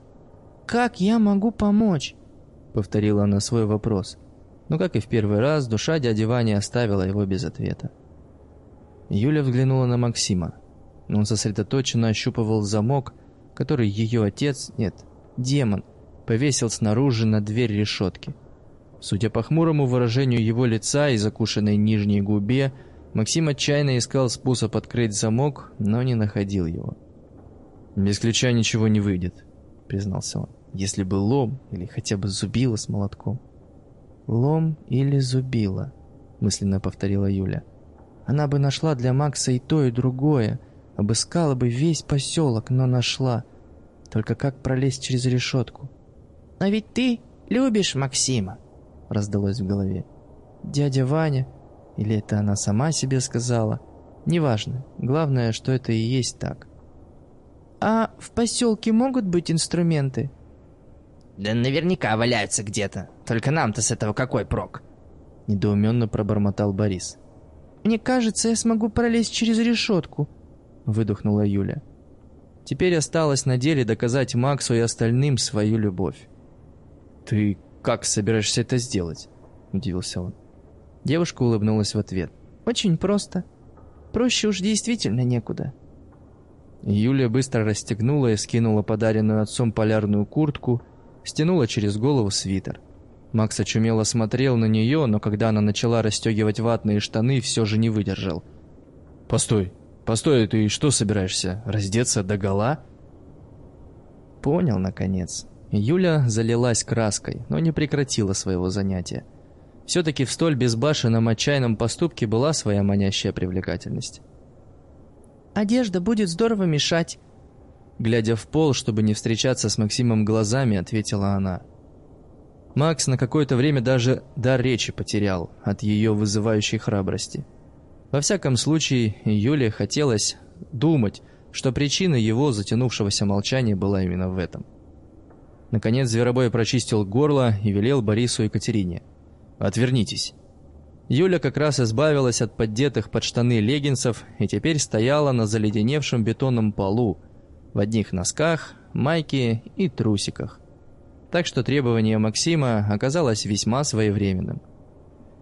«Как я могу помочь?» — повторила она свой вопрос но, как и в первый раз, душа дяди Вани оставила его без ответа. Юля взглянула на Максима. Он сосредоточенно ощупывал замок, который ее отец, нет, демон, повесил снаружи на дверь решетки. Судя по хмурому выражению его лица и закушенной нижней губе, Максим отчаянно искал способ открыть замок, но не находил его. «Без ключа ничего не выйдет», — признался он. «Если бы лом или хотя бы зубило с молотком». «Лом или зубило», — мысленно повторила Юля. «Она бы нашла для Макса и то, и другое, обыскала бы весь поселок, но нашла. Только как пролезть через решетку?» «Но ведь ты любишь Максима», — раздалось в голове. «Дядя Ваня? Или это она сама себе сказала? Неважно, главное, что это и есть так». «А в поселке могут быть инструменты?» Да наверняка валяются где-то. Только нам-то с этого какой прок?» Недоуменно пробормотал Борис. «Мне кажется, я смогу пролезть через решетку», — выдохнула Юля. Теперь осталось на деле доказать Максу и остальным свою любовь. «Ты как собираешься это сделать?» — удивился он. Девушка улыбнулась в ответ. «Очень просто. Проще уж действительно некуда». Юля быстро расстегнула и скинула подаренную отцом полярную куртку стянула через голову свитер. Макс очумело смотрел на нее, но когда она начала расстегивать ватные штаны, все же не выдержал. «Постой, постой, ты что собираешься, раздеться до гола?» Понял, наконец. Юля залилась краской, но не прекратила своего занятия. Все-таки в столь безбашенном отчаянном поступке была своя манящая привлекательность. «Одежда будет здорово мешать», Глядя в пол, чтобы не встречаться с Максимом глазами, ответила она. Макс на какое-то время даже дар речи потерял от ее вызывающей храбрости. Во всяком случае, Юле хотелось думать, что причина его затянувшегося молчания была именно в этом. Наконец Зверобой прочистил горло и велел Борису и Катерине. «Отвернитесь». Юля как раз избавилась от поддетых под штаны леггинсов и теперь стояла на заледеневшем бетонном полу, в одних носках, майке и трусиках. Так что требование Максима оказалось весьма своевременным.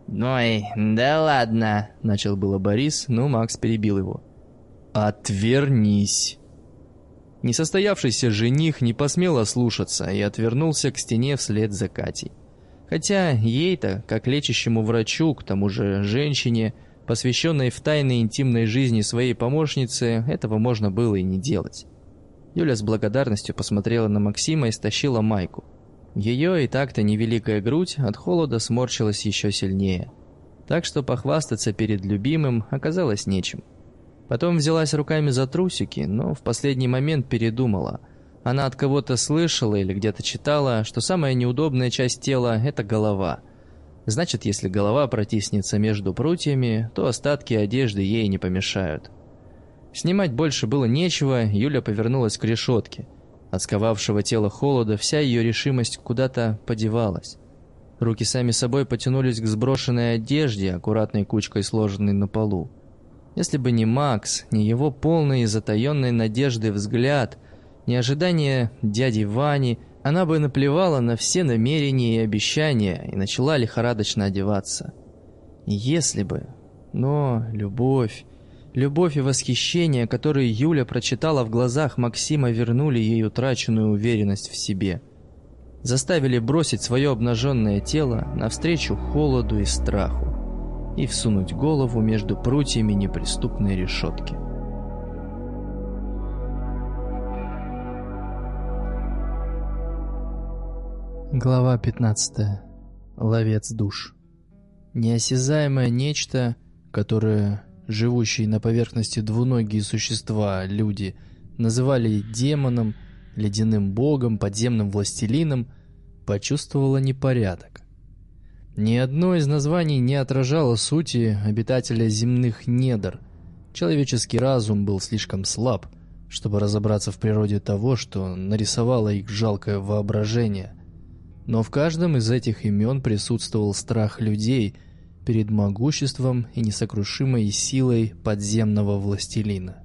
«Ой, да ладно», — начал было Борис, но Макс перебил его. «Отвернись!» Несостоявшийся жених не посмел ослушаться и отвернулся к стене вслед за Катей. Хотя ей-то, как лечащему врачу, к тому же женщине, посвященной в тайны интимной жизни своей помощницы, этого можно было и не делать. Юля с благодарностью посмотрела на Максима и стащила майку. Ее и так-то невеликая грудь от холода сморщилась еще сильнее. Так что похвастаться перед любимым оказалось нечем. Потом взялась руками за трусики, но в последний момент передумала. Она от кого-то слышала или где-то читала, что самая неудобная часть тела – это голова. Значит, если голова протиснется между прутьями, то остатки одежды ей не помешают. Снимать больше было нечего, Юля повернулась к решетке – от сковавшего тело холода вся ее решимость куда-то подевалась. Руки сами собой потянулись к сброшенной одежде, аккуратной кучкой сложенной на полу. Если бы не Макс, не его полный и затаенной надежды взгляд, не ожидание дяди Вани, она бы наплевала на все намерения и обещания и начала лихорадочно одеваться. Если бы. Но любовь, Любовь и восхищение, которые Юля прочитала в глазах Максима, вернули ей утраченную уверенность в себе. Заставили бросить свое обнаженное тело навстречу холоду и страху и всунуть голову между прутьями неприступной решетки. Глава 15. Ловец душ. Неосязаемое нечто, которое живущие на поверхности двуногие существа, люди, называли демоном, ледяным богом, подземным властелином, почувствовала непорядок. Ни одно из названий не отражало сути обитателя земных недр. Человеческий разум был слишком слаб, чтобы разобраться в природе того, что нарисовало их жалкое воображение. Но в каждом из этих имен присутствовал страх людей – перед могуществом и несокрушимой силой подземного властелина.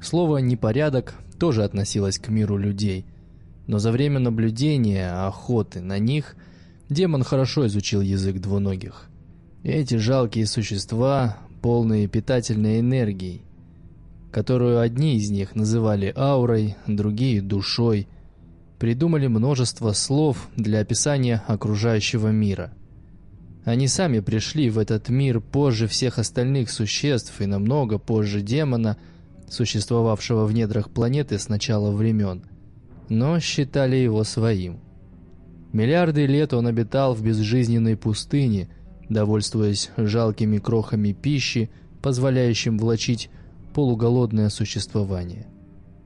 Слово «непорядок» тоже относилось к миру людей, но за время наблюдения, охоты на них, демон хорошо изучил язык двуногих. Эти жалкие существа, полные питательной энергией, которую одни из них называли аурой, другие – душой, придумали множество слов для описания окружающего мира – они сами пришли в этот мир позже всех остальных существ и намного позже демона, существовавшего в недрах планеты с начала времен, но считали его своим. Миллиарды лет он обитал в безжизненной пустыне, довольствуясь жалкими крохами пищи, позволяющим влачить полуголодное существование.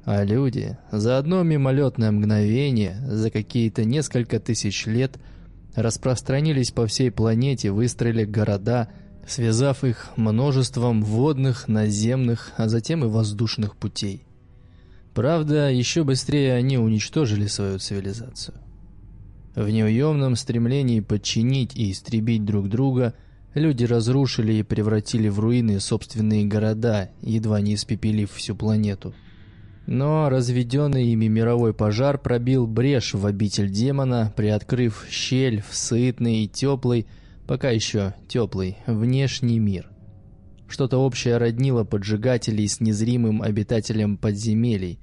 А люди за одно мимолетное мгновение, за какие-то несколько тысяч лет – распространились по всей планете, выстроили города, связав их множеством водных, наземных, а затем и воздушных путей. Правда, еще быстрее они уничтожили свою цивилизацию. В неуемном стремлении подчинить и истребить друг друга люди разрушили и превратили в руины собственные города, едва не испепелив всю планету – но разведенный ими мировой пожар пробил брешь в обитель демона, приоткрыв щель в сытный и теплый, пока еще теплый, внешний мир. Что-то общее роднило поджигателей с незримым обитателем подземелий,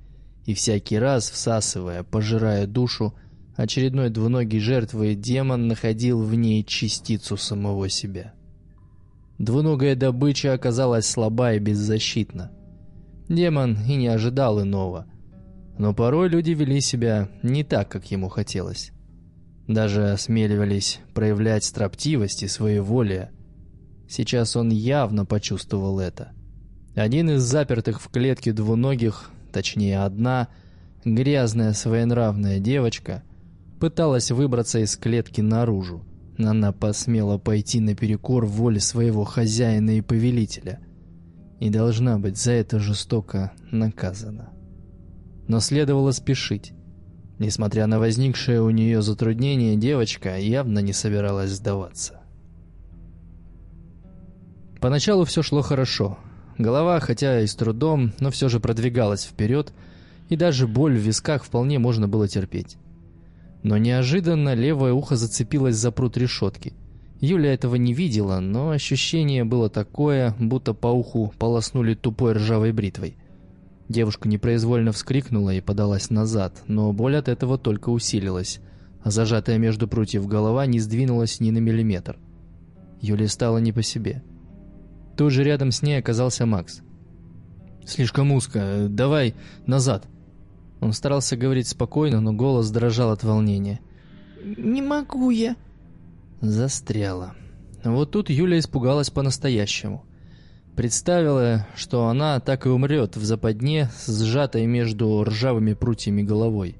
и всякий раз, всасывая, пожирая душу, очередной двуногий жертвы демон находил в ней частицу самого себя. Двуногая добыча оказалась слаба и беззащитна. Демон и не ожидал иного. Но порой люди вели себя не так, как ему хотелось. Даже осмеливались проявлять строптивость и своеволие. Сейчас он явно почувствовал это. Один из запертых в клетке двуногих, точнее одна, грязная своенравная девочка, пыталась выбраться из клетки наружу. Она посмела пойти наперекор воле своего хозяина и повелителя – и должна быть за это жестоко наказана. Но следовало спешить. Несмотря на возникшее у нее затруднение, девочка явно не собиралась сдаваться. Поначалу все шло хорошо. Голова, хотя и с трудом, но все же продвигалась вперед, и даже боль в висках вполне можно было терпеть. Но неожиданно левое ухо зацепилось за пруд решетки – Юля этого не видела, но ощущение было такое, будто по уху полоснули тупой ржавой бритвой. Девушка непроизвольно вскрикнула и подалась назад, но боль от этого только усилилась, а зажатая между прутьев голова не сдвинулась ни на миллиметр. Юле стало не по себе. Тут же рядом с ней оказался Макс. «Слишком узко. Давай назад». Он старался говорить спокойно, но голос дрожал от волнения. Не могу я. Застряла. Вот тут Юля испугалась по-настоящему. Представила, что она так и умрет в западне, сжатой между ржавыми прутьями головой.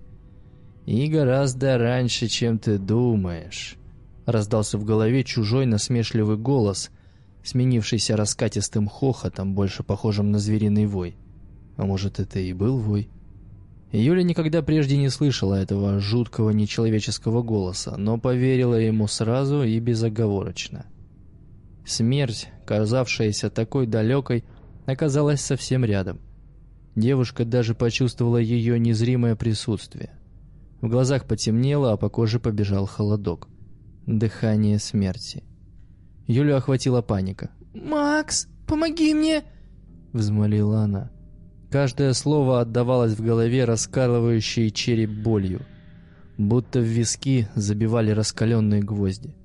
«И гораздо раньше, чем ты думаешь», — раздался в голове чужой насмешливый голос, сменившийся раскатистым хохотом, больше похожим на звериный вой. А может, это и был вой? Юля никогда прежде не слышала этого жуткого нечеловеческого голоса, но поверила ему сразу и безоговорочно. Смерть, казавшаяся такой далекой, оказалась совсем рядом. Девушка даже почувствовала ее незримое присутствие. В глазах потемнело, а по коже побежал холодок. Дыхание смерти. Юлю охватила паника. «Макс, помоги мне!» — взмолила она. Каждое слово отдавалось в голове раскалывающей череп болью. Будто в виски забивали раскаленные гвозди.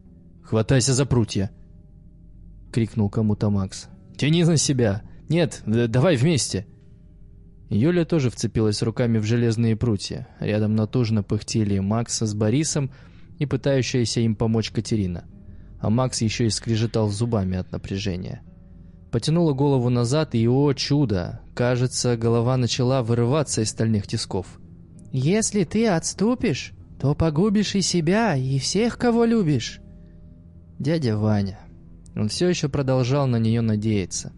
«Хватайся за прутья!» крикнул кому-то Макс. «Тяни на себя! Нет, давай вместе!» Юля тоже вцепилась руками в железные прутья. Рядом натужно пыхтели Макс с Борисом и пытающаяся им помочь Катерина. А Макс еще и скрежетал зубами от напряжения. Потянула голову назад, и, о чудо, кажется, голова начала вырываться из стальных тисков. «Если ты отступишь, то погубишь и себя, и всех, кого любишь». Дядя Ваня, он все еще продолжал на нее надеяться.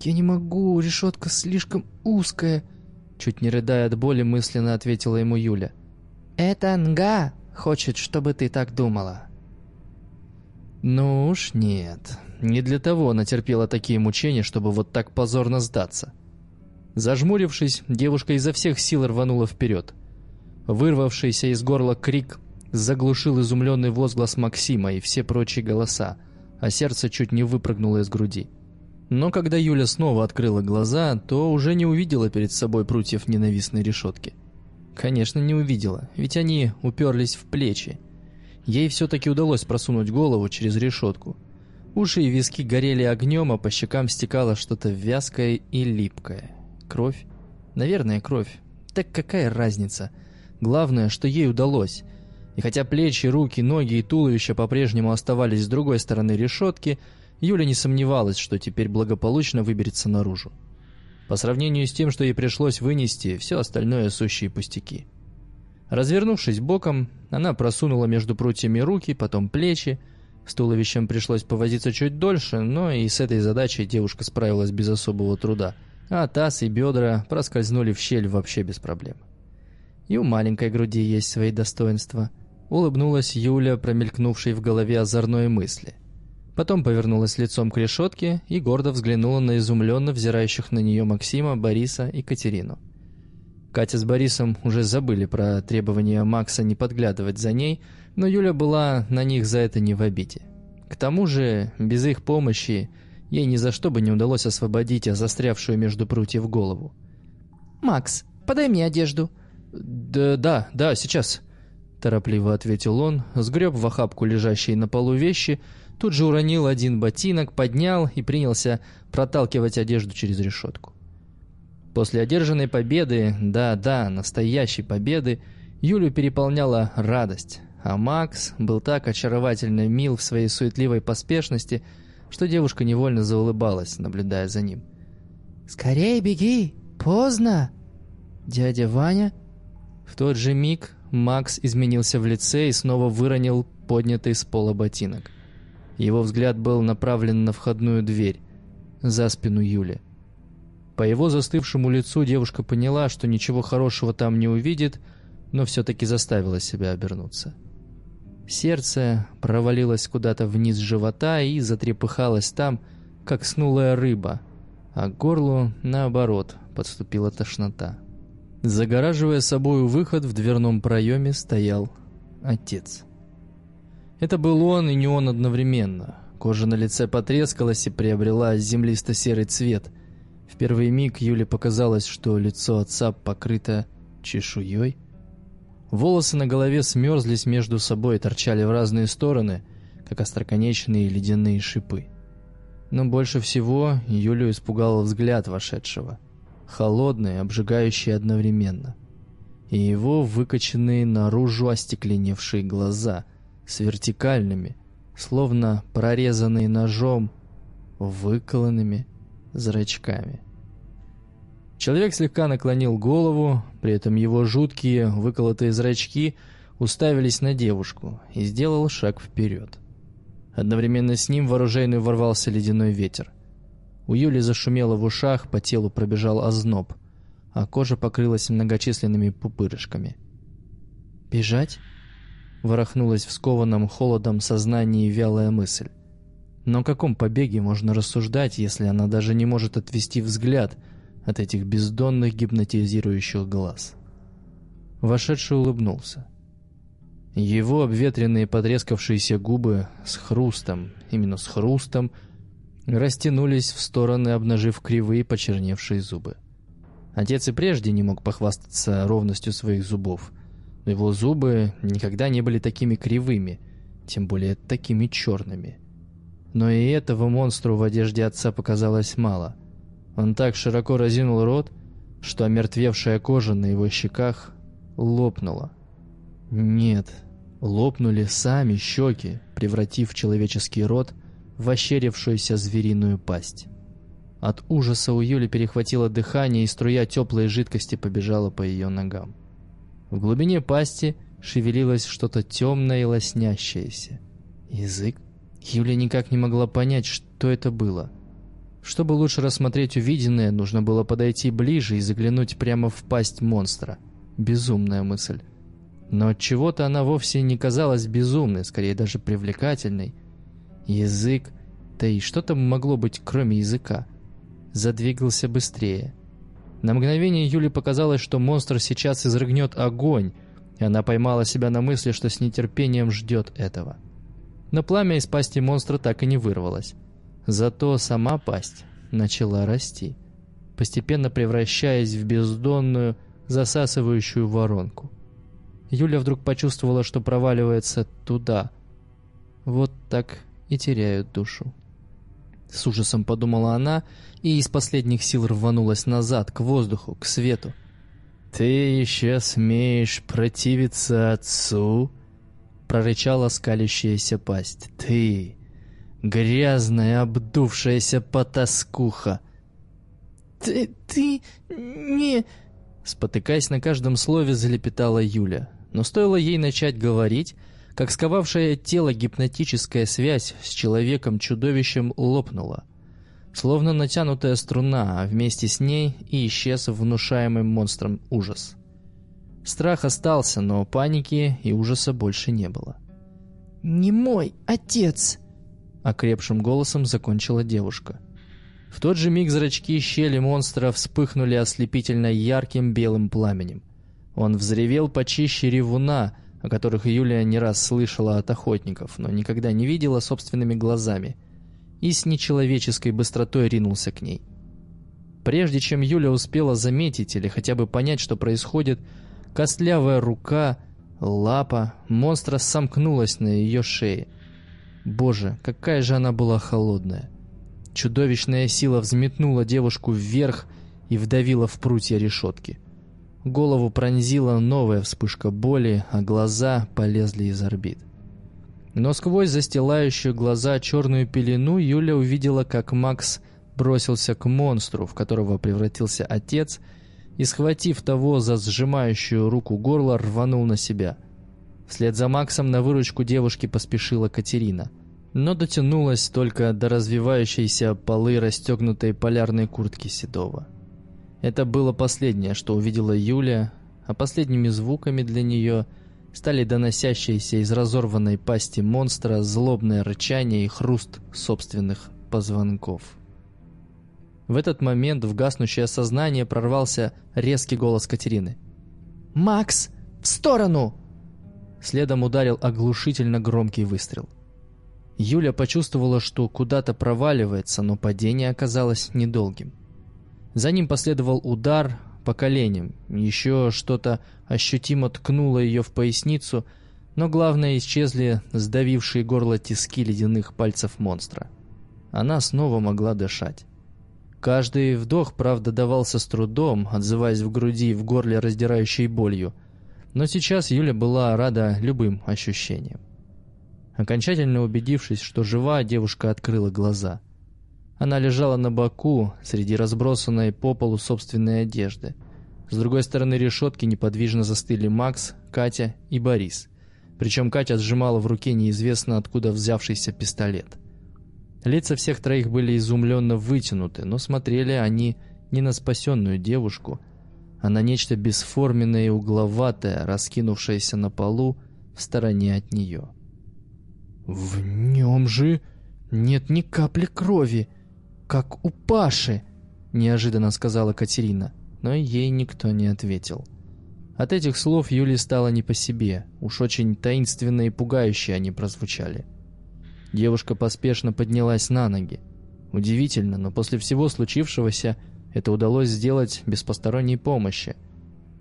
«Я не могу, решетка слишком узкая», чуть не рыдая от боли, мысленно ответила ему Юля. «Это Нга хочет, чтобы ты так думала». «Ну уж нет. Не для того она терпела такие мучения, чтобы вот так позорно сдаться». Зажмурившись, девушка изо всех сил рванула вперед. Вырвавшийся из горла крик заглушил изумленный возглас Максима и все прочие голоса – а сердце чуть не выпрыгнуло из груди. Но когда Юля снова открыла глаза, то уже не увидела перед собой прутьев ненавистной решетки. Конечно, не увидела, ведь они уперлись в плечи. Ей все-таки удалось просунуть голову через решетку. Уши и виски горели огнем, а по щекам стекало что-то вязкое и липкое. Кровь? Наверное, кровь. Так какая разница? Главное, что ей удалось. И хотя плечи, руки, ноги и туловище по-прежнему оставались с другой стороны решетки, Юля не сомневалась, что теперь благополучно выберется наружу. По сравнению с тем, что ей пришлось вынести, все остальное сущие пустяки. Развернувшись боком, она просунула между прутьями руки, потом плечи. С туловищем пришлось повозиться чуть дольше, но и с этой задачей девушка справилась без особого труда, а таз и бедра проскользнули в щель вообще без проблем. И у маленькой груди есть свои достоинства – Улыбнулась Юля, промелькнувшей в голове озорной мысли. Потом повернулась лицом к решетке и гордо взглянула на изумленно взирающих на нее Максима, Бориса и Катерину. Катя с Борисом уже забыли про требования Макса не подглядывать за ней, но Юля была на них за это не в обиде. К тому же, без их помощи, ей ни за что бы не удалось освободить застрявшую между прутьев голову. «Макс, подай мне одежду». «Да, да, да, сейчас», торопливо ответил он, сгреб в охапку лежащие на полу вещи, тут же уронил один ботинок, поднял и принялся проталкивать одежду через решетку. После одержанной победы, да-да, настоящей победы, Юлю переполняла радость, а Макс был так очаровательно мил в своей суетливой поспешности, что девушка невольно заулыбалась, наблюдая за ним. «Скорей беги! Поздно!» Дядя Ваня в тот же миг Макс изменился в лице и снова выронил поднятый с пола ботинок. Его взгляд был направлен на входную дверь, за спину Юли. По его застывшему лицу девушка поняла, что ничего хорошего там не увидит, но все-таки заставила себя обернуться. Сердце провалилось куда-то вниз живота и затрепыхалось там, как снулая рыба, а к горлу, наоборот, подступила тошнота. Загораживая собою выход, в дверном проеме стоял отец. Это был он и не он одновременно. Кожа на лице потрескалась и приобрела землисто-серый цвет. В первый миг Юле показалось, что лицо отца покрыто чешуей. Волосы на голове смерзлись между собой и торчали в разные стороны, как остроконечные ледяные шипы. Но больше всего Юлю испугал взгляд вошедшего холодный, обжигающий одновременно. и его выкоченные наружу остекленевшие глаза с вертикальными, словно прорезанные ножом, выколанными зрачками. Человек слегка наклонил голову, при этом его жуткие выколотые зрачки уставились на девушку и сделал шаг вперед. Одновременно с ним в оружейную ворвался ледяной ветер. У Юли зашумело в ушах, по телу пробежал озноб, а кожа покрылась многочисленными пупырышками. «Бежать?» — ворохнулась в скованном холодом сознании вялая мысль. Но о каком побеге можно рассуждать, если она даже не может отвести взгляд от этих бездонных гипнотизирующих глаз? Вошедший улыбнулся. Его обветренные потрескавшиеся губы с хрустом, именно с хрустом, растянулись в стороны, обнажив кривые почерневшие зубы. Отец и прежде не мог похвастаться ровностью своих зубов, но его зубы никогда не были такими кривыми, тем более такими черными. Но и этого монстру в одежде отца показалось мало. Он так широко разинул рот, что омертвевшая кожа на его щеках лопнула. Нет, лопнули сами щеки, превратив человеческий рот в ощерившуюся звериную пасть. От ужаса у Юли перехватило дыхание, и струя теплой жидкости побежала по ее ногам. В глубине пасти шевелилось что-то темное и лоснящееся. Язык? Юля никак не могла понять, что это было. Чтобы лучше рассмотреть увиденное, нужно было подойти ближе и заглянуть прямо в пасть монстра. Безумная мысль. Но от чего-то она вовсе не казалась безумной, скорее даже привлекательной. Язык, да и что там могло быть, кроме языка, задвигался быстрее. На мгновение Юле показалось, что монстр сейчас изрыгнет огонь, и она поймала себя на мысли, что с нетерпением ждет этого. Но пламя из пасти монстра так и не вырвалось. Зато сама пасть начала расти, постепенно превращаясь в бездонную, засасывающую воронку. Юля вдруг почувствовала, что проваливается туда. Вот так и теряют душу. С ужасом подумала она и из последних сил рванулась назад, к воздуху, к свету. «Ты еще смеешь противиться отцу?» прорычала скалящаяся пасть. «Ты, грязная, обдувшаяся потаскуха!» «Ты... ты... не...» Спотыкаясь на каждом слове, залепетала Юля. Но стоило ей начать говорить, как сковавшая тело гипнотическая связь с человеком-чудовищем лопнула. Словно натянутая струна, а вместе с ней и исчез внушаемым монстром ужас. Страх остался, но паники и ужаса больше не было. «Не мой отец!» Окрепшим голосом закончила девушка. В тот же миг зрачки щели монстра вспыхнули ослепительно ярким белым пламенем. Он взревел почище ревуна, о которых Юлия не раз слышала от охотников, но никогда не видела собственными глазами, и с нечеловеческой быстротой ринулся к ней. Прежде чем Юля успела заметить или хотя бы понять, что происходит, Костлявая рука, лапа монстра сомкнулась на ее шее. Боже, какая же она была холодная. Чудовищная сила взметнула девушку вверх и вдавила в прутья решетки. Голову пронзила новая вспышка боли, а глаза полезли из орбит. Но сквозь застилающую глаза черную пелену Юля увидела, как Макс бросился к монстру, в которого превратился отец, и, схватив того за сжимающую руку горло, рванул на себя. Вслед за Максом на выручку девушки поспешила Катерина, но дотянулась только до развивающейся полы расстегнутой полярной куртки Седова. Это было последнее, что увидела Юля, а последними звуками для нее стали доносящиеся из разорванной пасти монстра злобное рычание и хруст собственных позвонков. В этот момент в гаснущее сознание прорвался резкий голос Катерины. «Макс, в сторону!» Следом ударил оглушительно громкий выстрел. Юля почувствовала, что куда-то проваливается, но падение оказалось недолгим. За ним последовал удар по коленям, еще что-то ощутимо ткнуло ее в поясницу, но главное исчезли сдавившие горло тиски ледяных пальцев монстра. Она снова могла дышать. Каждый вдох, правда, давался с трудом, отзываясь в груди и в горле раздирающей болью. Но сейчас Юля была рада любым ощущениям. Окончательно убедившись, что жива, девушка открыла глаза. Она лежала на боку, среди разбросанной по полу собственной одежды. С другой стороны решетки неподвижно застыли Макс, Катя и Борис. Причем Катя сжимала в руке неизвестно откуда взявшийся пистолет. Лица всех троих были изумленно вытянуты, но смотрели они не на спасенную девушку, а на нечто бесформенное и угловатое, раскинувшееся на полу в стороне от нее. «В нем же нет ни капли крови, как у Паши», — неожиданно сказала Катерина, но ей никто не ответил. От этих слов Юле стало не по себе, уж очень таинственно и пугающе они прозвучали. Девушка поспешно поднялась на ноги. Удивительно, но после всего случившегося это удалось сделать без посторонней помощи.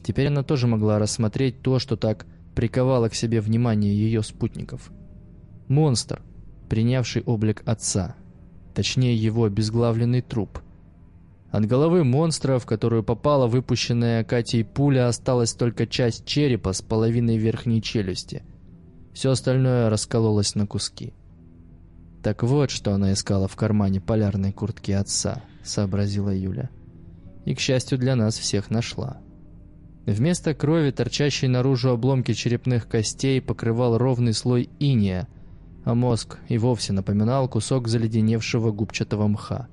Теперь она тоже могла рассмотреть то, что так приковало к себе внимание ее спутников. Монстр, принявший облик отца. Точнее, его обезглавленный труп. От головы монстра, в которую попала выпущенная Катей пуля, осталась только часть черепа с половиной верхней челюсти. Все остальное раскололось на куски. «Так вот, что она искала в кармане полярной куртки отца», — сообразила Юля. И, к счастью для нас, всех нашла. Вместо крови, торчащей наружу обломки черепных костей, покрывал ровный слой иния, а мозг и вовсе напоминал кусок заледеневшего губчатого мха.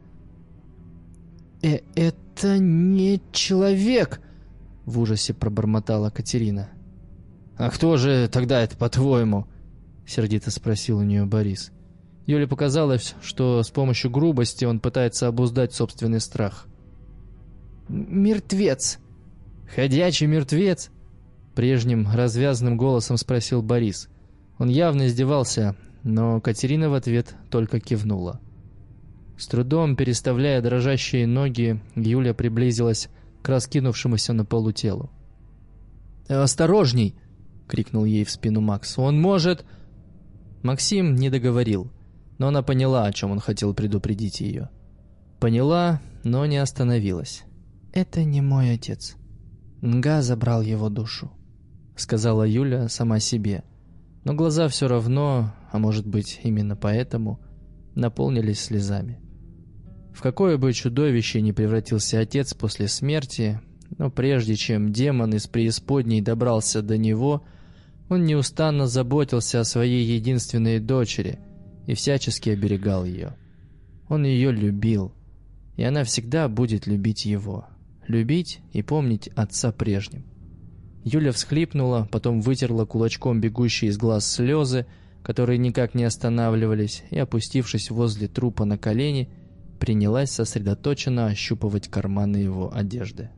«Э «Это не человек!» — в ужасе пробормотала Катерина. «А кто же тогда это, по-твоему?» — сердито спросил у нее Борис. Юле показалось, что с помощью грубости он пытается обуздать собственный страх. «Мертвец!» «Ходячий мертвец?» Прежним развязанным голосом спросил Борис. Он явно издевался, но Катерина в ответ только кивнула. С трудом переставляя дрожащие ноги, Юля приблизилась к раскинувшемуся на полу телу. «Осторожней!» — крикнул ей в спину Макс. «Он может...» Максим не договорил но она поняла, о чем он хотел предупредить ее. Поняла, но не остановилась. «Это не мой отец. Нга забрал его душу», — сказала Юля сама себе. Но глаза все равно, а может быть именно поэтому, наполнились слезами. В какое бы чудовище ни превратился отец после смерти, но прежде чем демон из преисподней добрался до него, он неустанно заботился о своей единственной дочери — и всячески оберегал ее. Он ее любил, и она всегда будет любить его. Любить и помнить отца прежним. Юля всхлипнула, потом вытерла кулачком бегущие из глаз слезы, которые никак не останавливались, и, опустившись возле трупа на колени, принялась сосредоточенно ощупывать карманы его одежды.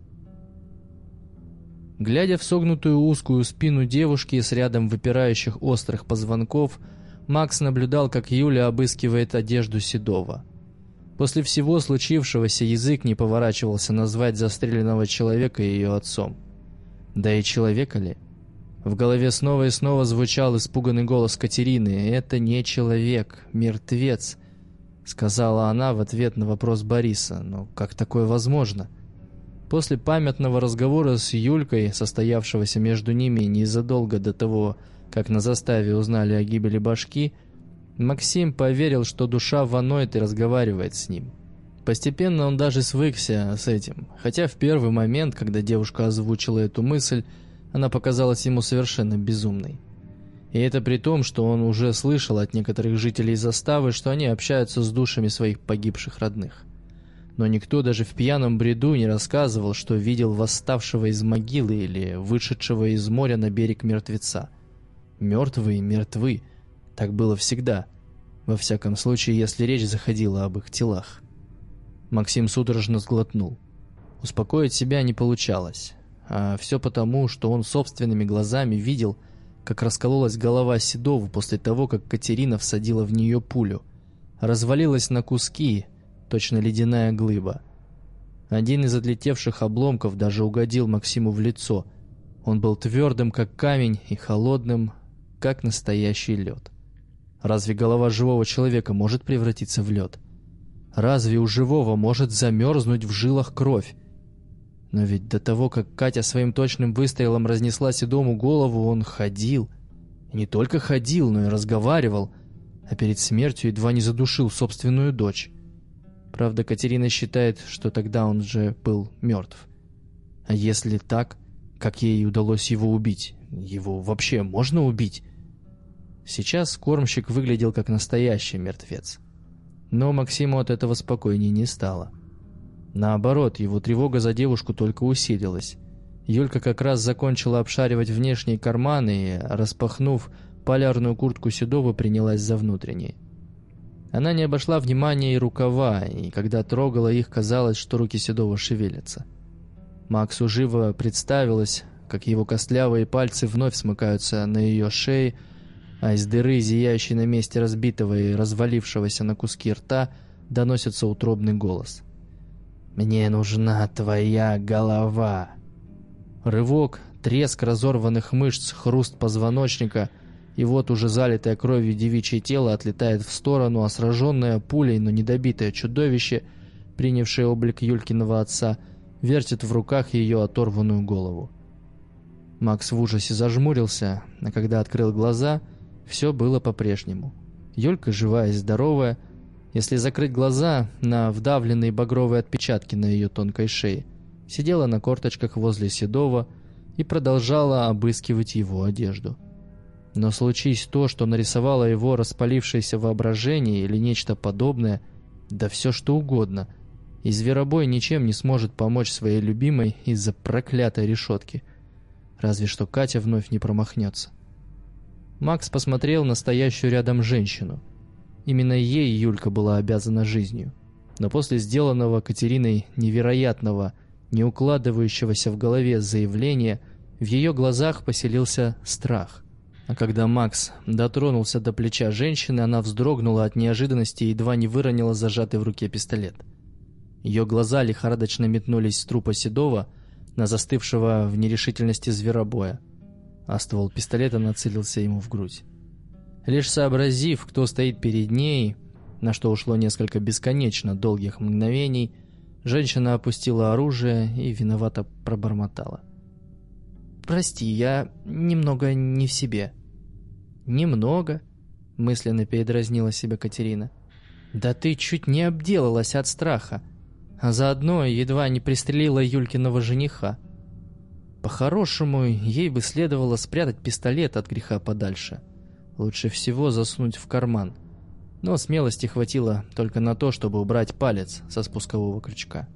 Глядя в согнутую узкую спину девушки с рядом выпирающих острых позвонков, Макс наблюдал, как Юля обыскивает одежду Седова. После всего случившегося язык не поворачивался назвать застреленного человека ее отцом. Да и человека ли? В голове снова и снова звучал испуганный голос Катерины. «Это не человек, мертвец», — сказала она в ответ на вопрос Бориса. «Но как такое возможно?» После памятного разговора с Юлькой, состоявшегося между ними незадолго до того, как на заставе узнали о гибели башки, Максим поверил, что душа воноет и разговаривает с ним. Постепенно он даже свыкся с этим, хотя в первый момент, когда девушка озвучила эту мысль, она показалась ему совершенно безумной. И это при том, что он уже слышал от некоторых жителей заставы, что они общаются с душами своих погибших родных. Но никто даже в пьяном бреду не рассказывал, что видел восставшего из могилы или вышедшего из моря на берег мертвеца – Мертвые мертвы. Так было всегда. Во всяком случае, если речь заходила об их телах. Максим судорожно сглотнул. Успокоить себя не получалось. А все потому, что он собственными глазами видел, как раскололась голова Седову после того, как Катерина всадила в нее пулю. Развалилась на куски, точно ледяная глыба. Один из отлетевших обломков даже угодил Максиму в лицо. Он был твердым, как камень, и холодным, как настоящий лед. Разве голова живого человека может превратиться в лед? Разве у живого может замерзнуть в жилах кровь? Но ведь до того, как Катя своим точным выстрелом разнесла Седому голову, он ходил. И не только ходил, но и разговаривал, а перед смертью едва не задушил собственную дочь. Правда, Катерина считает, что тогда он же был мертв. А если так, как ей удалось его убить? Его вообще можно убить? Сейчас кормщик выглядел как настоящий мертвец. Но Максиму от этого спокойнее не стало. Наоборот, его тревога за девушку только усилилась. Юлька как раз закончила обшаривать внешние карманы и, распахнув полярную куртку Седова, принялась за внутренние. Она не обошла внимания и рукава, и когда трогала их, казалось, что руки Седова шевелятся. Максу живо представилось, как его костлявые пальцы вновь смыкаются на ее шее, а из дыры, зияющей на месте разбитого и развалившегося на куски рта, доносится утробный голос. «Мне нужна твоя голова!» Рывок, треск разорванных мышц, хруст позвоночника, и вот уже залитое кровью девичье тело отлетает в сторону, а сраженное пулей, но недобитое чудовище, принявшее облик Юлькиного отца, вертит в руках ее оторванную голову. Макс в ужасе зажмурился, а когда открыл глаза – все было по-прежнему. Юлька живая и здоровая. Если закрыть глаза на вдавленные багровые отпечатки на ее тонкой шее, сидела на корточках возле Седова и продолжала обыскивать его одежду. Но случись то, что нарисовало его распалившееся воображение или нечто подобное, да все что угодно, и зверобой ничем не сможет помочь своей любимой из-за проклятой решетки. Разве что Катя вновь не промахнется. Макс посмотрел на стоящую рядом женщину. Именно ей Юлька была обязана жизнью. Но после сделанного Катериной невероятного, не укладывающегося в голове заявления, в ее глазах поселился страх. А когда Макс дотронулся до плеча женщины, она вздрогнула от неожиданности и едва не выронила зажатый в руке пистолет. Ее глаза лихорадочно метнулись с трупа Седова на застывшего в нерешительности зверобоя а ствол пистолета нацелился ему в грудь. Лишь сообразив, кто стоит перед ней, на что ушло несколько бесконечно долгих мгновений, женщина опустила оружие и виновато пробормотала. «Прости, я немного не в себе». «Немного?» — мысленно передразнила себя Катерина. «Да ты чуть не обделалась от страха, а заодно едва не пристрелила Юлькиного жениха». По-хорошему, ей бы следовало спрятать пистолет от греха подальше. Лучше всего засунуть в карман. Но смелости хватило только на то, чтобы убрать палец со спускового крючка.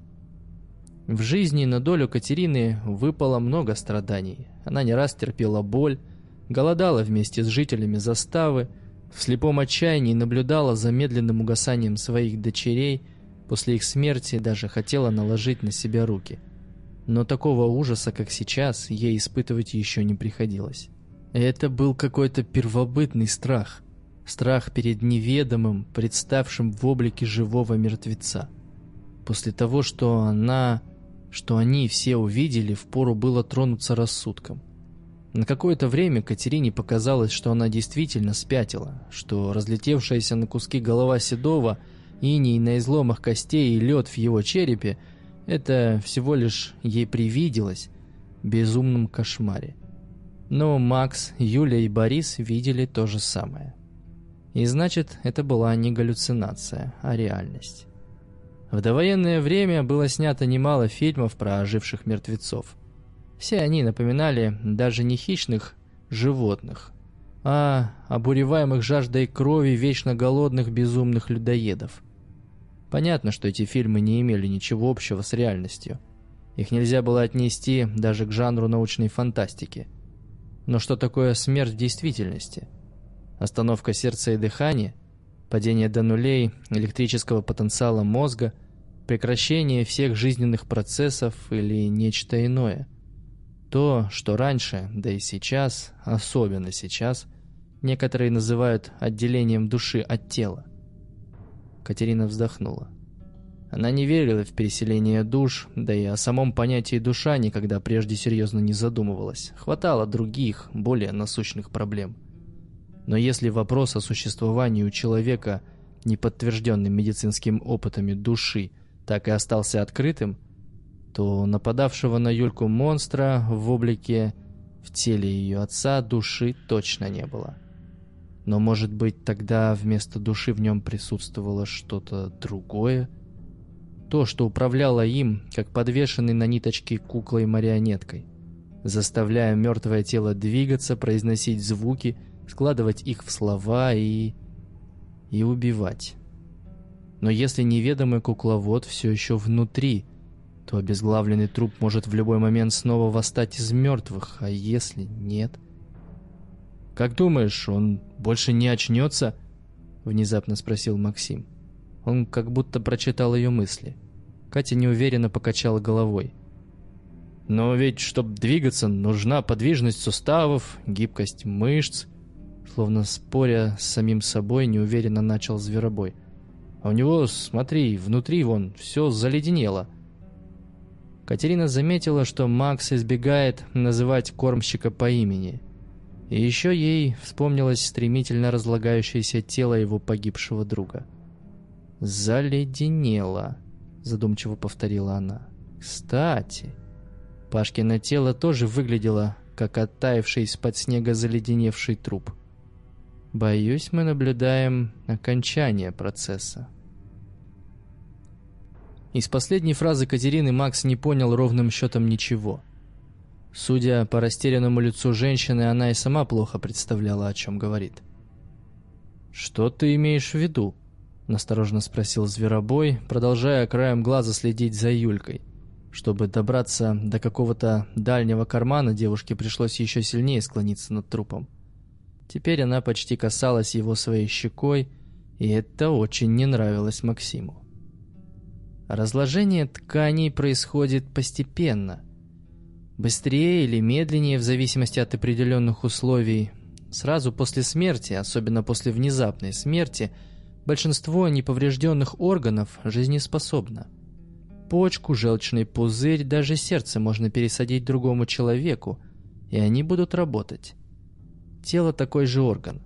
В жизни на долю Катерины выпало много страданий. Она не раз терпела боль, голодала вместе с жителями заставы, в слепом отчаянии наблюдала за медленным угасанием своих дочерей, после их смерти даже хотела наложить на себя руки – но такого ужаса, как сейчас, ей испытывать еще не приходилось. Это был какой-то первобытный страх. Страх перед неведомым, представшим в облике живого мертвеца. После того, что она... что они все увидели, впору было тронуться рассудком. На какое-то время Катерине показалось, что она действительно спятила, что разлетевшаяся на куски голова Седова, иней на изломах костей и лед в его черепе — это всего лишь ей привиделось в безумном кошмаре. Но Макс, Юля и Борис видели то же самое. И значит, это была не галлюцинация, а реальность. В довоенное время было снято немало фильмов про оживших мертвецов. Все они напоминали даже не хищных животных, а обуреваемых жаждой крови вечно голодных безумных людоедов. Понятно, что эти фильмы не имели ничего общего с реальностью. Их нельзя было отнести даже к жанру научной фантастики. Но что такое смерть в действительности? Остановка сердца и дыхания, падение до нулей электрического потенциала мозга, прекращение всех жизненных процессов или нечто иное. То, что раньше, да и сейчас, особенно сейчас, некоторые называют отделением души от тела – Катерина вздохнула. Она не верила в переселение душ, да и о самом понятии душа никогда прежде серьезно не задумывалась. Хватало других, более насущных проблем. Но если вопрос о существовании у человека неподтвержденным медицинским опытами души, так и остался открытым, то нападавшего на Юльку монстра в облике в теле ее отца души точно не было. Но, может быть, тогда вместо души в нем присутствовало что-то другое? То, что управляло им, как подвешенный на ниточке куклой-марионеткой, заставляя мертвое тело двигаться, произносить звуки, складывать их в слова и... и убивать. Но если неведомый кукловод все еще внутри, то обезглавленный труп может в любой момент снова восстать из мертвых, а если нет... «Как думаешь, он больше не очнется?» — внезапно спросил Максим. Он как будто прочитал ее мысли. Катя неуверенно покачала головой. «Но ведь, чтобы двигаться, нужна подвижность суставов, гибкость мышц». Словно споря с самим собой, неуверенно начал зверобой. «А у него, смотри, внутри вон все заледенело». Катерина заметила, что Макс избегает называть кормщика по имени. И еще ей вспомнилось стремительно разлагающееся тело его погибшего друга. «Заледенело», — задумчиво повторила она. «Кстати, Пашкино тело тоже выглядело, как оттаивший из-под снега заледеневший труп. Боюсь, мы наблюдаем окончание процесса». Из последней фразы Катерины Макс не понял ровным счетом ничего — Судя по растерянному лицу женщины, она и сама плохо представляла, о чем говорит. «Что ты имеешь в виду?» — настороженно спросил Зверобой, продолжая краем глаза следить за Юлькой. Чтобы добраться до какого-то дальнего кармана, девушке пришлось еще сильнее склониться над трупом. Теперь она почти касалась его своей щекой, и это очень не нравилось Максиму. Разложение тканей происходит постепенно, Быстрее или медленнее, в зависимости от определенных условий. Сразу после смерти, особенно после внезапной смерти, большинство неповрежденных органов жизнеспособно. Почку, желчный пузырь, даже сердце можно пересадить другому человеку, и они будут работать. Тело такой же орган.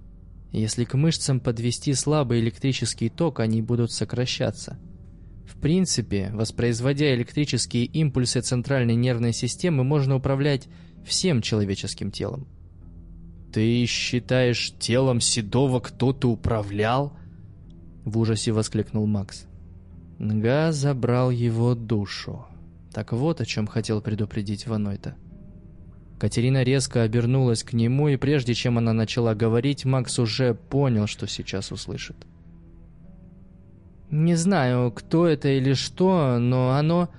Если к мышцам подвести слабый электрический ток, они будут сокращаться – в принципе, воспроизводя электрические импульсы центральной нервной системы, можно управлять всем человеческим телом. «Ты считаешь, телом Седова кто-то управлял?» В ужасе воскликнул Макс. Нга забрал его душу. Так вот о чем хотел предупредить Ванойта. Катерина резко обернулась к нему, и прежде чем она начала говорить, Макс уже понял, что сейчас услышит. Не знаю, кто это или что, но оно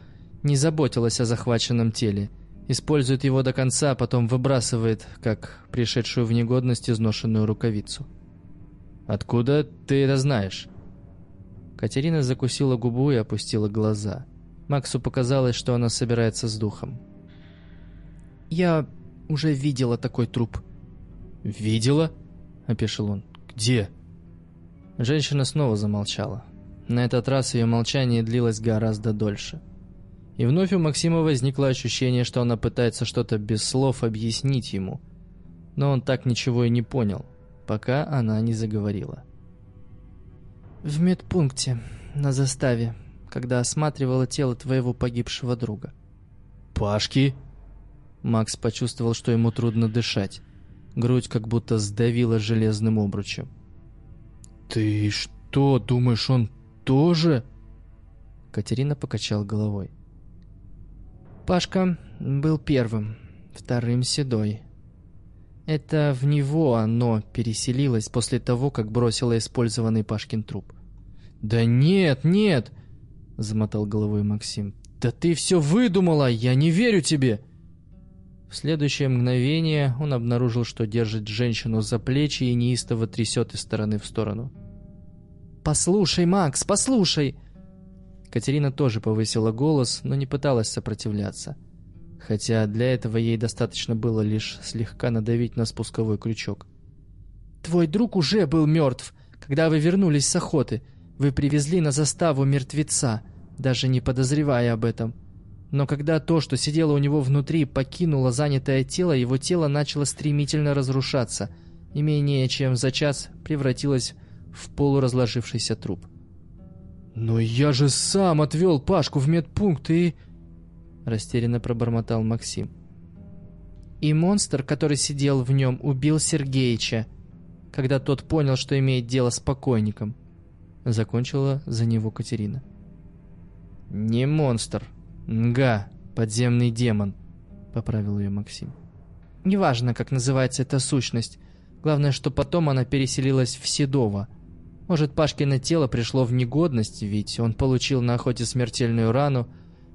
не заботилось о захваченном теле. Использует его до конца, а потом выбрасывает, как пришедшую в негодность изношенную рукавицу. «Откуда ты это знаешь?» Катерина закусила губу и опустила глаза. Максу показалось, что она собирается с духом. «Я уже видела такой труп». «Видела?» – опешил он. «Где?» Женщина снова замолчала. На этот раз ее молчание длилось гораздо дольше. И вновь у Максима возникло ощущение, что она пытается что-то без слов объяснить ему. Но он так ничего и не понял, пока она не заговорила. «В медпункте, на заставе, когда осматривала тело твоего погибшего друга». «Пашки?» Макс почувствовал, что ему трудно дышать. Грудь как будто сдавила железным обручем. «Ты что, думаешь, он тоже?» Катерина покачал головой. Пашка был первым, вторым седой. Это в него оно переселилось после того, как бросило использованный Пашкин труп. «Да нет, нет!» — замотал головой Максим. «Да ты все выдумала! Я не верю тебе!» В следующее мгновение он обнаружил, что держит женщину за плечи и неистово трясет из стороны в сторону. «Послушай, Макс, послушай!» Катерина тоже повысила голос, но не пыталась сопротивляться. Хотя для этого ей достаточно было лишь слегка надавить на спусковой крючок. «Твой друг уже был мертв, когда вы вернулись с охоты. Вы привезли на заставу мертвеца, даже не подозревая об этом. Но когда то, что сидело у него внутри, покинуло занятое тело, его тело начало стремительно разрушаться, и менее чем за час превратилось в полуразложившийся труп. «Но я же сам отвел Пашку в медпункт и...» Растерянно пробормотал Максим. «И монстр, который сидел в нем, убил Сергеича, когда тот понял, что имеет дело с покойником», закончила за него Катерина. «Не монстр. Нга, подземный демон», — поправил ее Максим. «Неважно, как называется эта сущность. Главное, что потом она переселилась в Седово. Может, Пашкино тело пришло в негодность, ведь он получил на охоте смертельную рану,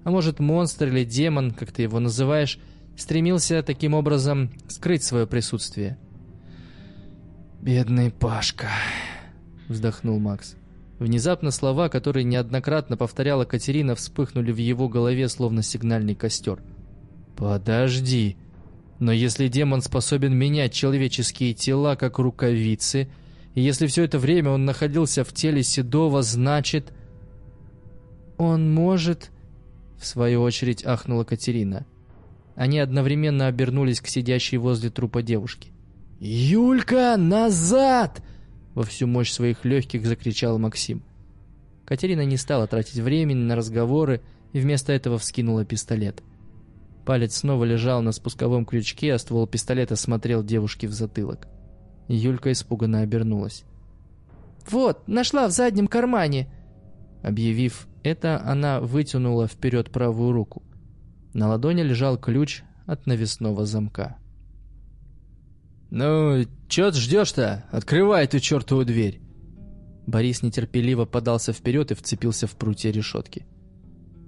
а может, монстр или демон, как ты его называешь, стремился таким образом скрыть свое присутствие». «Бедный Пашка», — вздохнул Макс. Внезапно слова, которые неоднократно повторяла Катерина, вспыхнули в его голове, словно сигнальный костер. «Подожди. Но если демон способен менять человеческие тела, как рукавицы, и если все это время он находился в теле Седова, значит...» «Он может...» — в свою очередь ахнула Катерина. Они одновременно обернулись к сидящей возле трупа девушке. «Юлька, назад!» Во всю мощь своих легких закричал Максим. Катерина не стала тратить времени на разговоры и вместо этого вскинула пистолет. Палец снова лежал на спусковом крючке, а ствол пистолета смотрел девушке в затылок. Юлька испуганно обернулась. «Вот, нашла в заднем кармане!» Объявив это, она вытянула вперед правую руку. На ладони лежал ключ от навесного замка. «Ну, чё ты ждёшь-то? Открывай эту чёртову дверь!» Борис нетерпеливо подался вперед и вцепился в прутья решетки.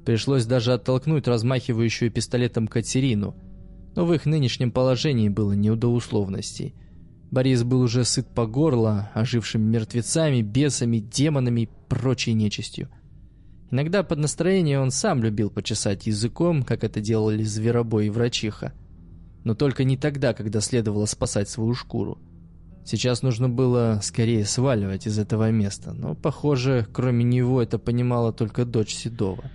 Пришлось даже оттолкнуть размахивающую пистолетом Катерину, но в их нынешнем положении было не до условностей. Борис был уже сыт по горло, ожившими мертвецами, бесами, демонами и прочей нечистью. Иногда под настроение он сам любил почесать языком, как это делали зверобой и врачиха но только не тогда, когда следовало спасать свою шкуру. Сейчас нужно было скорее сваливать из этого места, но, похоже, кроме него это понимала только дочь Седова.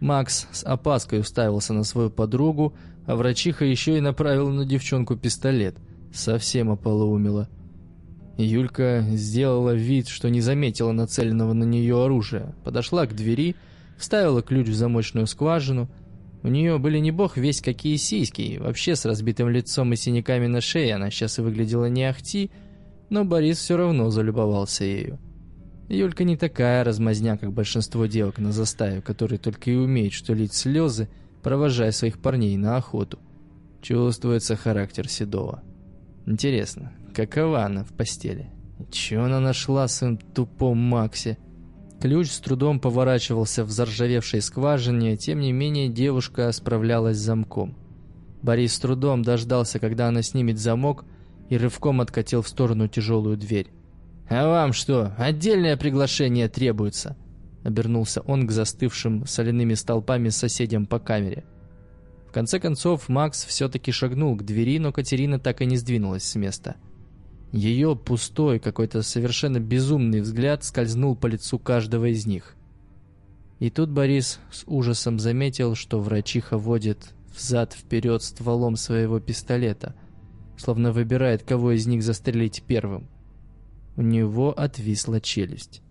Макс с опаской уставился на свою подругу, а врачиха еще и направила на девчонку пистолет. Совсем ополоумела. Юлька сделала вид, что не заметила нацеленного на нее оружия, подошла к двери, вставила ключ в замочную скважину – у нее были не бог весь какие сиськи, вообще с разбитым лицом и синяками на шее она сейчас и выглядела не ахти, но Борис все равно залюбовался ею. Юлька не такая размазня, как большинство девок на заставе, которые только и умеют что лить слезы, провожая своих парней на охоту. Чувствуется характер Седова. Интересно, какова она в постели? чего она нашла в своем тупом Максе? Ключ с трудом поворачивался в заржавевшей скважине, тем не менее девушка справлялась с замком. Борис с трудом дождался, когда она снимет замок, и рывком откатил в сторону тяжелую дверь. «А вам что, отдельное приглашение требуется?» Обернулся он к застывшим соляными столпами соседям по камере. В конце концов, Макс все-таки шагнул к двери, но Катерина так и не сдвинулась с места – ее пустой, какой-то совершенно безумный взгляд скользнул по лицу каждого из них. И тут Борис с ужасом заметил, что врачиха водит взад-вперед стволом своего пистолета, словно выбирает, кого из них застрелить первым. У него отвисла челюсть.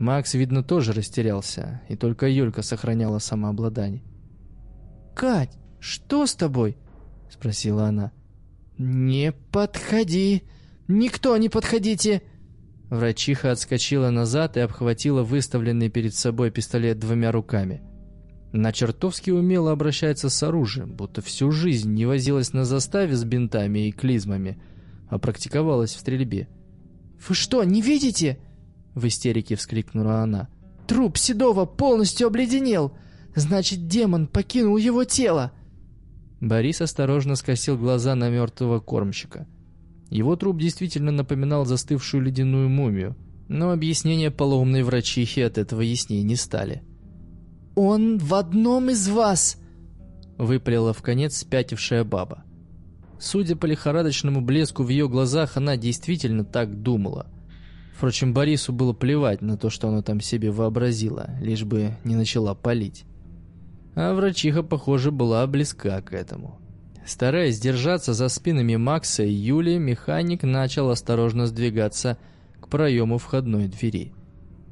Макс, видно, тоже растерялся, и только Юлька сохраняла самообладание. «Кать, что с тобой?» — спросила она. «Не подходи!» «Никто не подходите!» Врачиха отскочила назад и обхватила выставленный перед собой пистолет двумя руками. Она чертовски умело обращается с оружием, будто всю жизнь не возилась на заставе с бинтами и клизмами, а практиковалась в стрельбе. «Вы что, не видите?» В истерике вскрикнула она. «Труп Седова полностью обледенел! Значит, демон покинул его тело!» Борис осторожно скосил глаза на мертвого кормщика. Его труп действительно напоминал застывшую ледяную мумию, но объяснения полоумной врачихи от этого яснее не стали. «Он в одном из вас!» — выпалила в конец спятившая баба. Судя по лихорадочному блеску в ее глазах, она действительно так думала. Впрочем, Борису было плевать на то, что она там себе вообразила, лишь бы не начала палить. А врачиха, похоже, была близка к этому. Стараясь держаться за спинами Макса и Юли, механик начал осторожно сдвигаться к проему входной двери.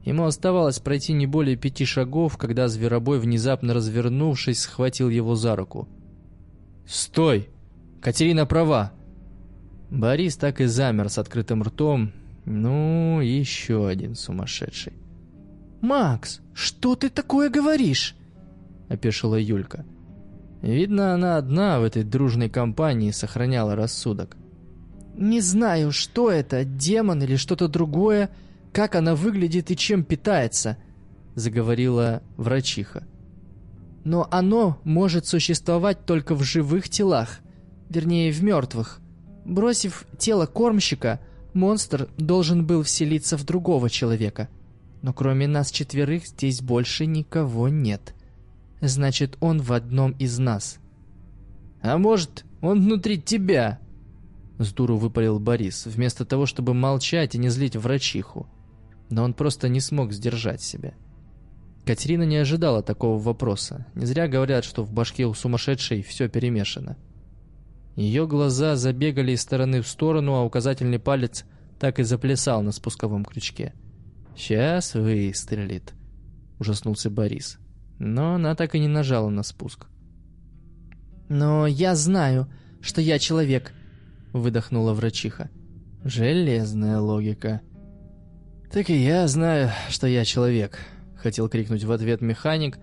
Ему оставалось пройти не более пяти шагов, когда зверобой, внезапно развернувшись, схватил его за руку. «Стой! Катерина права!» Борис так и замер с открытым ртом. Ну, еще один сумасшедший. «Макс, что ты такое говоришь?» — опешила Юлька. Видно, она одна в этой дружной компании сохраняла рассудок. «Не знаю, что это, демон или что-то другое, как она выглядит и чем питается», — заговорила врачиха. «Но оно может существовать только в живых телах, вернее, в мертвых. Бросив тело кормщика, монстр должен был вселиться в другого человека. Но кроме нас четверых здесь больше никого нет. Значит, он в одном из нас». «А может, он внутри тебя?» С дуру выпалил Борис, вместо того, чтобы молчать и не злить врачиху. Но он просто не смог сдержать себя. Катерина не ожидала такого вопроса. Не зря говорят, что в башке у сумасшедшей все перемешано. Ее глаза забегали из стороны в сторону, а указательный палец так и заплясал на спусковом крючке. «Сейчас выстрелит», — ужаснулся Борис. Но она так и не нажала на спуск. «Но я знаю, что я человек», выдохнула врачиха. Железная логика. Так и я знаю, что я человек, хотел крикнуть в ответ механик,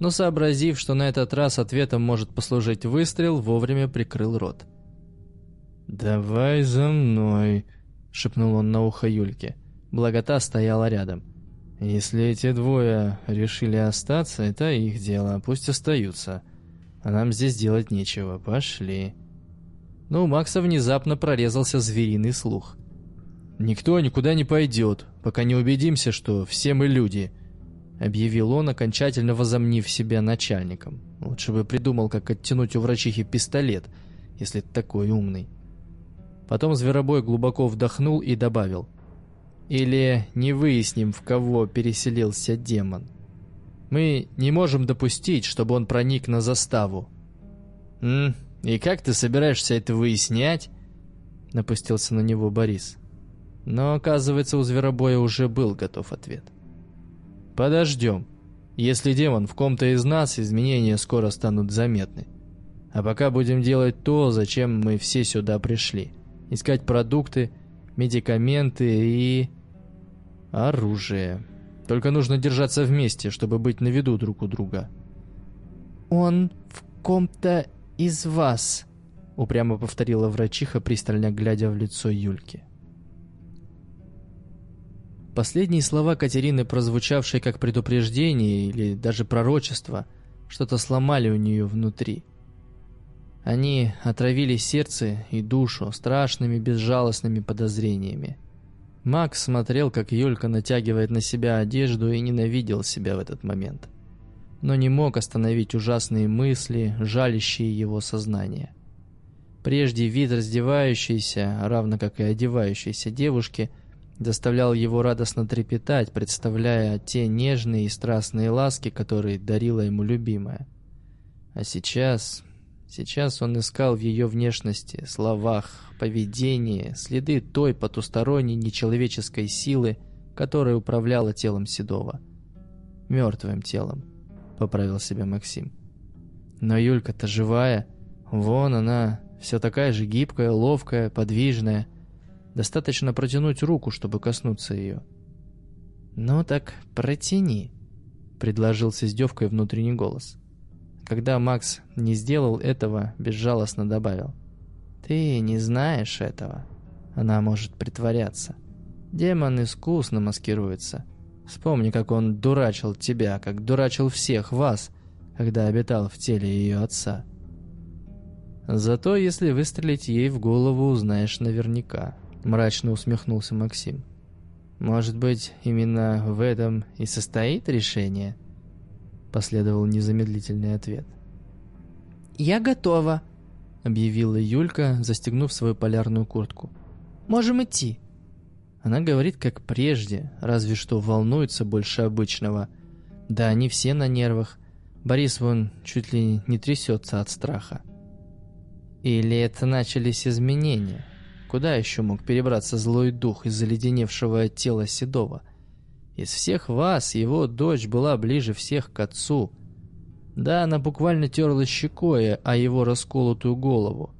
но сообразив, что на этот раз ответом может послужить выстрел, вовремя прикрыл рот. «Давай за мной», — шепнул он на ухо Юльке. Благота стояла рядом. «Если эти двое решили остаться, это их дело, пусть остаются. А нам здесь делать нечего, пошли» но у Макса внезапно прорезался звериный слух. «Никто никуда не пойдет, пока не убедимся, что все мы люди», — объявил он, окончательно возомнив себя начальником. Лучше бы придумал, как оттянуть у врачихи пистолет, если такой умный. Потом Зверобой глубоко вдохнул и добавил. «Или не выясним, в кого переселился демон. Мы не можем допустить, чтобы он проник на заставу». «М, «И как ты собираешься это выяснять?» Напустился на него Борис. Но, оказывается, у Зверобоя уже был готов ответ. «Подождем. Если демон в ком-то из нас, изменения скоро станут заметны. А пока будем делать то, зачем мы все сюда пришли. Искать продукты, медикаменты и... оружие. Только нужно держаться вместе, чтобы быть на виду друг у друга». «Он в ком-то из вас», — упрямо повторила врачиха, пристально глядя в лицо Юльки. Последние слова Катерины, прозвучавшие как предупреждение или даже пророчество, что-то сломали у нее внутри. Они отравили сердце и душу страшными безжалостными подозрениями. Макс смотрел, как Юлька натягивает на себя одежду и ненавидел себя в этот момент но не мог остановить ужасные мысли, жалящие его сознание. Прежде вид раздевающейся, равно как и одевающейся девушки, заставлял его радостно трепетать, представляя те нежные и страстные ласки, которые дарила ему любимая. А сейчас... Сейчас он искал в ее внешности, словах, поведении следы той потусторонней нечеловеческой силы, которая управляла телом Седова. Мертвым телом. — поправил себя Максим. «Но Юлька-то живая. Вон она, все такая же гибкая, ловкая, подвижная. Достаточно протянуть руку, чтобы коснуться ее». «Ну так протяни», — предложил с издевкой внутренний голос. Когда Макс не сделал этого, безжалостно добавил. «Ты не знаешь этого. Она может притворяться. Демон искусно маскируется. Вспомни, как он дурачил тебя, как дурачил всех вас, когда обитал в теле ее отца. Зато если выстрелить ей в голову, узнаешь наверняка, мрачно усмехнулся Максим. Может быть, именно в этом и состоит решение? Последовал незамедлительный ответ. «Я готова», — объявила Юлька, застегнув свою полярную куртку. «Можем идти». Она говорит, как прежде, разве что волнуется больше обычного. Да, они все на нервах. Борис вон чуть ли не трясется от страха. Или это начались изменения? куда еще мог перебраться злой дух из заледеневшего тела Седова? Из всех вас его дочь была ближе всех к отцу. Да, она буквально терла щекой о его расколотую голову.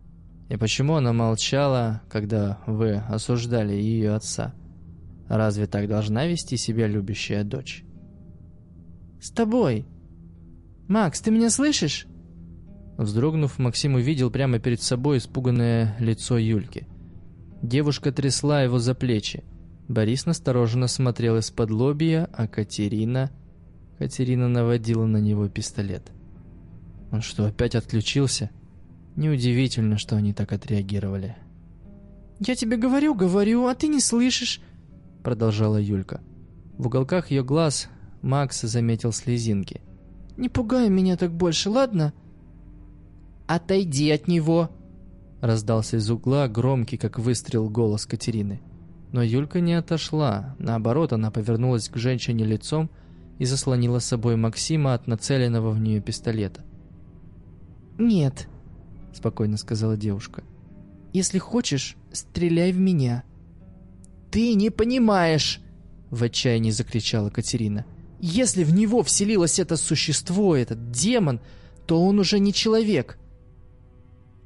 И почему она молчала, когда вы осуждали ее отца? Разве так должна вести себя любящая дочь? «С тобой!» «Макс, ты меня слышишь?» Вздрогнув, Максим увидел прямо перед собой испуганное лицо Юльки. Девушка трясла его за плечи. Борис настороженно смотрел из-под лобья, а Катерина... Катерина наводила на него пистолет. Он что, опять отключился? Неудивительно, что они так отреагировали. «Я тебе говорю, говорю, а ты не слышишь», — продолжала Юлька. В уголках ее глаз Макс заметил слезинки. «Не пугай меня так больше, ладно?» «Отойди от него!» Раздался из угла громкий, как выстрел, голос Катерины. Но Юлька не отошла. Наоборот, она повернулась к женщине лицом и заслонила с собой Максима от нацеленного в нее пистолета. «Нет», — спокойно сказала девушка. «Если хочешь, стреляй в меня». «Ты не понимаешь!» — в отчаянии закричала Катерина. «Если в него вселилось это существо, этот демон, то он уже не человек».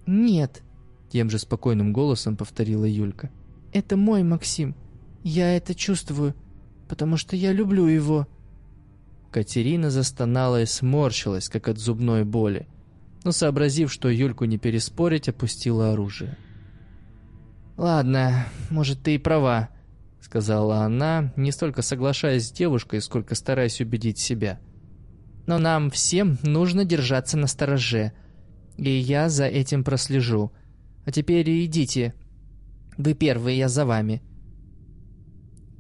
«Нет», — тем же спокойным голосом повторила Юлька. «Это мой Максим. Я это чувствую, потому что я люблю его». Катерина застонала и сморщилась, как от зубной боли, но, сообразив, что Юльку не переспорить, опустила оружие. «Ладно, может, ты и права», — сказала она, не столько соглашаясь с девушкой, сколько стараясь убедить себя. «Но нам всем нужно держаться на стороже, и я за этим прослежу. А теперь идите. Вы первые, я за вами».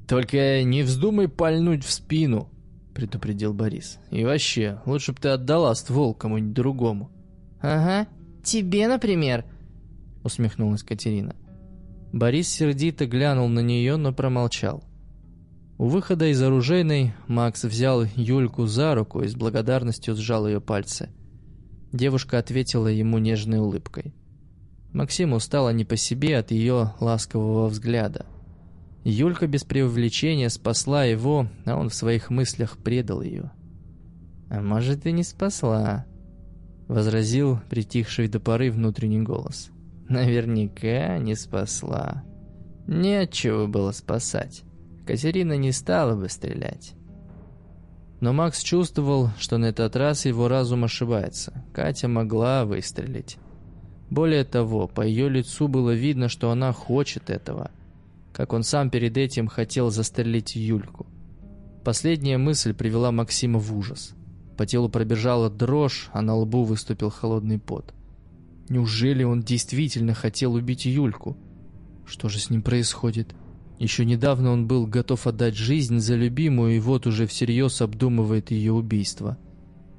«Только не вздумай пальнуть в спину», — предупредил Борис. «И вообще, лучше бы ты отдала ствол кому-нибудь другому». «Ага, тебе, например», — усмехнулась Катерина. Борис сердито глянул на нее, но промолчал. У выхода из оружейной Макс взял Юльку за руку и с благодарностью сжал ее пальцы. Девушка ответила ему нежной улыбкой. Максиму стало не по себе от ее ласкового взгляда. Юлька без преувеличения спасла его, а он в своих мыслях предал ее. «А может, и не спасла», — возразил притихший до поры внутренний голос. «Наверняка не спасла. Нечего было спасать. Катерина не стала бы стрелять». Но Макс чувствовал, что на этот раз его разум ошибается. Катя могла выстрелить. Более того, по ее лицу было видно, что она хочет этого. Как он сам перед этим хотел застрелить Юльку. Последняя мысль привела Максима в ужас. По телу пробежала дрожь, а на лбу выступил холодный пот. Неужели он действительно хотел убить Юльку? Что же с ним происходит? Еще недавно он был готов отдать жизнь за любимую, и вот уже всерьез обдумывает ее убийство.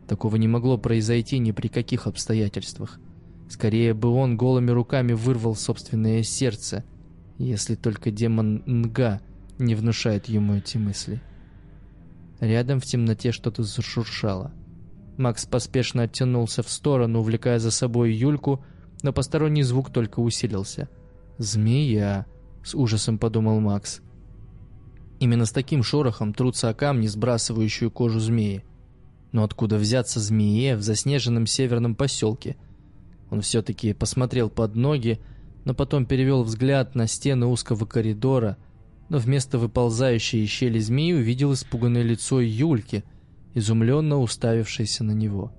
Такого не могло произойти ни при каких обстоятельствах. Скорее бы он голыми руками вырвал собственное сердце, если только демон Нга не внушает ему эти мысли. Рядом в темноте что-то зашуршало. Макс поспешно оттянулся в сторону, увлекая за собой Юльку, но посторонний звук только усилился. «Змея!» — с ужасом подумал Макс. Именно с таким шорохом трутся о камни, сбрасывающую кожу змеи. Но откуда взяться змее в заснеженном северном поселке? Он все-таки посмотрел под ноги, но потом перевел взгляд на стены узкого коридора — но вместо выползающей из щели змеи увидел испуганное лицо Юльки, изумленно уставившейся на него.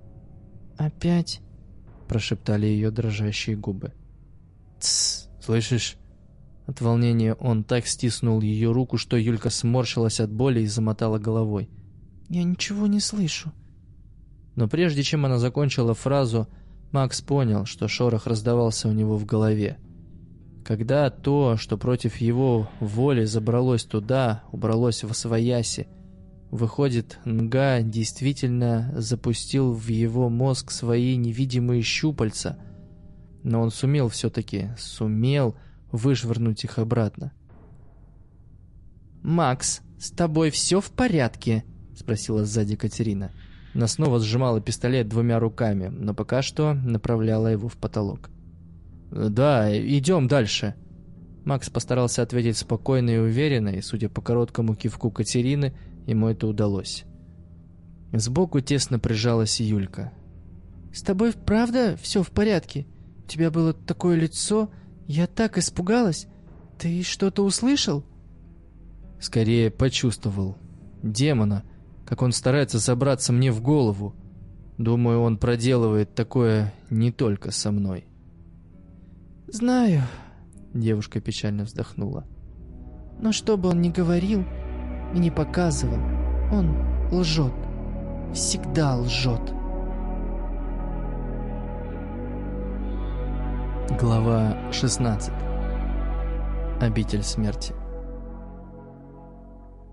«Опять?» – прошептали ее дрожащие губы. «Тссс, слышишь?» От волнения он так стиснул ее руку, что Юлька сморщилась от боли и замотала головой. «Я ничего не слышу». Но прежде чем она закончила фразу, Макс понял, что шорох раздавался у него в голове. Когда то, что против его воли забралось туда, убралось в Освояси, выходит, Нга действительно запустил в его мозг свои невидимые щупальца, но он сумел все-таки, сумел вышвырнуть их обратно. «Макс, с тобой все в порядке?» — спросила сзади Катерина. Она снова сжимала пистолет двумя руками, но пока что направляла его в потолок. «Да, идем дальше». Макс постарался ответить спокойно и уверенно, и, судя по короткому кивку Катерины, ему это удалось. Сбоку тесно прижалась Юлька. «С тобой правда все в порядке? У тебя было такое лицо, я так испугалась. Ты что-то услышал?» Скорее почувствовал. Демона, как он старается забраться мне в голову. Думаю, он проделывает такое не только со мной. «Знаю», — девушка печально вздохнула. «Но что бы он ни говорил и не показывал, он лжет. Всегда лжет». Глава 16 Обитель смерти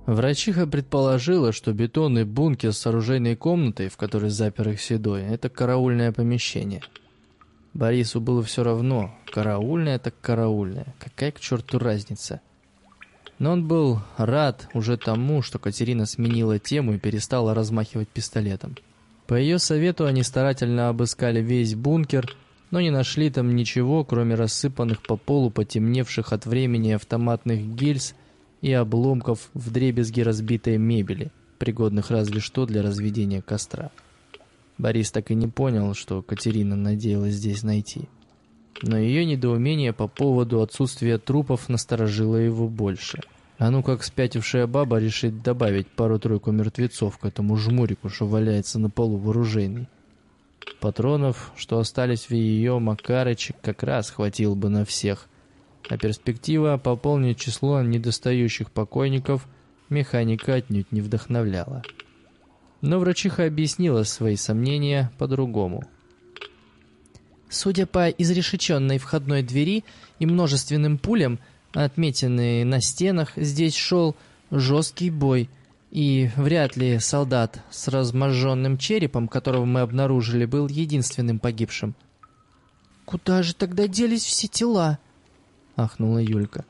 Врачиха предположила, что бетонный бункер с оружейной комнатой, в которой запер их Седой, это караульное помещение. Борису было все равно, караульное так караульное, какая к черту разница. Но он был рад уже тому, что Катерина сменила тему и перестала размахивать пистолетом. По ее совету они старательно обыскали весь бункер, но не нашли там ничего, кроме рассыпанных по полу потемневших от времени автоматных гильз и обломков в дребезги разбитой мебели, пригодных разве что для разведения костра. Борис так и не понял, что Катерина надеялась здесь найти. Но ее недоумение по поводу отсутствия трупов насторожило его больше. А ну как спятившая баба решит добавить пару-тройку мертвецов к этому жмурику, что валяется на полу вооруженный. Патронов, что остались в ее Макарычек, как раз хватило бы на всех – а перспектива пополнить число недостающих покойников механика отнюдь не вдохновляла. Но врачиха объяснила свои сомнения по-другому. Судя по изрешеченной входной двери и множественным пулям, отметенные на стенах, здесь шел жесткий бой, и вряд ли солдат с разможженным черепом, которого мы обнаружили, был единственным погибшим. «Куда же тогда делись все тела?» Ахнула Юлька.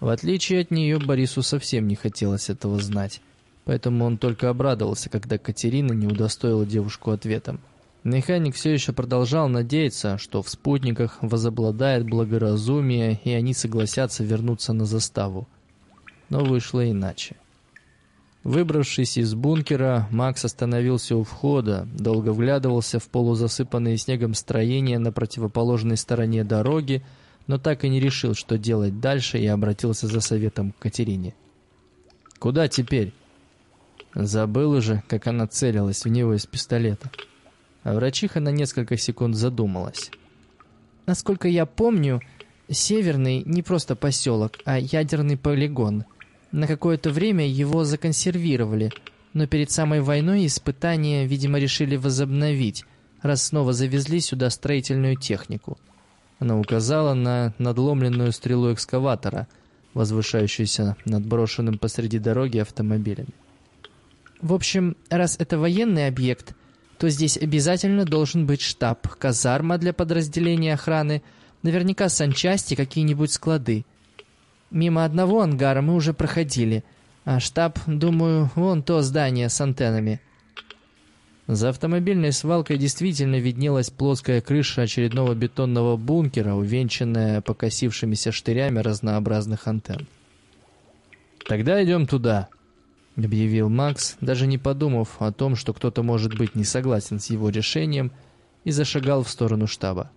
В отличие от нее, Борису совсем не хотелось этого знать, поэтому он только обрадовался, когда Катерина не удостоила девушку ответом. Механик все еще продолжал надеяться, что в спутниках возобладает благоразумие, и они согласятся вернуться на заставу. Но вышло иначе. Выбравшись из бункера, Макс остановился у входа, долго вглядывался в полузасыпанные снегом строения на противоположной стороне дороги, но так и не решил, что делать дальше, и обратился за советом к Катерине. «Куда теперь?» Забыл уже, как она целилась в него из пистолета. А врачиха на несколько секунд задумалась. «Насколько я помню, Северный не просто поселок, а ядерный полигон. На какое-то время его законсервировали, но перед самой войной испытания, видимо, решили возобновить, раз снова завезли сюда строительную технику». Она указала на надломленную стрелу экскаватора, возвышающуюся над брошенным посреди дороги автомобилем. В общем, раз это военный объект, то здесь обязательно должен быть штаб, казарма для подразделения охраны, наверняка санчасти, какие-нибудь склады. Мимо одного ангара мы уже проходили, а штаб, думаю, вон то здание с антеннами – за автомобильной свалкой действительно виднелась плоская крыша очередного бетонного бункера, увенчанная покосившимися штырями разнообразных антенн. «Тогда идем туда», — объявил Макс, даже не подумав о том, что кто-то может быть не согласен с его решением, и зашагал в сторону штаба.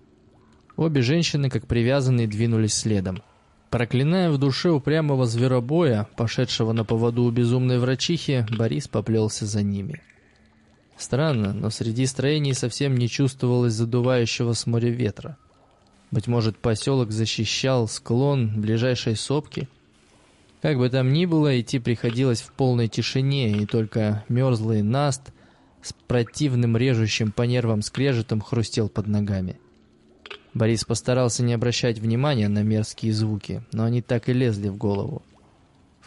Обе женщины, как привязанные, двинулись следом. Проклиная в душе упрямого зверобоя, пошедшего на поводу у безумной врачихи, Борис поплелся за ними. Странно, но среди строений совсем не чувствовалось задувающего с моря ветра. Быть может, поселок защищал склон ближайшей сопки? Как бы там ни было, идти приходилось в полной тишине, и только мерзлый наст с противным режущим по нервам скрежетом хрустел под ногами. Борис постарался не обращать внимания на мерзкие звуки, но они так и лезли в голову.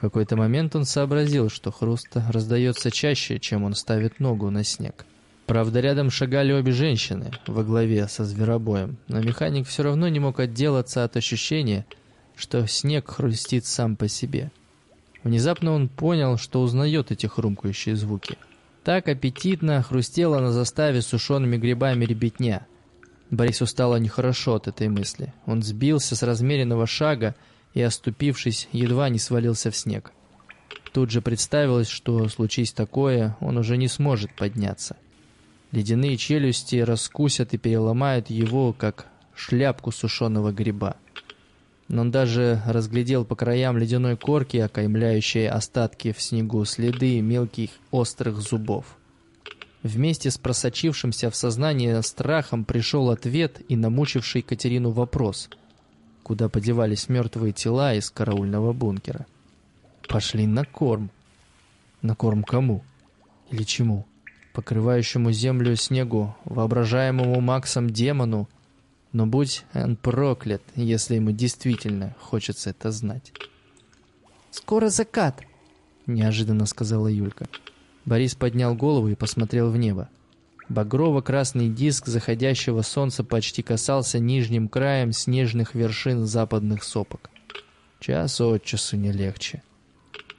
В какой-то момент он сообразил, что хруст раздается чаще, чем он ставит ногу на снег. Правда, рядом шагали обе женщины во главе со зверобоем, но механик все равно не мог отделаться от ощущения, что снег хрустит сам по себе. Внезапно он понял, что узнает эти хрумкающие звуки. Так аппетитно хрустела на заставе сушеными грибами ребятня. Борису стало нехорошо от этой мысли. Он сбился с размеренного шага и, оступившись, едва не свалился в снег. Тут же представилось, что, случись такое, он уже не сможет подняться. Ледяные челюсти раскусят и переломают его, как шляпку сушеного гриба. Но он даже разглядел по краям ледяной корки, окаймляющей остатки в снегу, следы мелких острых зубов. Вместе с просочившимся в сознание страхом пришел ответ и намучивший Катерину вопрос. Куда подевались мертвые тела из караульного бункера? Пошли на корм. На корм кому? Или чему? Покрывающему землю снегу, воображаемому Максом демону? Но будь он проклят, если ему действительно хочется это знать. «Скоро закат», — неожиданно сказала Юлька. Борис поднял голову и посмотрел в небо. Багрово-красный диск заходящего солнца почти касался нижним краем снежных вершин западных сопок. Час от часу не легче.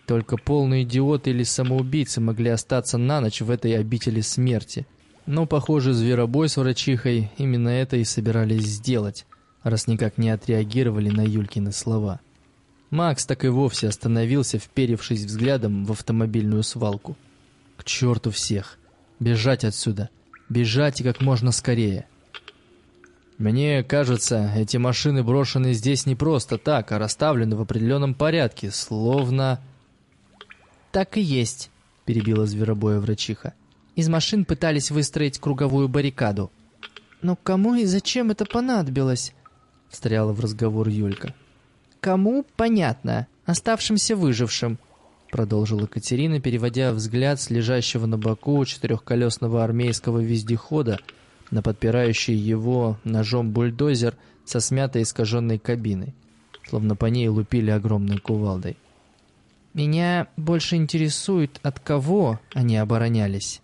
Только полные идиоты или самоубийцы могли остаться на ночь в этой обители смерти. Но, похоже, зверобой с врачихой именно это и собирались сделать, раз никак не отреагировали на Юлькины слова. Макс так и вовсе остановился, вперевшись взглядом в автомобильную свалку. К черту всех. Бежать отсюда. Бежать и как можно скорее. Мне кажется, эти машины брошены здесь не просто так, а расставлены в определенном порядке, словно... «Так и есть», — перебила зверобоя врачиха. «Из машин пытались выстроить круговую баррикаду». «Но кому и зачем это понадобилось?» — встряла в разговор Юлька. «Кому? Понятно. Оставшимся выжившим продолжила Катерина, переводя взгляд с лежащего на боку четырехколесного армейского вездехода на подпирающий его ножом бульдозер со смятой искаженной кабиной, словно по ней лупили огромной кувалдой. «Меня больше интересует, от кого они оборонялись».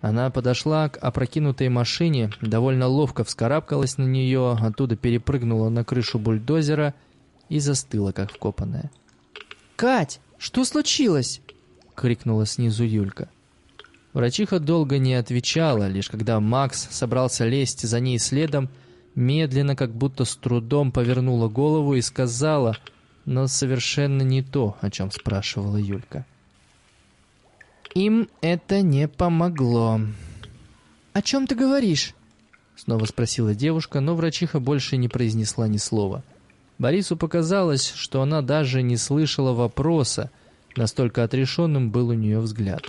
Она подошла к опрокинутой машине, довольно ловко вскарабкалась на нее, оттуда перепрыгнула на крышу бульдозера и застыла, как вкопанная. «Кать, что случилось?» — крикнула снизу Юлька. Врачиха долго не отвечала, лишь когда Макс собрался лезть за ней следом, медленно, как будто с трудом повернула голову и сказала, но совершенно не то, о чем спрашивала Юлька. «Им это не помогло». «О чем ты говоришь?» Снова спросила девушка, но врачиха больше не произнесла ни слова. Борису показалось, что она даже не слышала вопроса, настолько отрешенным был у нее взгляд.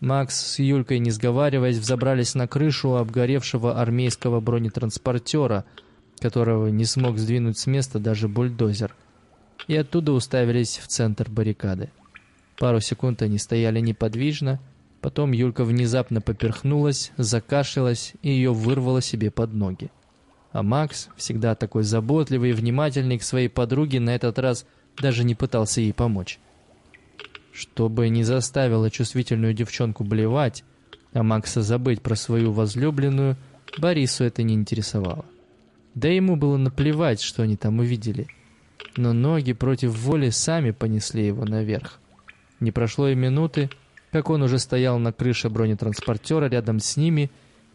Макс с Юлькой, не сговариваясь, взобрались на крышу обгоревшего армейского бронетранспортера, которого не смог сдвинуть с места даже бульдозер, и оттуда уставились в центр баррикады. Пару секунд они стояли неподвижно, потом Юлька внезапно поперхнулась, закашлялась и ее вырвало себе под ноги. А Макс, всегда такой заботливый и внимательный к своей подруге, на этот раз даже не пытался ей помочь. Чтобы не заставило чувствительную девчонку блевать, а Макса забыть про свою возлюбленную, Борису это не интересовало. Да ему было наплевать, что они там увидели. Но ноги против воли сами понесли его наверх. Не прошло и минуты, как он уже стоял на крыше бронетранспортера рядом с ними и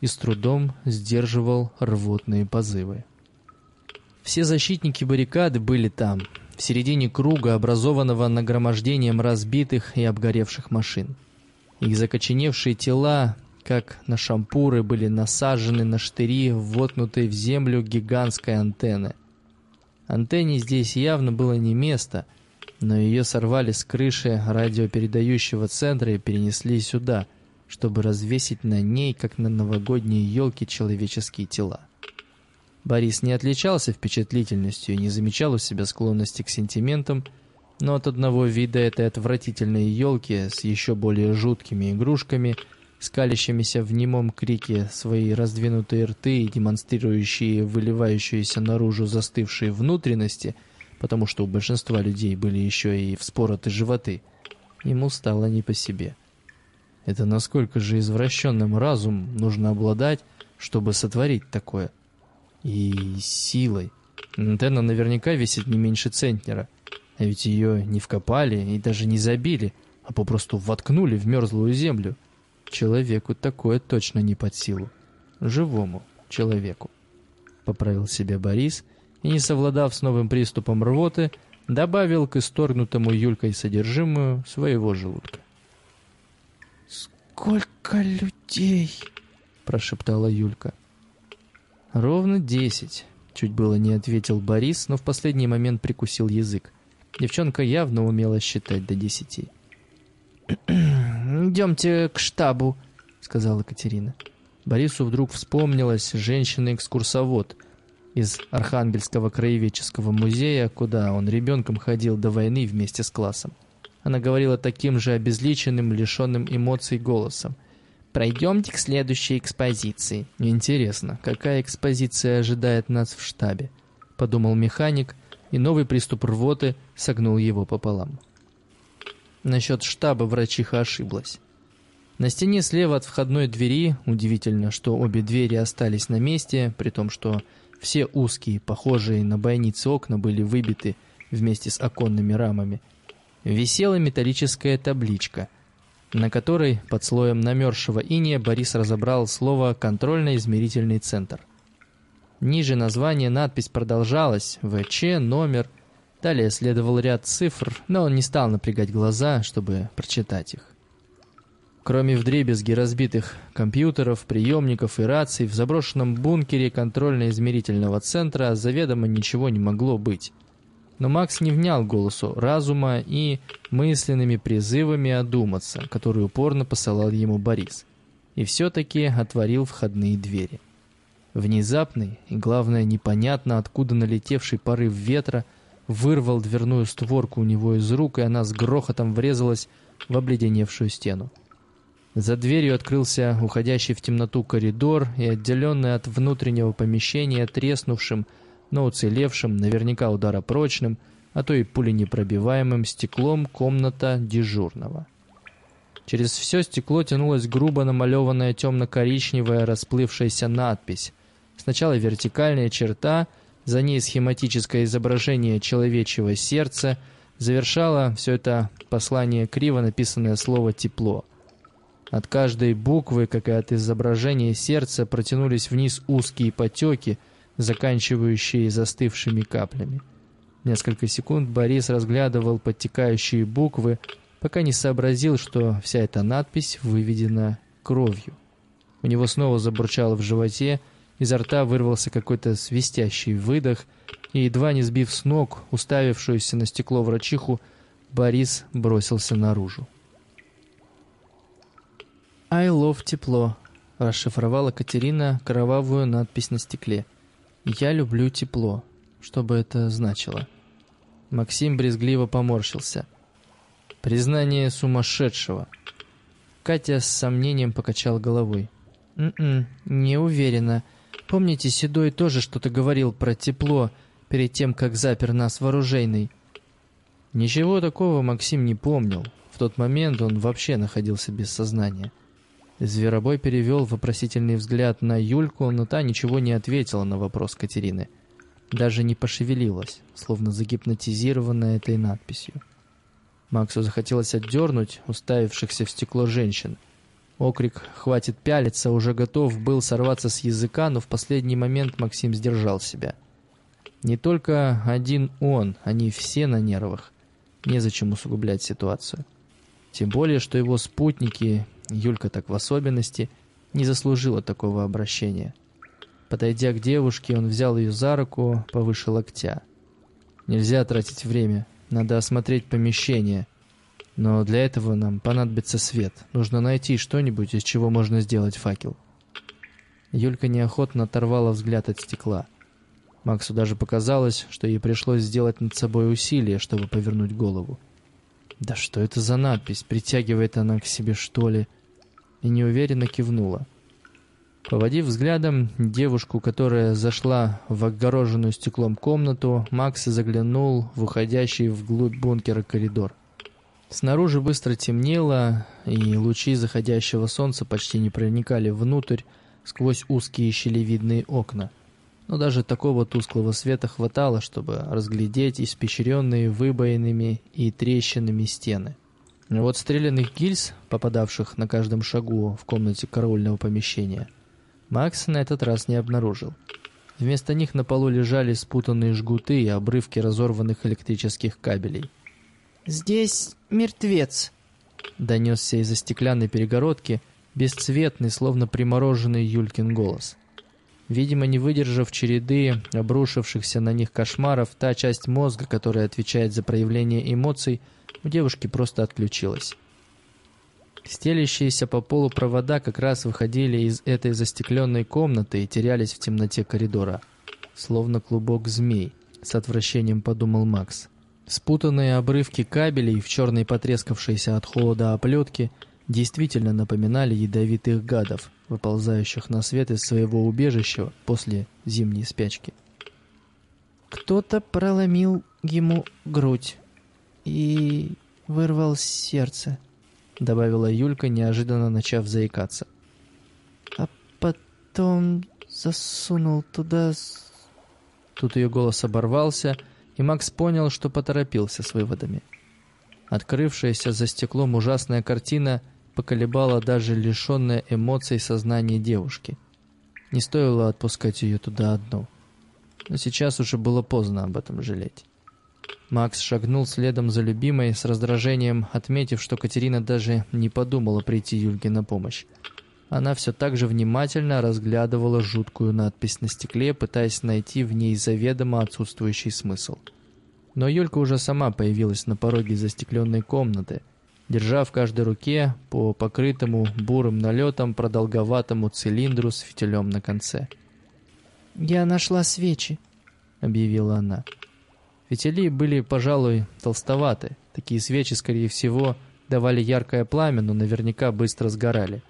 с трудом сдерживал рвотные позывы. Все защитники баррикады были там, в середине круга, образованного нагромождением разбитых и обгоревших машин. Их закоченевшие тела, как на шампуры, были насажены на штыри, ввотнутые в землю гигантской антенны. Антенне здесь явно было не место, но ее сорвали с крыши радиопередающего центра и перенесли сюда – чтобы развесить на ней, как на новогодние елки, человеческие тела. Борис не отличался впечатлительностью и не замечал у себя склонности к сентиментам, но от одного вида этой отвратительной елки с еще более жуткими игрушками, скалящимися в немом крике свои раздвинутые рты и демонстрирующие выливающиеся наружу застывшие внутренности, потому что у большинства людей были еще и вспороты животы, ему стало не по себе. Это насколько же извращенным разум нужно обладать, чтобы сотворить такое? И силой. Антенна наверняка весит не меньше центнера. А ведь ее не вкопали и даже не забили, а попросту воткнули в мерзлую землю. Человеку такое точно не под силу. Живому человеку. Поправил себя Борис и, не совладав с новым приступом рвоты, добавил к исторгнутому Юлькой содержимую своего желудка. «Сколько людей?» – прошептала Юлька. «Ровно десять», – чуть было не ответил Борис, но в последний момент прикусил язык. Девчонка явно умела считать до десяти. «Идемте к штабу», — сказала Катерина. Борису вдруг вспомнилась женщина-экскурсовод из Архангельского краеведческого музея, куда он ребенком ходил до войны вместе с классом. Она говорила таким же обезличенным, лишенным эмоций голосом. «Пройдемте к следующей экспозиции». «Интересно, какая экспозиция ожидает нас в штабе?» — подумал механик, и новый приступ рвоты согнул его пополам. Насчет штаба врачиха ошиблась. На стене слева от входной двери, удивительно, что обе двери остались на месте, при том, что все узкие, похожие на бойницы окна были выбиты вместе с оконными рамами, висела металлическая табличка, на которой под слоем намерзшего иния Борис разобрал слово «контрольно-измерительный центр». Ниже название надпись продолжалась, ВЧ, номер – Далее следовал ряд цифр, но он не стал напрягать глаза, чтобы прочитать их. Кроме вдребезги разбитых компьютеров, приемников и раций, в заброшенном бункере контрольно-измерительного центра заведомо ничего не могло быть. Но Макс не внял голосу разума и мысленными призывами одуматься, которые упорно посылал ему Борис. И все-таки отворил входные двери. Внезапный и, главное, непонятно откуда налетевший порыв ветра – вырвал дверную створку у него из рук, и она с грохотом врезалась в обледеневшую стену. За дверью открылся уходящий в темноту коридор и отделенный от внутреннего помещения треснувшим, но уцелевшим, наверняка ударопрочным, а то и пуленепробиваемым стеклом комната дежурного. Через все стекло тянулась грубо намалеванная темно-коричневая расплывшаяся надпись. Сначала вертикальная черта — за ней схематическое изображение человечьего сердца, завершало все это послание криво написанное слово «тепло». От каждой буквы, как и от изображения сердца, протянулись вниз узкие потеки, заканчивающие застывшими каплями. Несколько секунд Борис разглядывал подтекающие буквы, пока не сообразил, что вся эта надпись выведена кровью. У него снова забурчало в животе, Изо рта вырвался какой-то свистящий выдох, и, едва не сбив с ног уставившуюся на стекло врачиху, Борис бросился наружу. «I love тепло», — расшифровала Катерина кровавую надпись на стекле. «Я люблю тепло». Что бы это значило? Максим брезгливо поморщился. «Признание сумасшедшего». Катя с сомнением покачал головой. «М-м, не уверена. Помните, Седой тоже что-то говорил про тепло перед тем, как запер нас вооружейный? Ничего такого Максим не помнил. В тот момент он вообще находился без сознания. Зверобой перевел вопросительный взгляд на Юльку, но та ничего не ответила на вопрос Катерины. Даже не пошевелилась, словно загипнотизированная этой надписью. Максу захотелось отдернуть уставившихся в стекло женщин – Окрик «Хватит пялиться!» уже готов был сорваться с языка, но в последний момент Максим сдержал себя. Не только один он, они все на нервах. Незачем усугублять ситуацию. Тем более, что его спутники, Юлька так в особенности, не заслужила такого обращения. Подойдя к девушке, он взял ее за руку повыше локтя. «Нельзя тратить время. Надо осмотреть помещение. Но для этого нам понадобится свет. Нужно найти что-нибудь, из чего можно сделать факел. Юлька неохотно оторвала взгляд от стекла. Максу даже показалось, что ей пришлось сделать над собой усилие, чтобы повернуть голову. «Да что это за надпись? Притягивает она к себе, что ли?» И неуверенно кивнула. Поводив взглядом девушку, которая зашла в огороженную стеклом комнату, Макс заглянул в уходящий вглубь бункера коридор. Снаружи быстро темнело, и лучи заходящего солнца почти не проникали внутрь сквозь узкие щелевидные окна. Но даже такого тусклого света хватало, чтобы разглядеть испещренные выбоинами и трещинами стены. Вот стрелянных гильз, попадавших на каждом шагу в комнате караульного помещения, Макс на этот раз не обнаружил. Вместо них на полу лежали спутанные жгуты и обрывки разорванных электрических кабелей. «Здесь мертвец», — донесся из-за стеклянной перегородки бесцветный, словно примороженный Юлькин голос. Видимо, не выдержав череды обрушившихся на них кошмаров, та часть мозга, которая отвечает за проявление эмоций, у девушки просто отключилась. Стелящиеся по полу провода как раз выходили из этой застекленной комнаты и терялись в темноте коридора. Словно клубок змей, с отвращением подумал Макс. Спутанные обрывки кабелей в черной потрескавшейся от холода оплетке действительно напоминали ядовитых гадов, выползающих на свет из своего убежища после зимней спячки. Кто-то проломил ему грудь и вырвал сердце добавила Юлька, неожиданно начав заикаться. А потом засунул туда... Тут ее голос оборвался, и Макс понял, что поторопился с выводами. Открывшаяся за стеклом ужасная картина поколебала даже лишенное эмоций сознание девушки. Не стоило отпускать ее туда одну. Но сейчас уже было поздно об этом жалеть. Макс шагнул следом за любимой с раздражением, отметив, что Катерина даже не подумала прийти Юльке на помощь. Она все так же внимательно разглядывала жуткую надпись на стекле, пытаясь найти в ней заведомо отсутствующий смысл. Но Юлька уже сама появилась на пороге застекленной комнаты, держа в каждой руке по покрытому бурым налетом продолговатому цилиндру с фитилем на конце. «Я нашла свечи», — объявила она. Фитили были, пожалуй, толстоваты. Такие свечи, скорее всего, давали яркое пламя, но наверняка быстро сгорали.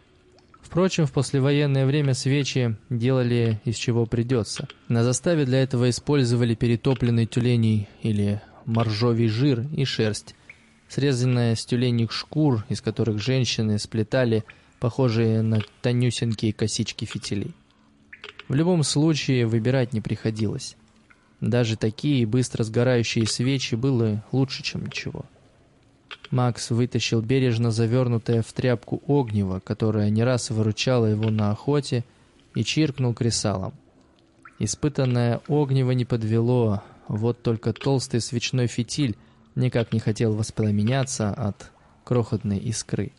Впрочем, в послевоенное время свечи делали из чего придется. На заставе для этого использовали перетопленный тюленей или моржовий жир и шерсть, срезанная с тюленьих шкур, из которых женщины сплетали похожие на тонюсенькие косички фитилей. В любом случае выбирать не приходилось. Даже такие быстро сгорающие свечи было лучше, чем ничего. Макс вытащил бережно завернутое в тряпку огниво, которое не раз выручало его на охоте, и чиркнул кресалом. Испытанное огниво не подвело, вот только толстый свечной фитиль никак не хотел воспламеняться от крохотной искры.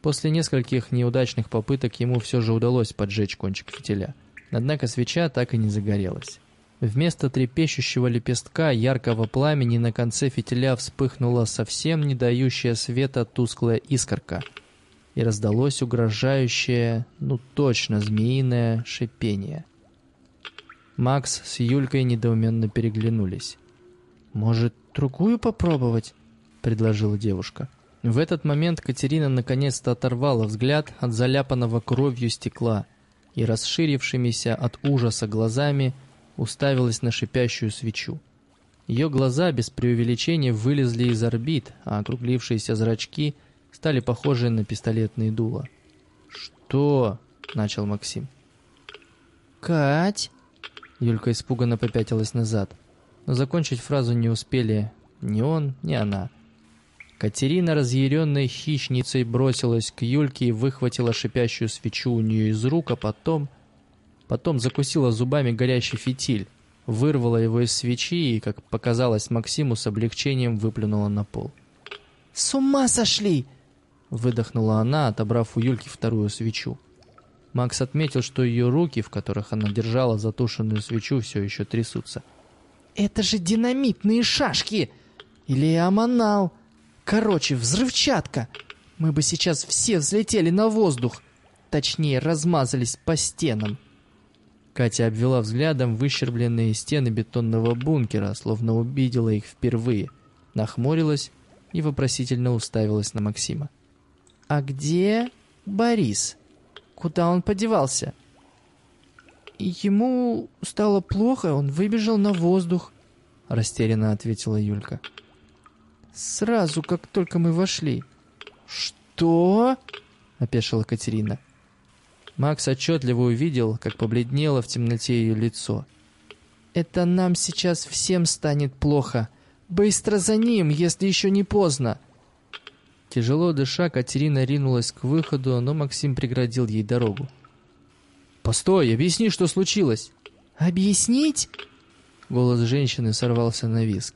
После нескольких неудачных попыток ему все же удалось поджечь кончик фитиля. Однако свеча так и не загорелась. Вместо трепещущего лепестка яркого пламени на конце фитиля вспыхнула совсем не дающая света тусклая искорка, и раздалось угрожающее, ну точно змеиное шипение. Макс с Юлькой недоуменно переглянулись. «Может, другую попробовать?» — предложила девушка. В этот момент Катерина наконец-то оторвала взгляд от заляпанного кровью стекла и расширившимися от ужаса глазами — уставилась на шипящую свечу. Ее глаза без преувеличения вылезли из орбит, а округлившиеся зрачки стали похожи на пистолетные дула. «Что?» — начал Максим. «Кать?» Юлька испуганно попятилась назад. Но закончить фразу не успели ни он, ни она. Катерина, разъяренной хищницей, бросилась к Юльке и выхватила шипящую свечу у нее из рук, а потом Потом закусила зубами горящий фитиль, вырвала его из свечи и, как показалось Максиму, с облегчением выплюнула на пол. «С ума сошли!» Выдохнула она, отобрав у Юльки вторую свечу. Макс отметил, что ее руки, в которых она держала затушенную свечу, все еще трясутся. «Это же динамитные шашки! Или аманал! Короче, взрывчатка! Мы бы сейчас все взлетели на воздух! Точнее, размазались по стенам!» Катя обвела взглядом выщербленные стены бетонного бункера, словно увидела их впервые, нахмурилась и вопросительно уставилась на Максима. «А где Борис? Куда он подевался?» «Ему стало плохо, он выбежал на воздух», — растерянно ответила Юлька. «Сразу, как только мы вошли». «Что?» — опешила Катерина. Макс отчетливо увидел, как побледнело в темноте ее лицо. «Это нам сейчас всем станет плохо. Быстро за ним, если еще не поздно!» Тяжело дыша, Катерина ринулась к выходу, но Максим преградил ей дорогу. «Постой, объясни, что случилось!» «Объяснить?» Голос женщины сорвался на виск.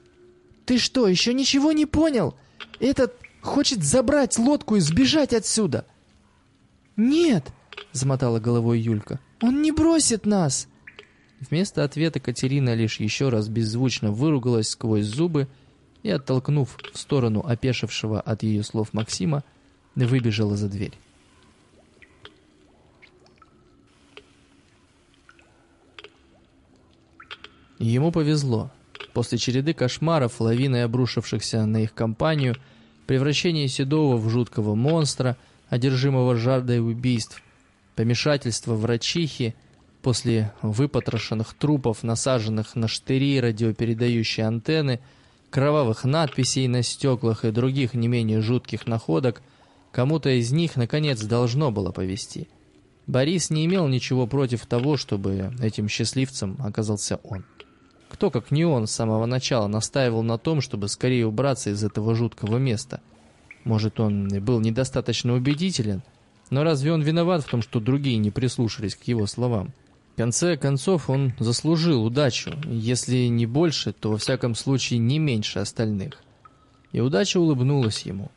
«Ты что, еще ничего не понял? Этот хочет забрать лодку и сбежать отсюда!» «Нет!» — замотала головой Юлька. «Он не бросит нас!» Вместо ответа Катерина лишь еще раз беззвучно выругалась сквозь зубы и, оттолкнув в сторону опешившего от ее слов Максима, выбежала за дверь. Ему повезло. После череды кошмаров, лавиной обрушившихся на их компанию, превращение Седова в жуткого монстра, одержимого жаждой убийств, помешательство врачихи, после выпотрошенных трупов, насаженных на штыри радиопередающие антенны, кровавых надписей на стеклах и других не менее жутких находок, кому-то из них, наконец, должно было повести. Борис не имел ничего против того, чтобы этим счастливцем оказался он. Кто, как не он, с самого начала настаивал на том, чтобы скорее убраться из этого жуткого места? Может, он был недостаточно убедителен, но разве он виноват в том, что другие не прислушались к его словам? В конце концов, он заслужил удачу, если не больше, то во всяком случае не меньше остальных. И удача улыбнулась ему.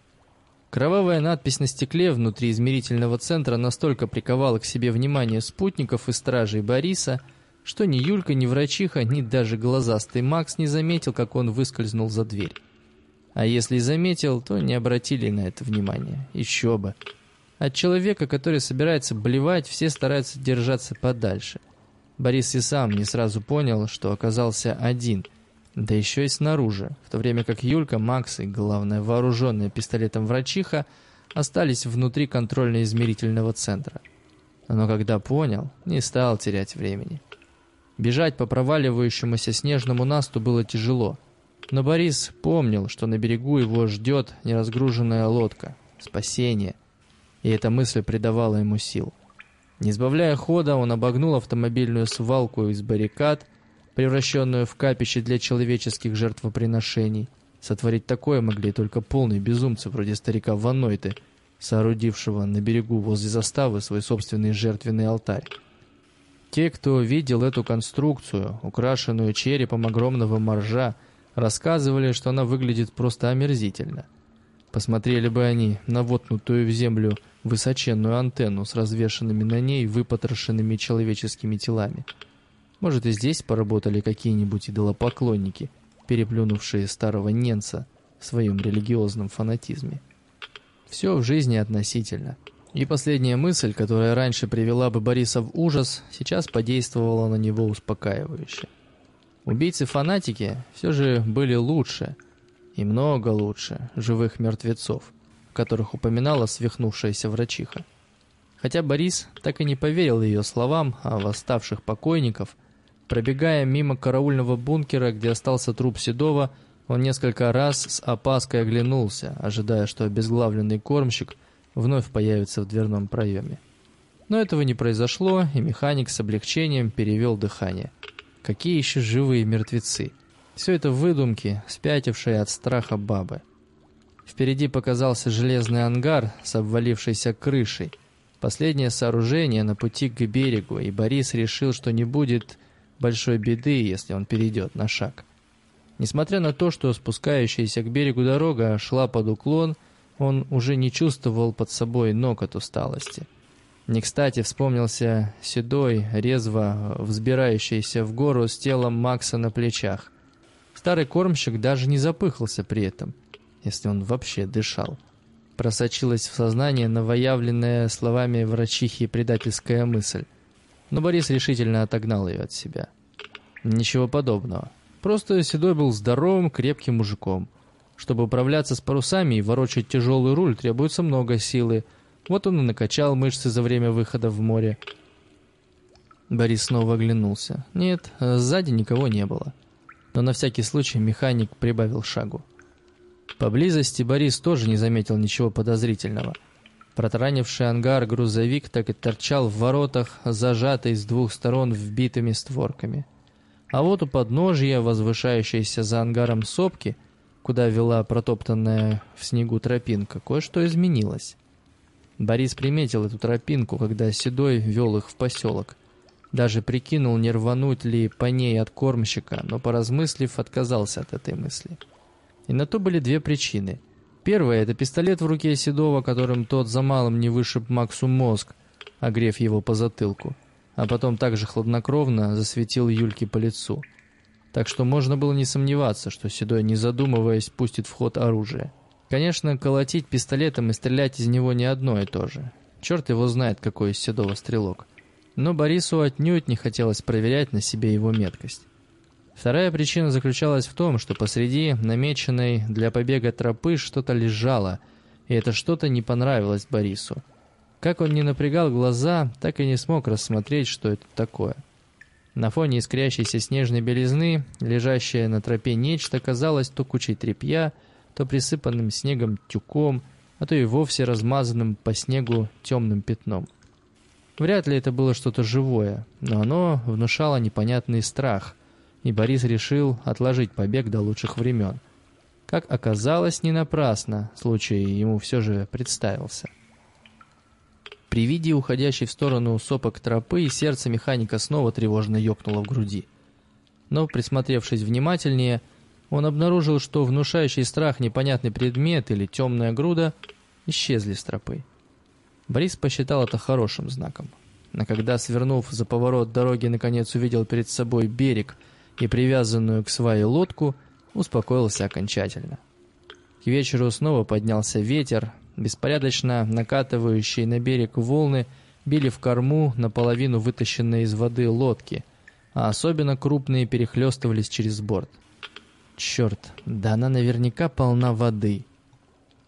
Кровавая надпись на стекле внутри измерительного центра настолько приковала к себе внимание спутников и стражей Бориса, что ни Юлька, ни врачиха, ни даже глазастый Макс не заметил, как он выскользнул за дверь. А если и заметил, то не обратили на это внимания. Еще бы. От человека, который собирается блевать, все стараются держаться подальше. Борис и сам не сразу понял, что оказался один, да еще и снаружи, в то время как Юлька, Макс и, главное, вооруженная пистолетом врачиха остались внутри контрольно-измерительного центра. Но когда понял, не стал терять времени. Бежать по проваливающемуся снежному насту было тяжело, но Борис помнил, что на берегу его ждет неразгруженная лодка, спасение, и эта мысль придавала ему сил. Не сбавляя хода, он обогнул автомобильную свалку из баррикад, превращенную в капище для человеческих жертвоприношений. Сотворить такое могли только полные безумцы, вроде старика Ванойты, соорудившего на берегу возле заставы свой собственный жертвенный алтарь. Те, кто видел эту конструкцию, украшенную черепом огромного моржа, рассказывали, что она выглядит просто омерзительно. Посмотрели бы они на воткнутую в землю высоченную антенну с развешанными на ней выпотрошенными человеческими телами. Может, и здесь поработали какие-нибудь идолопоклонники, переплюнувшие старого ненца в своем религиозном фанатизме. Все в жизни относительно. И последняя мысль, которая раньше привела бы Бориса в ужас, сейчас подействовала на него успокаивающе. Убийцы-фанатики все же были лучше, и много лучше, живых мертвецов которых упоминала свихнувшаяся врачиха. Хотя Борис так и не поверил ее словам о восставших покойников, пробегая мимо караульного бункера, где остался труп Седова, он несколько раз с опаской оглянулся, ожидая, что обезглавленный кормщик вновь появится в дверном проеме. Но этого не произошло, и механик с облегчением перевел дыхание. Какие еще живые мертвецы? Все это выдумки, спятившие от страха бабы. Впереди показался железный ангар с обвалившейся крышей. Последнее сооружение на пути к берегу, и Борис решил, что не будет большой беды, если он перейдет на шаг. Несмотря на то, что спускающаяся к берегу дорога шла под уклон, он уже не чувствовал под собой ног от усталости. Не кстати вспомнился седой, резво взбирающийся в гору с телом Макса на плечах. Старый кормщик даже не запыхался при этом – если он вообще дышал. Просочилась в сознание новоявленная словами врачихи предательская мысль. Но Борис решительно отогнал ее от себя. Ничего подобного. Просто Седой был здоровым, крепким мужиком. Чтобы управляться с парусами и ворочать тяжелый руль, требуется много силы. Вот он и накачал мышцы за время выхода в море. Борис снова оглянулся. Нет, сзади никого не было. Но на всякий случай механик прибавил шагу. Поблизости Борис тоже не заметил ничего подозрительного. Протаранивший ангар грузовик так и торчал в воротах, зажатый с двух сторон вбитыми створками. А вот у подножья, возвышающейся за ангаром сопки, куда вела протоптанная в снегу тропинка, кое-что изменилось. Борис приметил эту тропинку, когда Седой вел их в поселок. Даже прикинул, не рвануть ли по ней от кормщика, но, поразмыслив, отказался от этой мысли. И на то были две причины. Первая – это пистолет в руке Седова, которым тот за малым не вышиб Максу мозг, огрев его по затылку, а потом также хладнокровно засветил Юльке по лицу. Так что можно было не сомневаться, что Седой, не задумываясь, пустит в ход оружие. Конечно, колотить пистолетом и стрелять из него не одно и то же. Черт его знает, какой из Седова стрелок. Но Борису отнюдь не хотелось проверять на себе его меткость. Вторая причина заключалась в том, что посреди намеченной для побега тропы что-то лежало, и это что-то не понравилось Борису. Как он не напрягал глаза, так и не смог рассмотреть, что это такое. На фоне искрящейся снежной белизны, лежащее на тропе нечто казалось то кучей тряпья, то присыпанным снегом тюком, а то и вовсе размазанным по снегу темным пятном. Вряд ли это было что-то живое, но оно внушало непонятный страх, и Борис решил отложить побег до лучших времен. Как оказалось, не напрасно, случай ему все же представился. При виде уходящей в сторону сопок тропы сердце механика снова тревожно ёкнуло в груди. Но, присмотревшись внимательнее, он обнаружил, что внушающий страх непонятный предмет или темная груда исчезли с тропы. Борис посчитал это хорошим знаком. А когда, свернув за поворот дороги, наконец увидел перед собой берег – и привязанную к свае лодку, успокоился окончательно. К вечеру снова поднялся ветер, беспорядочно накатывающие на берег волны били в корму наполовину вытащенные из воды лодки, а особенно крупные перехлестывались через борт. Черт, да она наверняка полна воды.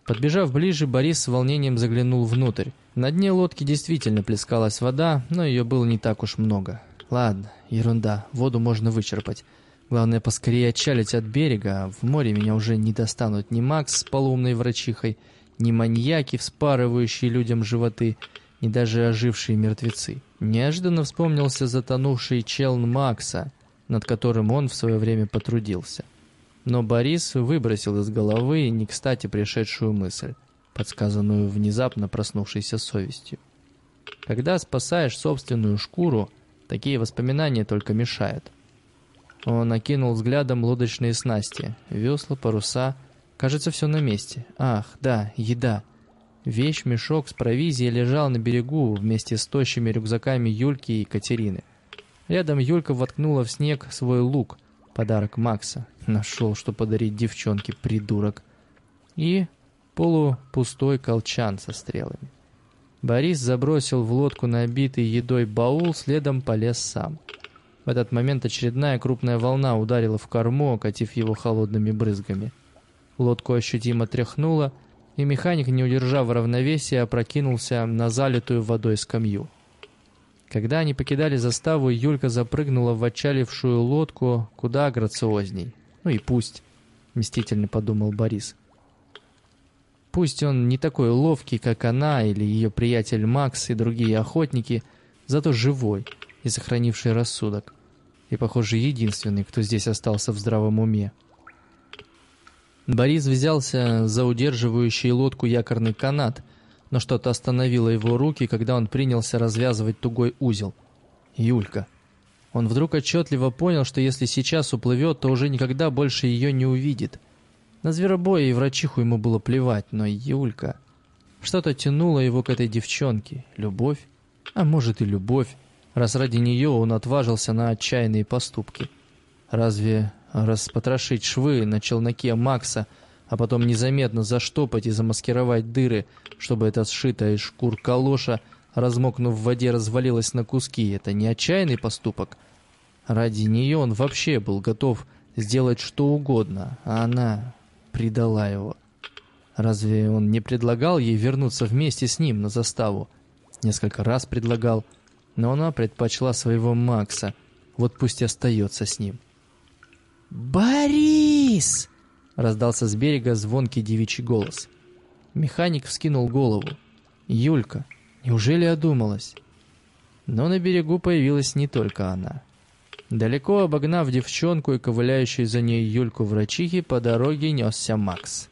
Подбежав ближе, Борис с волнением заглянул внутрь. На дне лодки действительно плескалась вода, но ее было не так уж много. Ладно, ерунда, воду можно вычерпать. Главное, поскорее отчалить от берега, в море меня уже не достанут ни Макс с полумной врачихой, ни маньяки, вспарывающие людям животы, ни даже ожившие мертвецы. Неожиданно вспомнился затонувший челн Макса, над которым он в свое время потрудился. Но Борис выбросил из головы не кстати пришедшую мысль, подсказанную внезапно проснувшейся совестью. Когда спасаешь собственную шкуру – Такие воспоминания только мешают. Он накинул взглядом лодочные снасти. Весла, паруса. Кажется, все на месте. Ах, да, еда. Вещь-мешок с провизией лежал на берегу вместе с тощими рюкзаками Юльки и Катерины. Рядом Юлька воткнула в снег свой лук, подарок Макса. Нашел, что подарить девчонке, придурок. И полупустой колчан со стрелами. Борис забросил в лодку набитый едой баул, следом полез сам. В этот момент очередная крупная волна ударила в корму, окатив его холодными брызгами. Лодку ощутимо тряхнуло, и механик, не удержав равновесия, опрокинулся на залитую водой скамью. Когда они покидали заставу, Юлька запрыгнула в отчалившую лодку куда грациозней. «Ну и пусть», — мстительно подумал Борис. Пусть он не такой ловкий, как она или ее приятель Макс и другие охотники, зато живой и сохранивший рассудок. И, похоже, единственный, кто здесь остался в здравом уме. Борис взялся за удерживающий лодку якорный канат, но что-то остановило его руки, когда он принялся развязывать тугой узел. Юлька. Он вдруг отчетливо понял, что если сейчас уплывет, то уже никогда больше ее не увидит – на зверобоя и врачиху ему было плевать, но Юлька... Что-то тянуло его к этой девчонке. Любовь? А может и любовь, раз ради нее он отважился на отчаянные поступки. Разве распотрошить швы на челноке Макса, а потом незаметно заштопать и замаскировать дыры, чтобы эта сшитая из шкур калоша, размокнув в воде, развалилась на куски, это не отчаянный поступок? Ради нее он вообще был готов сделать что угодно, а она предала его. Разве он не предлагал ей вернуться вместе с ним на заставу? Несколько раз предлагал, но она предпочла своего Макса. Вот пусть остается с ним. «Борис!» — раздался с берега звонкий девичий голос. Механик вскинул голову. «Юлька, неужели одумалась?» Но на берегу появилась не только она. Далеко обогнав девчонку и ковыляющую за ней Юльку врачихи, по дороге несся Макс.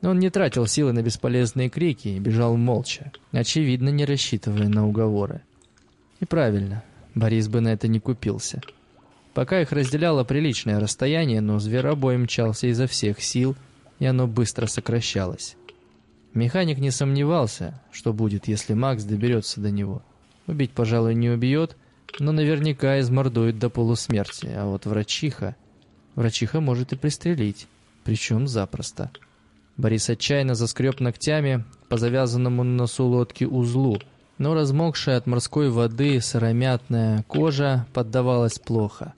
Он не тратил силы на бесполезные крики и бежал молча, очевидно, не рассчитывая на уговоры. И правильно, Борис бы на это не купился. Пока их разделяло приличное расстояние, но зверобой мчался изо всех сил, и оно быстро сокращалось. Механик не сомневался, что будет, если Макс доберется до него. Убить, пожалуй, не убьет, но наверняка измордует до полусмерти, а вот врачиха... Врачиха может и пристрелить, причем запросто. Борис отчаянно заскреб ногтями по завязанному на носу лодки узлу, но размокшая от морской воды сыромятная кожа поддавалась плохо.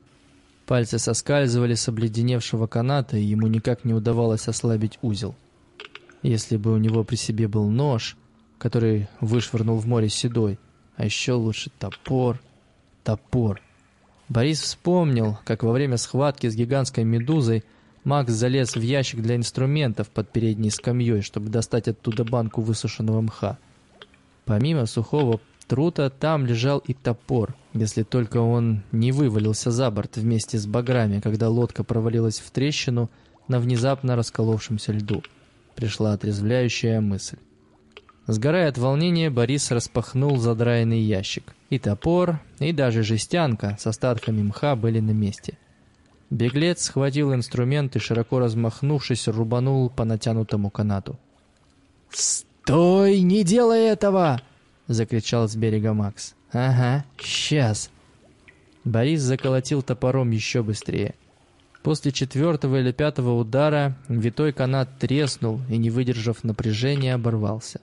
Пальцы соскальзывали с обледеневшего каната, и ему никак не удавалось ослабить узел. Если бы у него при себе был нож, который вышвырнул в море седой, а еще лучше топор, топор. Борис вспомнил, как во время схватки с гигантской медузой Макс залез в ящик для инструментов под передней скамьей, чтобы достать оттуда банку высушенного мха. Помимо сухого трута, там лежал и топор, если только он не вывалился за борт вместе с баграми, когда лодка провалилась в трещину на внезапно расколовшемся льду. Пришла отрезвляющая мысль. Сгорая от волнения, Борис распахнул задраенный ящик. И топор, и даже жестянка с остатками мха были на месте – Беглец схватил инструмент и, широко размахнувшись, рубанул по натянутому канату. «Стой! Не делай этого!» — закричал с берега Макс. «Ага, сейчас!» Борис заколотил топором еще быстрее. После четвертого или пятого удара витой канат треснул и, не выдержав напряжения, оборвался.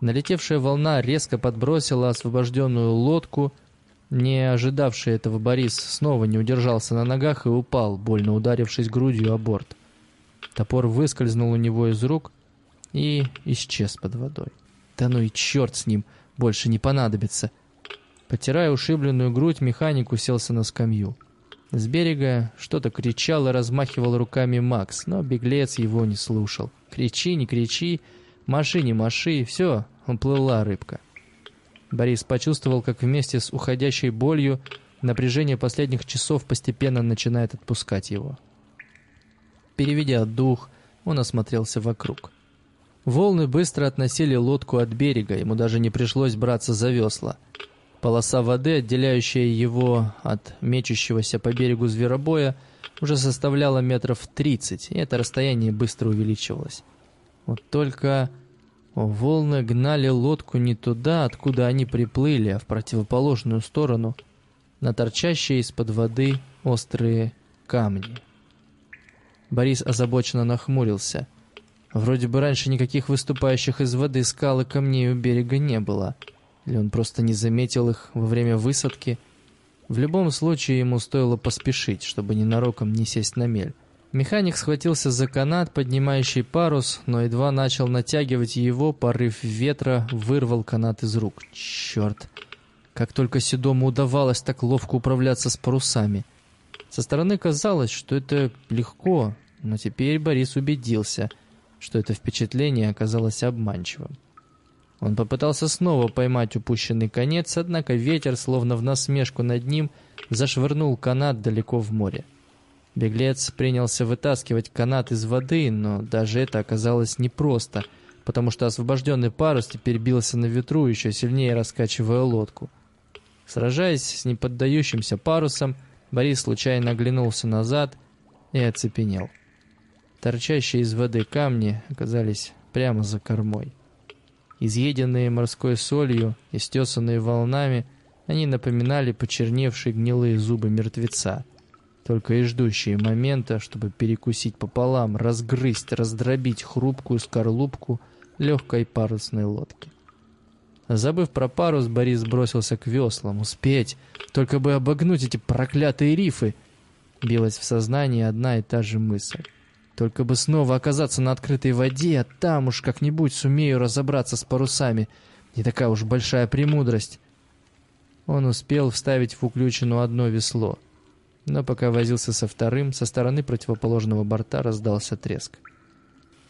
Налетевшая волна резко подбросила освобожденную лодку — не ожидавший этого Борис снова не удержался на ногах и упал, больно ударившись грудью о борт. Топор выскользнул у него из рук и исчез под водой. Да ну и черт с ним, больше не понадобится. Потирая ушибленную грудь, механик уселся на скамью. С берега что-то кричал и размахивал руками Макс, но беглец его не слушал. Кричи, не кричи, маши, не маши, все, уплыла рыбка. Борис почувствовал, как вместе с уходящей болью напряжение последних часов постепенно начинает отпускать его. Переведя дух, он осмотрелся вокруг. Волны быстро относили лодку от берега, ему даже не пришлось браться за весла. Полоса воды, отделяющая его от мечущегося по берегу зверобоя, уже составляла метров тридцать, и это расстояние быстро увеличивалось. Вот только Волны гнали лодку не туда, откуда они приплыли, а в противоположную сторону, на торчащие из-под воды острые камни. Борис озабоченно нахмурился. Вроде бы раньше никаких выступающих из воды скал и камней у берега не было. Или он просто не заметил их во время высадки. В любом случае ему стоило поспешить, чтобы ненароком не сесть на мель. Механик схватился за канат, поднимающий парус, но едва начал натягивать его, порыв ветра вырвал канат из рук. Черт! Как только Седому удавалось так ловко управляться с парусами. Со стороны казалось, что это легко, но теперь Борис убедился, что это впечатление оказалось обманчивым. Он попытался снова поймать упущенный конец, однако ветер, словно в насмешку над ним, зашвырнул канат далеко в море. Беглец принялся вытаскивать канат из воды, но даже это оказалось непросто, потому что освобожденный парус теперь бился на ветру, еще сильнее раскачивая лодку. Сражаясь с неподдающимся парусом, Борис случайно оглянулся назад и оцепенел. Торчащие из воды камни оказались прямо за кормой. Изъеденные морской солью и стесанные волнами, они напоминали почерневшие гнилые зубы мертвеца — только и ждущие момента, чтобы перекусить пополам, разгрызть, раздробить хрупкую скорлупку легкой парусной лодки. Забыв про парус, Борис бросился к веслам. Успеть! Только бы обогнуть эти проклятые рифы! Билась в сознании одна и та же мысль. Только бы снова оказаться на открытой воде, а там уж как-нибудь сумею разобраться с парусами. Не такая уж большая премудрость. Он успел вставить в уключенную одно весло — но пока возился со вторым, со стороны противоположного борта раздался треск.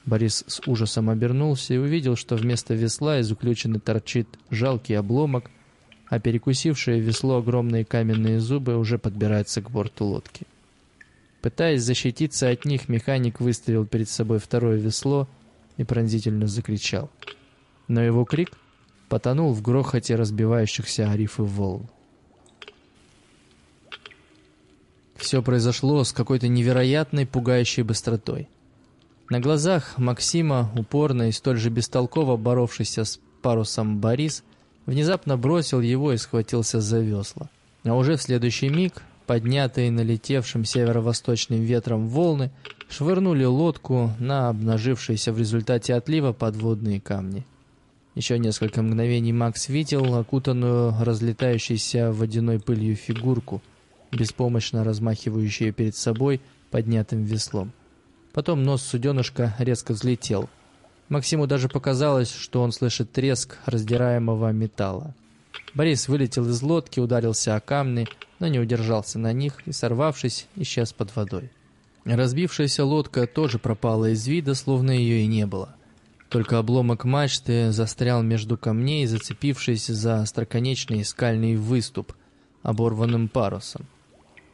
Борис с ужасом обернулся и увидел, что вместо весла из уключены торчит жалкий обломок, а перекусившее весло огромные каменные зубы уже подбираются к борту лодки. Пытаясь защититься от них, механик выставил перед собой второе весло и пронзительно закричал. Но его крик потонул в грохоте разбивающихся о рифы волн. Все произошло с какой-то невероятной, пугающей быстротой. На глазах Максима, упорно и столь же бестолково боровшийся с парусом Борис, внезапно бросил его и схватился за весла. А уже в следующий миг, поднятые налетевшим северо-восточным ветром волны, швырнули лодку на обнажившиеся в результате отлива подводные камни. Еще несколько мгновений Макс видел окутанную разлетающейся водяной пылью фигурку, беспомощно размахивающую перед собой поднятым веслом. Потом нос суденышка резко взлетел. Максиму даже показалось, что он слышит треск раздираемого металла. Борис вылетел из лодки, ударился о камни, но не удержался на них и, сорвавшись, исчез под водой. Разбившаяся лодка тоже пропала из вида, словно ее и не было. Только обломок мачты застрял между камней, зацепившись за остроконечный скальный выступ оборванным парусом.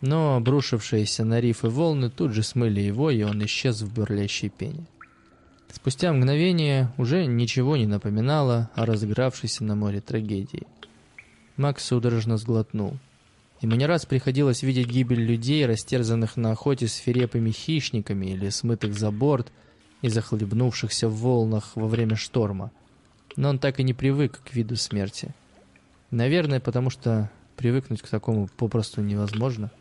Но обрушившиеся на рифы волны тут же смыли его, и он исчез в бурлящей пене. Спустя мгновение уже ничего не напоминало о разыгравшейся на море трагедии. Макс судорожно сглотнул. Ему не раз приходилось видеть гибель людей, растерзанных на охоте свирепыми хищниками или смытых за борт и захлебнувшихся в волнах во время шторма. Но он так и не привык к виду смерти. Наверное, потому что привыкнуть к такому попросту невозможно.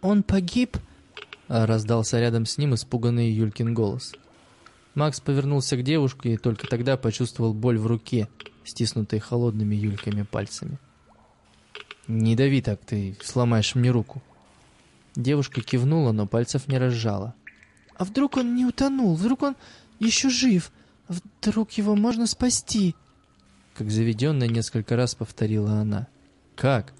«Он погиб?» — раздался рядом с ним испуганный Юлькин голос. Макс повернулся к девушке и только тогда почувствовал боль в руке, стиснутой холодными Юльками пальцами. «Не дави так, ты сломаешь мне руку». Девушка кивнула, но пальцев не разжала. «А вдруг он не утонул? Вдруг он еще жив? Вдруг его можно спасти?» Как заведенная несколько раз повторила она. «Как?»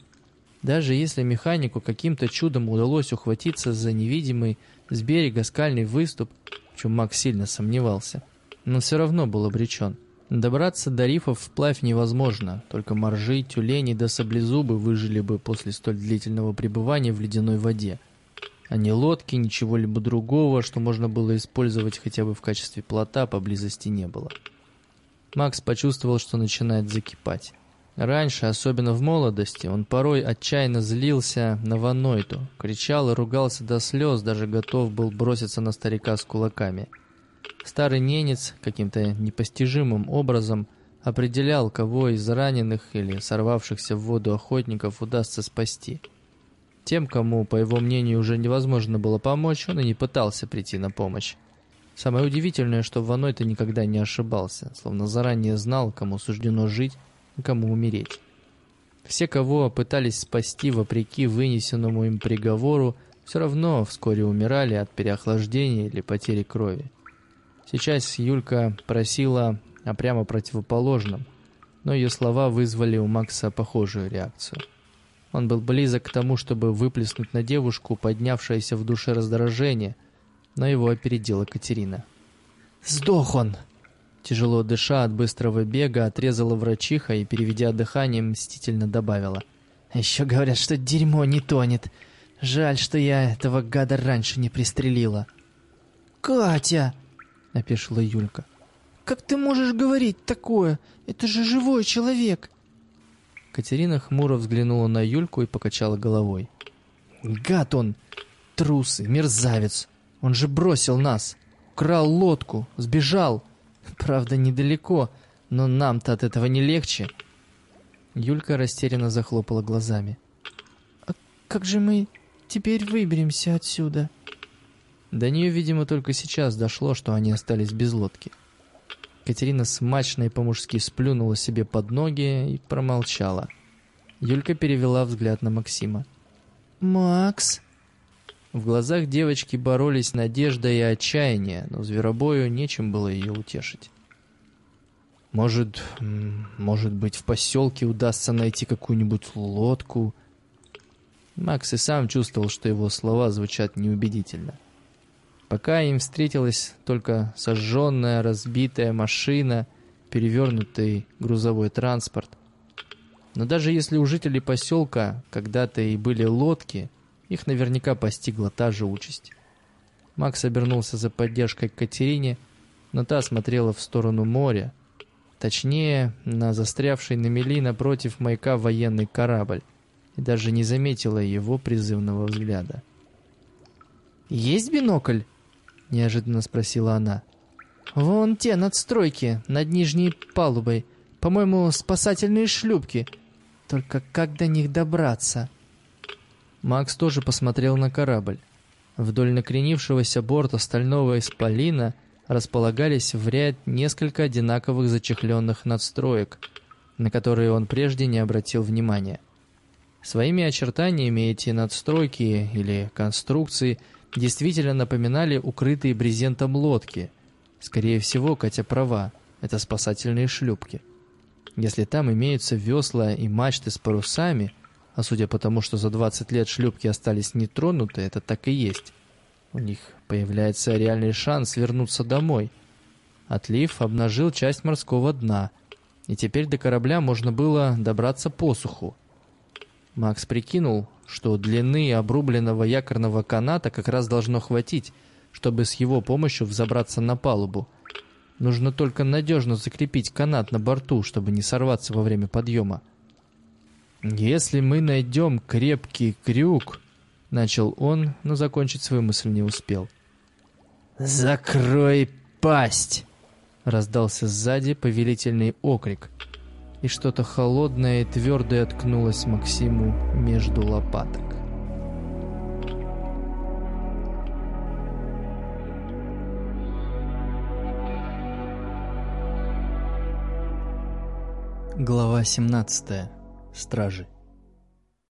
Даже если механику каким-то чудом удалось ухватиться за невидимый с берега скальный выступ, в чем Макс сильно сомневался, но все равно был обречен. Добраться до рифов вплавь невозможно, только моржи, тюлени да саблезубы выжили бы после столь длительного пребывания в ледяной воде. А ни лодки, ничего либо другого, что можно было использовать хотя бы в качестве плота, поблизости не было. Макс почувствовал, что начинает закипать. Раньше, особенно в молодости, он порой отчаянно злился на Ванойту, кричал и ругался до слез, даже готов был броситься на старика с кулаками. Старый ненец каким-то непостижимым образом определял, кого из раненых или сорвавшихся в воду охотников удастся спасти. Тем, кому, по его мнению, уже невозможно было помочь, он и не пытался прийти на помощь. Самое удивительное, что Ванойта никогда не ошибался, словно заранее знал, кому суждено жить, кому умереть. Все, кого пытались спасти вопреки вынесенному им приговору, все равно вскоре умирали от переохлаждения или потери крови. Сейчас Юлька просила о прямо противоположном, но ее слова вызвали у Макса похожую реакцию. Он был близок к тому, чтобы выплеснуть на девушку поднявшееся в душе раздражение, но его опередила Катерина. «Сдох он!» Тяжело дыша от быстрого бега, отрезала врачиха и, переведя дыхание, мстительно добавила. «Еще говорят, что дерьмо не тонет. Жаль, что я этого гада раньше не пристрелила». «Катя!» — опешила Юлька. «Как ты можешь говорить такое? Это же живой человек!» Катерина хмуро взглянула на Юльку и покачала головой. «Гад он! Трус и мерзавец! Он же бросил нас! Крал лодку! Сбежал! Правда, недалеко, но нам-то от этого не легче. Юлька растерянно захлопала глазами. «А как же мы теперь выберемся отсюда?» До нее, видимо, только сейчас дошло, что они остались без лодки. Катерина смачно и по-мужски сплюнула себе под ноги и промолчала. Юлька перевела взгляд на Максима. «Макс?» В глазах девочки боролись надежда и отчаяние, но зверобою нечем было ее утешить. Может, может быть, в поселке удастся найти какую-нибудь лодку. Макс и сам чувствовал, что его слова звучат неубедительно. Пока им встретилась только сожженная, разбитая машина, перевернутый грузовой транспорт. Но даже если у жителей поселка когда-то и были лодки, их наверняка постигла та же участь. Макс обернулся за поддержкой к Катерине, но та смотрела в сторону моря, точнее, на застрявший на мели напротив маяка военный корабль, и даже не заметила его призывного взгляда. «Есть бинокль?» — неожиданно спросила она. «Вон те надстройки над нижней палубой. По-моему, спасательные шлюпки. Только как до них добраться?» Макс тоже посмотрел на корабль. Вдоль накренившегося борта стального исполина располагались в ряд несколько одинаковых зачехленных надстроек, на которые он прежде не обратил внимания. Своими очертаниями эти надстройки или конструкции действительно напоминали укрытые брезентом лодки. Скорее всего, Катя права, это спасательные шлюпки. Если там имеются весла и мачты с парусами, а судя по тому, что за 20 лет шлюпки остались нетронуты, это так и есть. У них появляется реальный шанс вернуться домой. Отлив обнажил часть морского дна, и теперь до корабля можно было добраться по суху. Макс прикинул, что длины обрубленного якорного каната как раз должно хватить, чтобы с его помощью взобраться на палубу. Нужно только надежно закрепить канат на борту, чтобы не сорваться во время подъема. «Если мы найдем крепкий крюк...» — начал он, но закончить свою мысль не успел. «Закрой пасть!» — раздался сзади повелительный окрик, и что-то холодное и твердое ткнулось Максиму между лопаток. Глава 17. Стражи.